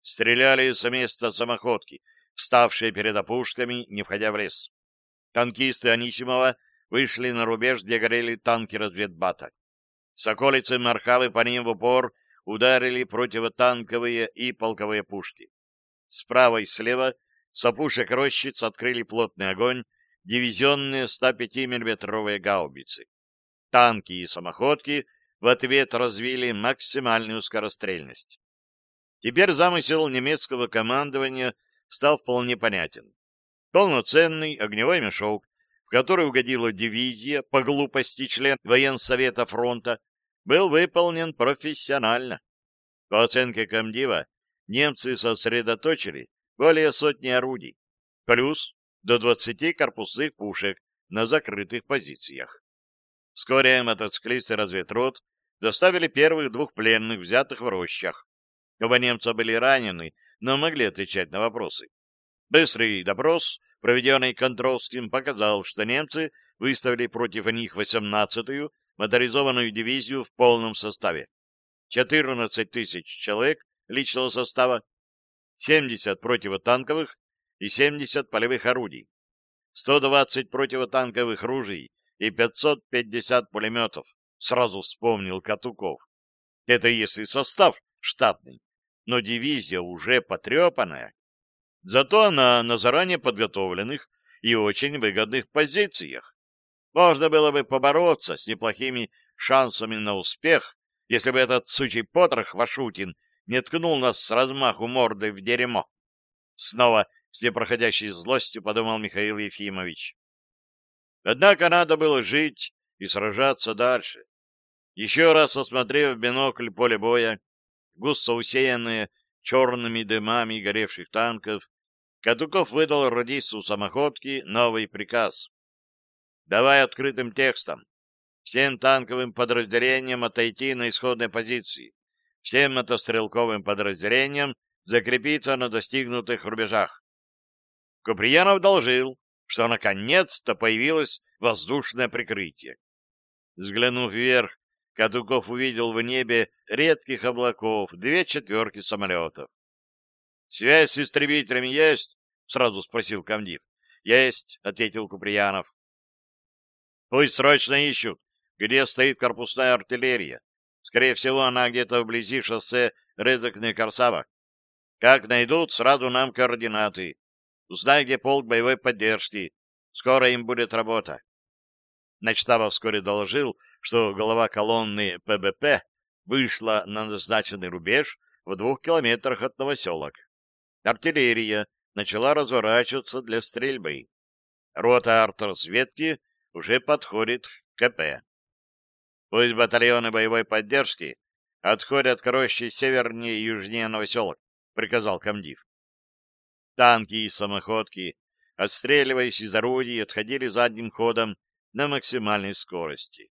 Стреляли с места самоходки, вставшие перед опушками, не входя в лес. Танкисты Анисимова вышли на рубеж, где горели танки разведбата. Соколицы Мархавы по ним в упор ударили противотанковые и полковые пушки. Справа и слева с опушек рощиц открыли плотный огонь дивизионные 105 миллиметровые гаубицы. Танки и самоходки в ответ развили максимальную скорострельность. Теперь замысел немецкого командования стал вполне понятен полноценный огневой мешок, в который угодила дивизия по глупости член военсовета фронта, был выполнен профессионально. По оценке комдива, немцы сосредоточили более сотни орудий, плюс до 20 корпусных пушек на закрытых позициях. Вскоре мотоциклисты разведрот доставили первых двух пленных, взятых в рощах. Оба немца были ранены, но могли отвечать на вопросы. Быстрый допрос, проведенный Контровским, показал, что немцы выставили против них 18-ю моторизованную дивизию в полном составе. 14 тысяч человек личного состава, 70 противотанковых и 70 полевых орудий, 120 противотанковых ружей и 550 пулеметов, сразу вспомнил Катуков. Это если состав штатный, но дивизия уже потрепанная. Зато на на заранее подготовленных и очень выгодных позициях. Можно было бы побороться с неплохими шансами на успех, если бы этот сучий потрох Вашутин не ткнул нас с размаху мордой в дерьмо. Снова с непроходящей злостью подумал Михаил Ефимович. Однако надо было жить и сражаться дальше. Еще раз осмотрев бинокль поле боя, густо усеянное черными дымами горевших танков, Катуков выдал радисту самоходки новый приказ. «Давай открытым текстом. Всем танковым подразделениям отойти на исходной позиции. Всем мотострелковым подразделениям закрепиться на достигнутых рубежах». Куприянов должил, что наконец-то появилось воздушное прикрытие. Взглянув вверх, Катуков увидел в небе редких облаков две четверки самолетов. «Связь с истребителями есть?» — сразу спросил комдив. — Есть, — ответил Куприянов. — Пусть срочно ищут, где стоит корпусная артиллерия. Скорее всего, она где-то вблизи шоссе Резакны корсава Как найдут, сразу нам координаты. Узнай, где полк боевой поддержки. Скоро им будет работа. Начтаба вскоре доложил, что голова колонны ПБП вышла на назначенный рубеж в двух километрах от Новоселок. Артиллерия начала разворачиваться для стрельбы. Рота артразведки уже подходит к КП. Пусть батальоны боевой поддержки отходят к роще севернее и южнее Новоселок, приказал комдив. Танки и самоходки, отстреливаясь из орудий, отходили задним ходом на максимальной скорости.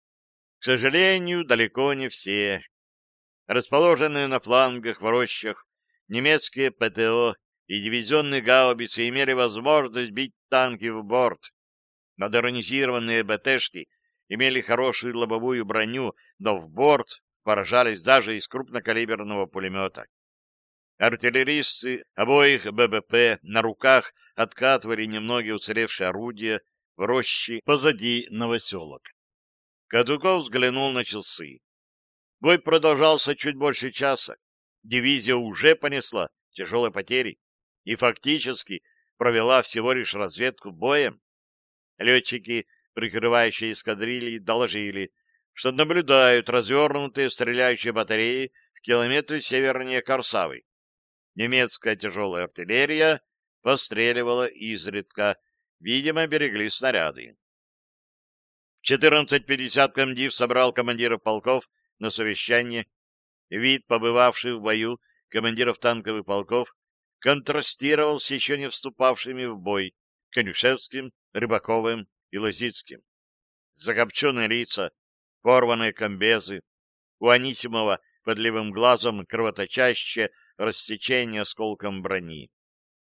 К сожалению, далеко не все. Расположенные на флангах в рощах немецкие ПТО и дивизионные гаубицы имели возможность бить танки в борт. Модернизированные БТшки имели хорошую лобовую броню, но в борт поражались даже из крупнокалиберного пулемета. Артиллеристы обоих ББП на руках откатывали немногие уцелевшие орудия в рощи позади новоселок. Кадуков взглянул на часы. Бой продолжался чуть больше часа. Дивизия уже понесла тяжелые потери и фактически провела всего лишь разведку боем. Летчики, прикрывающие эскадрильи, доложили, что наблюдают развернутые стреляющие батареи в километре севернее Корсавы. Немецкая тяжелая артиллерия постреливала изредка, видимо, берегли снаряды. В 14.50 комдив собрал командиров полков на совещание. Вид побывавших в бою командиров танковых полков контрастировал с еще не вступавшими в бой Конюшевским, Рыбаковым и Лозицким. Закопченные лица, порванные комбезы, у Анисимова под левым глазом кровоточащее рассечение осколком брони.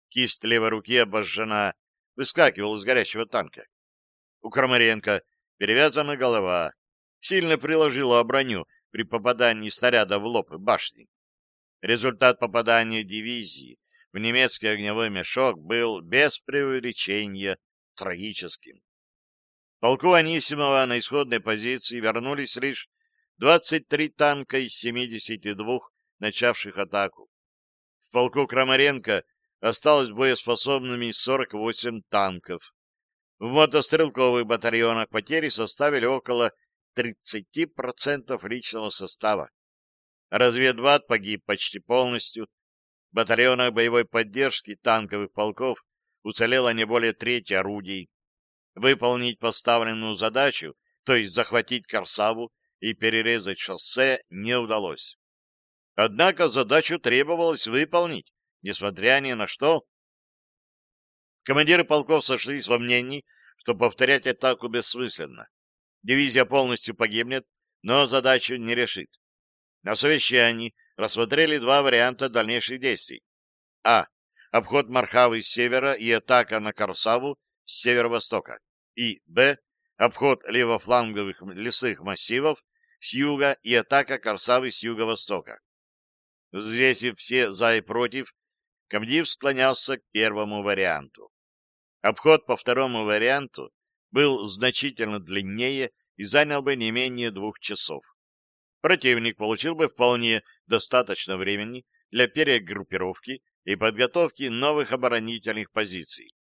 Кисть левой руки обожжена, выскакивал из горящего танка. У Крамаренко перевязана голова, сильно приложила броню при попадании снаряда в лоб башни. Результат попадания дивизии в немецкий огневой мешок был без преувеличения трагическим. Полку Анисимова на исходной позиции вернулись лишь 23 танка из 72, начавших атаку. В полку Крамаренко осталось боеспособными 48 танков. В мотострелковых батальонах потери составили около 30% личного состава. Разведбат погиб почти полностью, батальона боевой поддержки танковых полков уцелело не более трети орудий. Выполнить поставленную задачу, то есть захватить Корсаву и перерезать шоссе, не удалось. Однако задачу требовалось выполнить, несмотря ни на что. Командиры полков сошлись во мнении, что повторять атаку бессмысленно. Дивизия полностью погибнет, но задачу не решит. На совещании рассмотрели два варианта дальнейших действий. А. Обход Мархавы с севера и атака на Карсаву с северо-востока. И. Б. Обход левофланговых лесных массивов с юга и атака Карсавы с юго-востока. Взвесив все «за» и «против», Камдив склонялся к первому варианту. Обход по второму варианту был значительно длиннее и занял бы не менее двух часов противник получил бы вполне достаточно времени для перегруппировки и подготовки новых оборонительных позиций.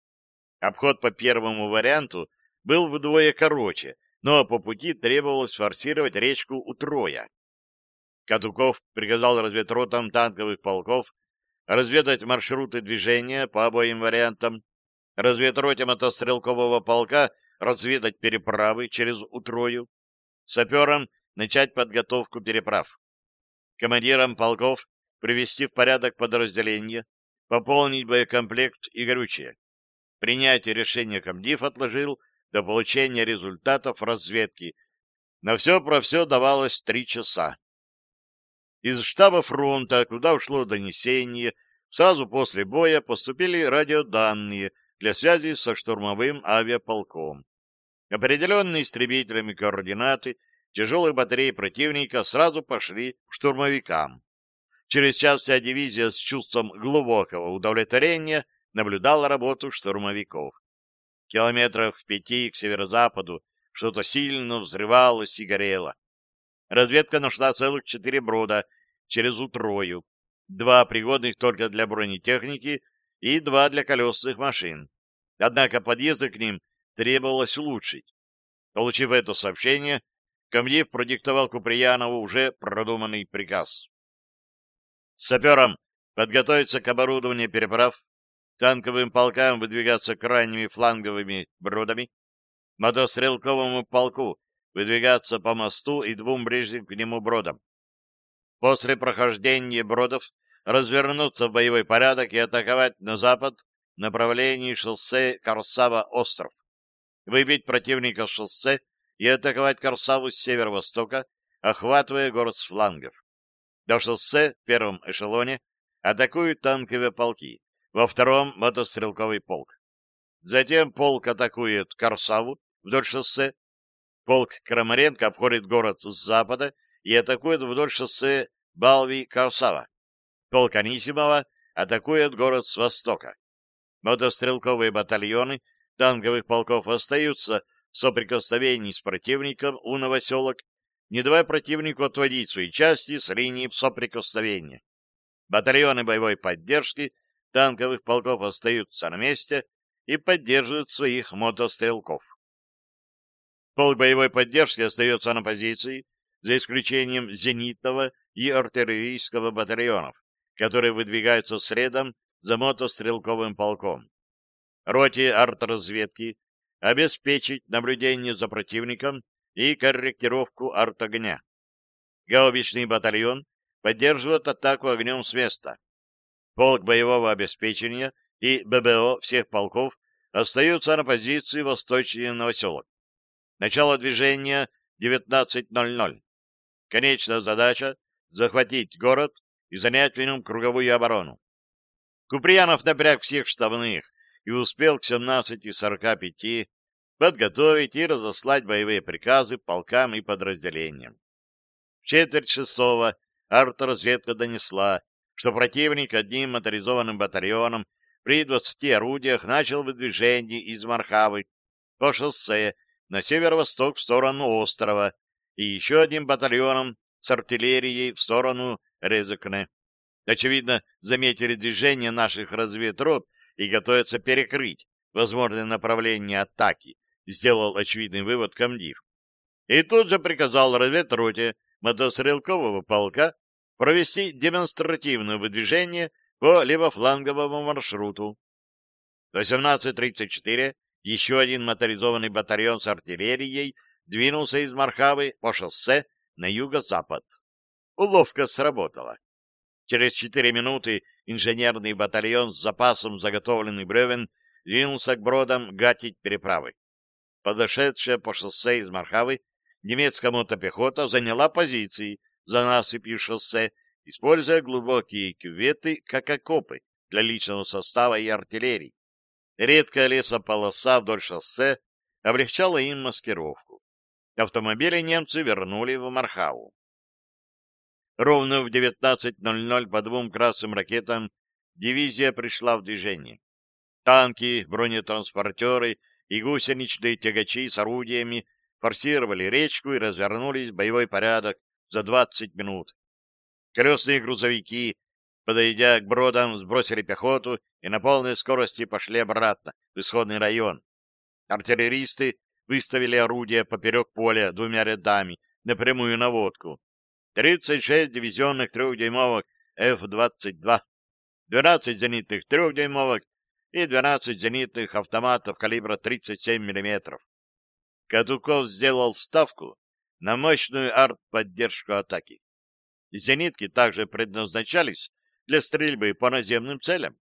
Обход по первому варианту был вдвое короче, но по пути требовалось форсировать речку Утроя. Катуков приказал разведротам танковых полков разведать маршруты движения по обоим вариантам, разведроте мотострелкового полка разведать переправы через Утрою, саперам начать подготовку переправ. Командирам полков привести в порядок подразделения, пополнить боекомплект и горючее. Принятие решения комдив отложил до получения результатов разведки. На все про все давалось три часа. Из штаба фронта, куда ушло донесение, сразу после боя поступили радиоданные для связи со штурмовым авиаполком. Определенные истребителями координаты — тяжелых батарей противника сразу пошли к штурмовикам. Через час вся дивизия с чувством глубокого удовлетворения наблюдала работу штурмовиков. Километрах в пяти к северо-западу что-то сильно взрывалось и горело. Разведка нашла целых четыре брода через утрою, два пригодных только для бронетехники и два для колесных машин. Однако подъезды к ним требовалось улучшить. Получив это сообщение, Комдив продиктовал Куприянову уже продуманный приказ. Саперам подготовиться к оборудованию переправ, танковым полкам выдвигаться крайними фланговыми бродами, мотострелковому полку выдвигаться по мосту и двум ближним к нему бродам. После прохождения бродов развернуться в боевой порядок и атаковать на запад направлении шоссе Корсава-Остров, выбить противника шоссе и атаковать Корсаву с северо-востока, охватывая город с флангов. До шоссе в первом эшелоне атакуют танковые полки, во втором — мотострелковый полк. Затем полк атакует Корсаву вдоль шоссе, полк Крамаренко обходит город с запада и атакует вдоль шоссе Балви-Корсава. Полк Анисимова атакует город с востока. Мотострелковые батальоны танковых полков остаются соприкосновений с противником у новоселок, не давая противнику отводить свои части с линии соприкосновения. Батальоны боевой поддержки танковых полков остаются на месте и поддерживают своих мотострелков. Полк боевой поддержки остается на позиции, за исключением зенитного и артиллерийского батальонов, которые выдвигаются средом за мотострелковым полком. Роте артразведки обеспечить наблюдение за противником и корректировку артогня. Гаубичный батальон поддерживает атаку огнем с места. Полк боевого обеспечения и ББО всех полков остаются на позиции восточнее Новоселок. Начало движения 19.00. Конечная задача — захватить город и занять в нем круговую оборону. Куприянов напряг всех штабных и успел к 17.45 подготовить и разослать боевые приказы полкам и подразделениям. В четверть шестого артразведка донесла, что противник одним моторизованным батальоном при 20 орудиях начал выдвижение из Мархавы по шоссе на северо-восток в сторону острова и еще одним батальоном с артиллерией в сторону Резекне. Очевидно, заметили движение наших разведроп и готовятся перекрыть возможное направление атаки, сделал очевидный вывод комдив. И тут же приказал разведроте мотострелкового полка провести демонстративное выдвижение по левофланговому маршруту. 18.34 еще один моторизованный батальон с артиллерией двинулся из Мархавы по шоссе на юго-запад. Уловка сработала. Через четыре минуты инженерный батальон с запасом заготовленных бревен двинулся к бродам гатить переправы подошедшая по шоссе из Мархавы немецкая мотопехота заняла позиции за насыпью шоссе, используя глубокие кюветы как окопы для личного состава и артиллерии. Редкая лесополоса вдоль шоссе облегчала им маскировку. Автомобили немцы вернули в Мархаву. Ровно в 19.00 по двум красным ракетам дивизия пришла в движение. Танки, бронетранспортеры — и гусеничные тягачи с орудиями форсировали речку и развернулись в боевой порядок за 20 минут. Колесные грузовики, подойдя к бродам, сбросили пехоту и на полной скорости пошли обратно в исходный район. Артиллеристы выставили орудия поперек поля двумя рядами, на прямую наводку. 36 дивизионных трехдюймовок F-22, 12 зенитных трехдюймовок и 12 зенитных автоматов калибра 37 мм. Катуков сделал ставку на мощную артподдержку атаки. Зенитки также предназначались для стрельбы по наземным целям.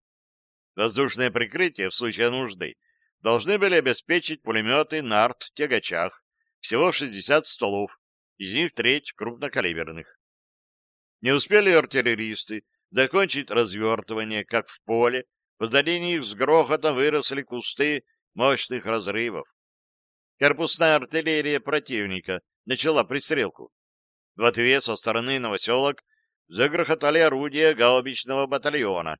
Воздушное прикрытие в случае нужды должны были обеспечить пулеметы на арт-тягачах, всего 60 столов, из них треть крупнокалиберных. Не успели артиллеристы закончить развертывание, как в поле в них с грохотом выросли кусты мощных разрывов. Корпусная артиллерия противника начала пристрелку. В ответ со стороны новоселок загрохотали орудия гаубичного батальона.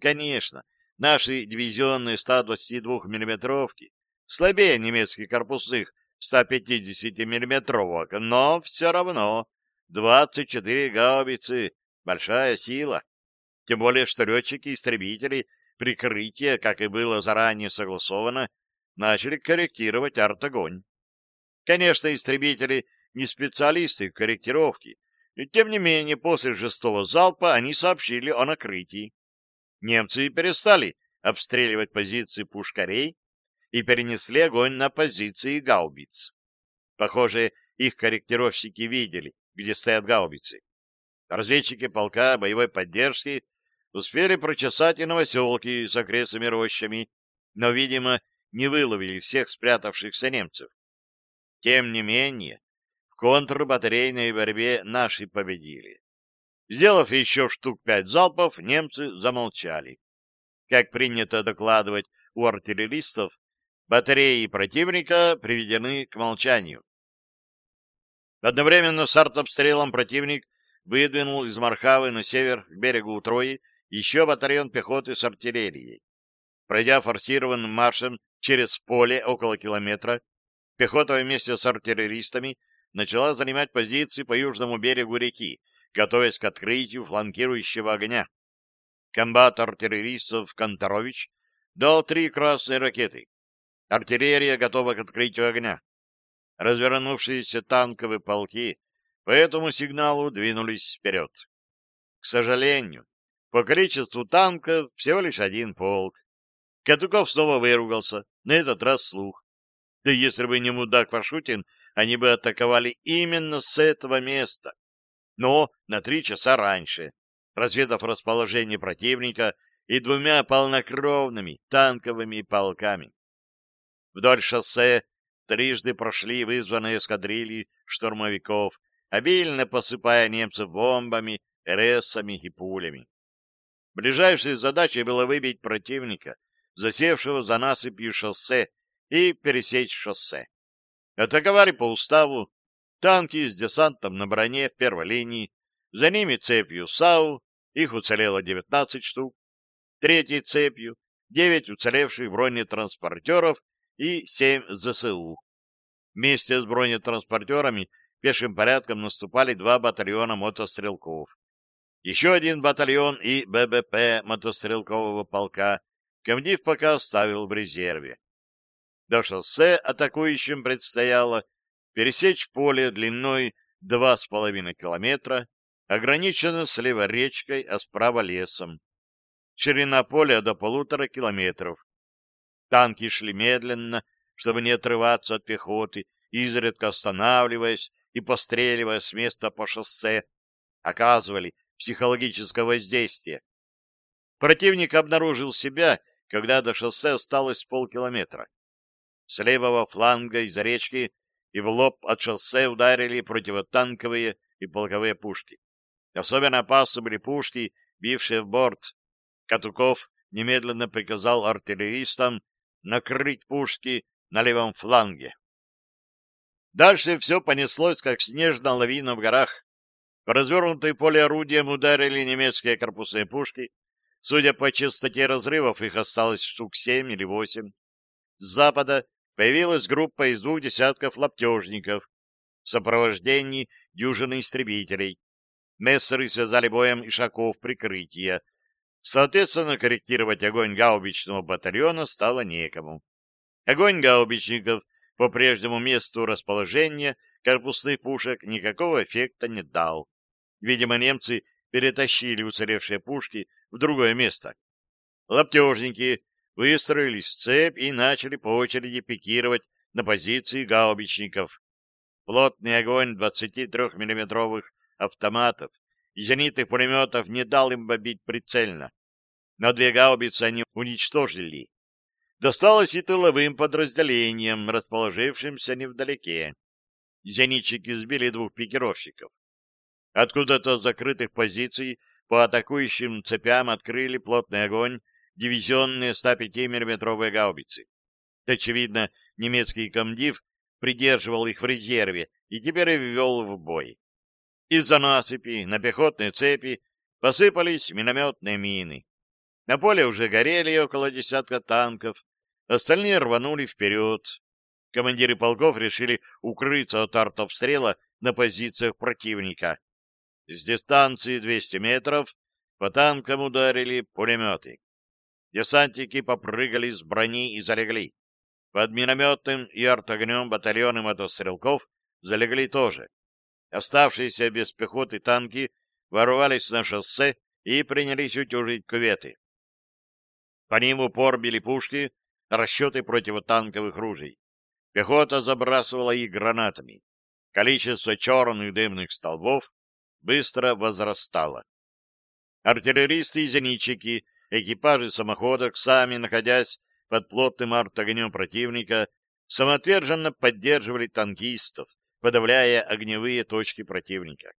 Конечно, наши дивизионные 122 миллиметровки слабее немецких корпусных 150 миллиметровок но все равно 24 гаубицы — большая сила. Тем более, что летчики-истребители прикрытия, как и было заранее согласовано, начали корректировать артогонь. Конечно, истребители не специалисты в корректировке, и тем не менее после шестого залпа они сообщили о накрытии. Немцы перестали обстреливать позиции пушкарей и перенесли огонь на позиции гаубиц. Похоже, их корректировщики видели, где стоят гаубицы. Разведчики полка боевой поддержки успели прочесать и новоселки с окрестными рощами, но, видимо, не выловили всех спрятавшихся немцев. Тем не менее, в контрбатарейной борьбе наши победили. Сделав еще штук пять залпов, немцы замолчали. Как принято докладывать у артиллеристов, батареи противника приведены к молчанию. Одновременно с артобстрелом противник выдвинул из Мархавы на север к берегу Трои еще батальон пехоты с артиллерией. Пройдя форсированным маршем через поле около километра, пехота вместе с артиллеристами начала занимать позиции по южному берегу реки, готовясь к открытию фланкирующего огня. Комбат артиллеристов Конторович дал три красные ракеты. Артиллерия готова к открытию огня. Развернувшиеся танковые полки по этому сигналу двинулись вперед. К сожалению, по количеству танков всего лишь один полк. Катуков снова выругался, на этот раз слух. Да если бы не мудак Варшутин, они бы атаковали именно с этого места. Но на три часа раньше, разведав расположение противника и двумя полнокровными танковыми полками. Вдоль шоссе трижды прошли вызванные эскадрильи штурмовиков, обильно посыпая немцев бомбами, ресами и пулями. Ближайшей задачей было выбить противника, засевшего за насыпью шоссе, и пересечь шоссе. Атаковали по уставу, танки с десантом на броне в первой линии, за ними цепью САУ, их уцелело 19 штук, третьей цепью 9 уцелевших бронетранспортеров и 7 ЗСУ. Вместе с бронетранспортерами пешим порядком наступали два батальона мотострелков еще один батальон и ББП мотострелкового полка комдив пока оставил в резерве. До шоссе атакующим предстояло пересечь поле длиной 2,5 километра, ограничено слева речкой, а справа лесом. Ширина поля до полутора километров. Танки шли медленно, чтобы не отрываться от пехоты, изредка останавливаясь и постреливая с места по шоссе, оказывали психологического воздействия. Противник обнаружил себя, когда до шоссе осталось полкилометра. С левого фланга из речки и в лоб от шоссе ударили противотанковые и полковые пушки. Особенно опасны были пушки, бившие в борт. Катуков немедленно приказал артиллеристам накрыть пушки на левом фланге. Дальше все понеслось, как снежная лавина в горах. В развернутой поле орудия ударили немецкие корпусные пушки. Судя по частоте разрывов, их осталось штук семь или восемь. С запада появилась группа из двух десятков лаптежников в сопровождении дюжины истребителей. Мессеры связали боем ишаков прикрытия. Соответственно, корректировать огонь гаубичного батальона стало некому. Огонь гаубичников по прежнему месту расположения корпусных пушек никакого эффекта не дал. Видимо, немцы перетащили уцелевшие пушки в другое место. Лаптежники выстроились в цепь и начали по очереди пикировать на позиции гаубичников. Плотный огонь 23-миллиметровых автоматов и зенитных пулеметов не дал им бобить прицельно. Но две гаубицы они уничтожили. Досталось и тыловым подразделениям, расположившимся невдалеке. Зенитчики сбили двух пикировщиков. Откуда-то с закрытых позиций по атакующим цепям открыли плотный огонь дивизионные 105-мм гаубицы. Очевидно, немецкий комдив придерживал их в резерве и теперь ввел в бой. Из-за насыпи на пехотные цепи посыпались минометные мины. На поле уже горели около десятка танков, остальные рванули вперед. Командиры полков решили укрыться от артов стрела на позициях противника. С дистанции 200 метров по танкам ударили пулеметы. Десантники попрыгали с брони и залегли. Под минометным и артогнем батальоны мотострелков залегли тоже. Оставшиеся без пехоты танки ворвались на шоссе и принялись утюжить кюветы. По ним упор били пушки, расчеты противотанковых ружей. Пехота забрасывала их гранатами. Количество черных дымных столбов быстро возрастала. Артиллеристы и зенитчики, экипажи самоходок, сами находясь под плотным артогнем противника, самоотверженно поддерживали танкистов, подавляя огневые точки противника.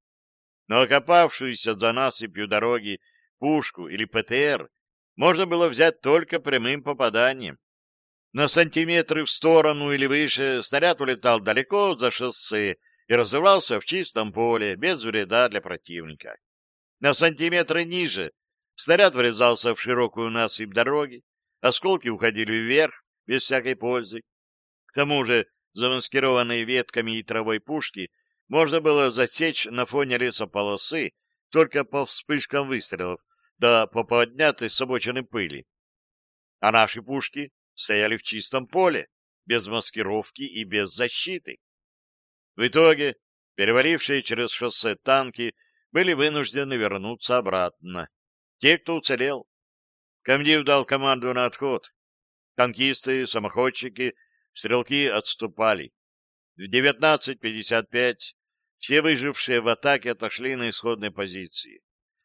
Но окопавшуюся за насыпью дороги пушку или ПТР можно было взять только прямым попаданием. На сантиметры в сторону или выше снаряд улетал далеко за шоссе, и разрывался в чистом поле, без вреда для противника. На сантиметры ниже снаряд врезался в широкую насыпь дороги, осколки уходили вверх, без всякой пользы. К тому же замаскированные ветками и травой пушки можно было засечь на фоне лесополосы только по вспышкам выстрелов, да по поднятой с обочины пыли. А наши пушки стояли в чистом поле, без маскировки и без защиты. В итоге, перевалившие через шоссе танки были вынуждены вернуться обратно. Те, кто уцелел. Комдив дал команду на отход. Танкисты, самоходчики, стрелки отступали. В 19.55 все выжившие в атаке отошли на исходные позиции.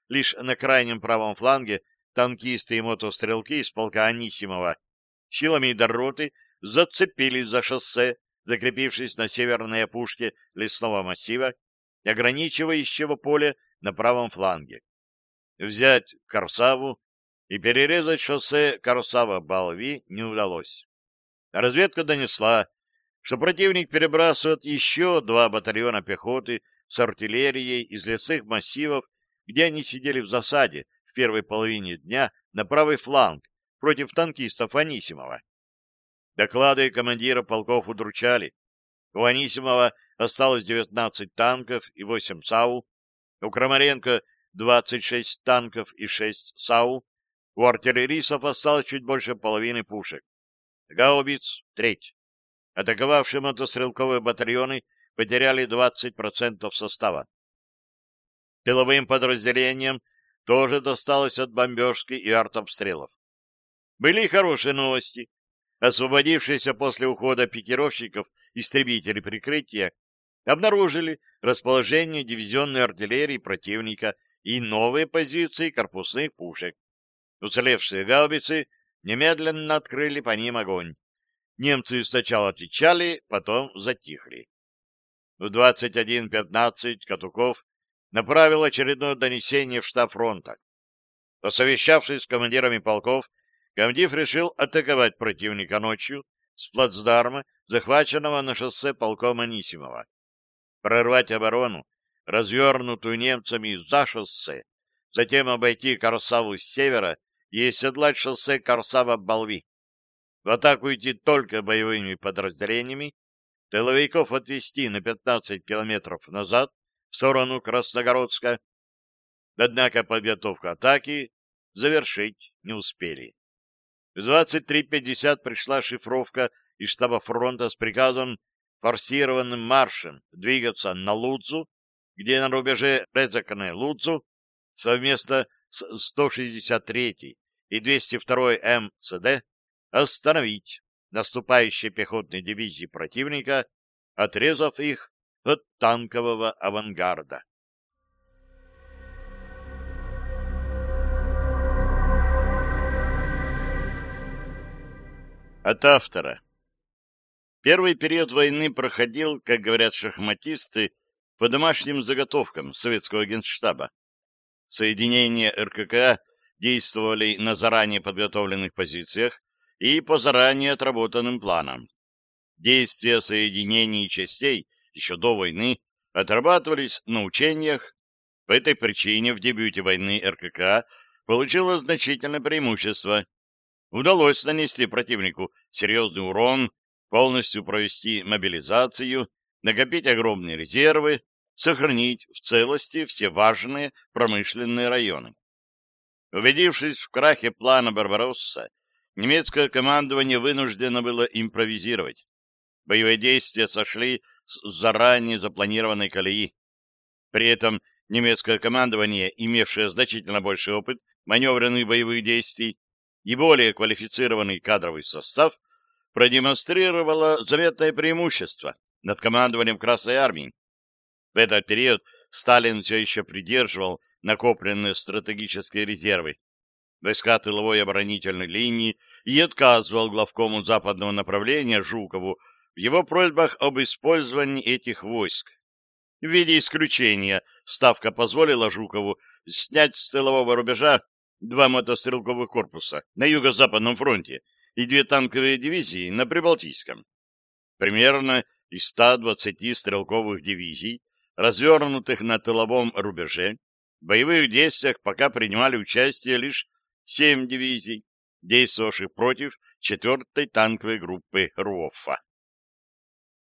Лишь на крайнем правом фланге танкисты и мотострелки из полка Анисимова силами дороты зацепились за шоссе закрепившись на северной опушке лесного массива, ограничивающего поле на правом фланге. Взять Корсаву и перерезать шоссе Корсава-Балви не удалось. Разведка донесла, что противник перебрасывает еще два батальона пехоты с артиллерией из лесных массивов, где они сидели в засаде в первой половине дня на правый фланг против танкистов Анисимова. Доклады командира полков удручали. У Анисимова осталось 19 танков и 8 САУ, у Крамаренко 26 танков и 6 САУ, у артиллеристов осталось чуть больше половины пушек. Гаубиц — треть. Атаковавшие мотострелковые батальоны потеряли 20% состава. Тыловым подразделениям тоже досталось от бомбежки и артобстрелов. Были хорошие новости. Освободившиеся после ухода пикировщиков истребители прикрытия обнаружили расположение дивизионной артиллерии противника и новые позиции корпусных пушек. Уцелевшие гаубицы немедленно открыли по ним огонь. Немцы сначала отвечали, потом затихли. В 21.15 Катуков направил очередное донесение в штаб фронта. Посовещавшись с командирами полков, Комдив решил атаковать противника ночью с плацдарма, захваченного на шоссе полком Анисимова. Прорвать оборону, развернутую немцами за шоссе, затем обойти Корсаву с севера и седлать шоссе Корсава-Балви. В атаку идти только боевыми подразделениями, тыловиков отвести на 15 километров назад в сторону Красногородска. Однако подготовку атаки завершить не успели. В 23.50 пришла шифровка из штаба фронта с приказом форсированным маршем двигаться на Луцу, где на рубеже Резакне Луцу совместно с 163-й и 202-й МЦД остановить наступающие пехотные дивизии противника, отрезав их от танкового авангарда. От автора. Первый период войны проходил, как говорят шахматисты, по домашним заготовкам советского генштаба. Соединения РКК действовали на заранее подготовленных позициях и по заранее отработанным планам. Действия соединений частей еще до войны отрабатывались на учениях. По этой причине в дебюте войны РКК получило значительное преимущество – удалось нанести противнику серьезный урон, полностью провести мобилизацию, накопить огромные резервы, сохранить в целости все важные промышленные районы. Убедившись в крахе плана Барбаросса, немецкое командование вынуждено было импровизировать. Боевые действия сошли с заранее запланированной колеи. При этом немецкое командование, имевшее значительно больший опыт маневренных боевых действий, и более квалифицированный кадровый состав продемонстрировало заметное преимущество над командованием Красной Армии. В этот период Сталин все еще придерживал накопленные стратегические резервы, войска тыловой оборонительной линии и отказывал главкому западного направления Жукову в его просьбах об использовании этих войск. В виде исключения Ставка позволила Жукову снять с тылового рубежа два мотострелковых корпуса на юго-западном фронте и две танковые дивизии на Прибалтийском. Примерно из 120 стрелковых дивизий, развернутых на тыловом рубеже, в боевых действиях пока принимали участие лишь 7 дивизий, действовавших против 4-й танковой группы РУОФа.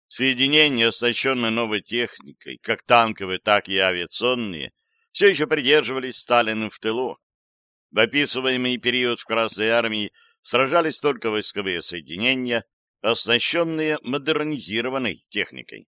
Соединения, оснащенные новой техникой, как танковые, так и авиационные, все еще придерживались Сталина в тылу, в описываемый период в Красной Армии сражались только войсковые соединения, оснащенные модернизированной техникой.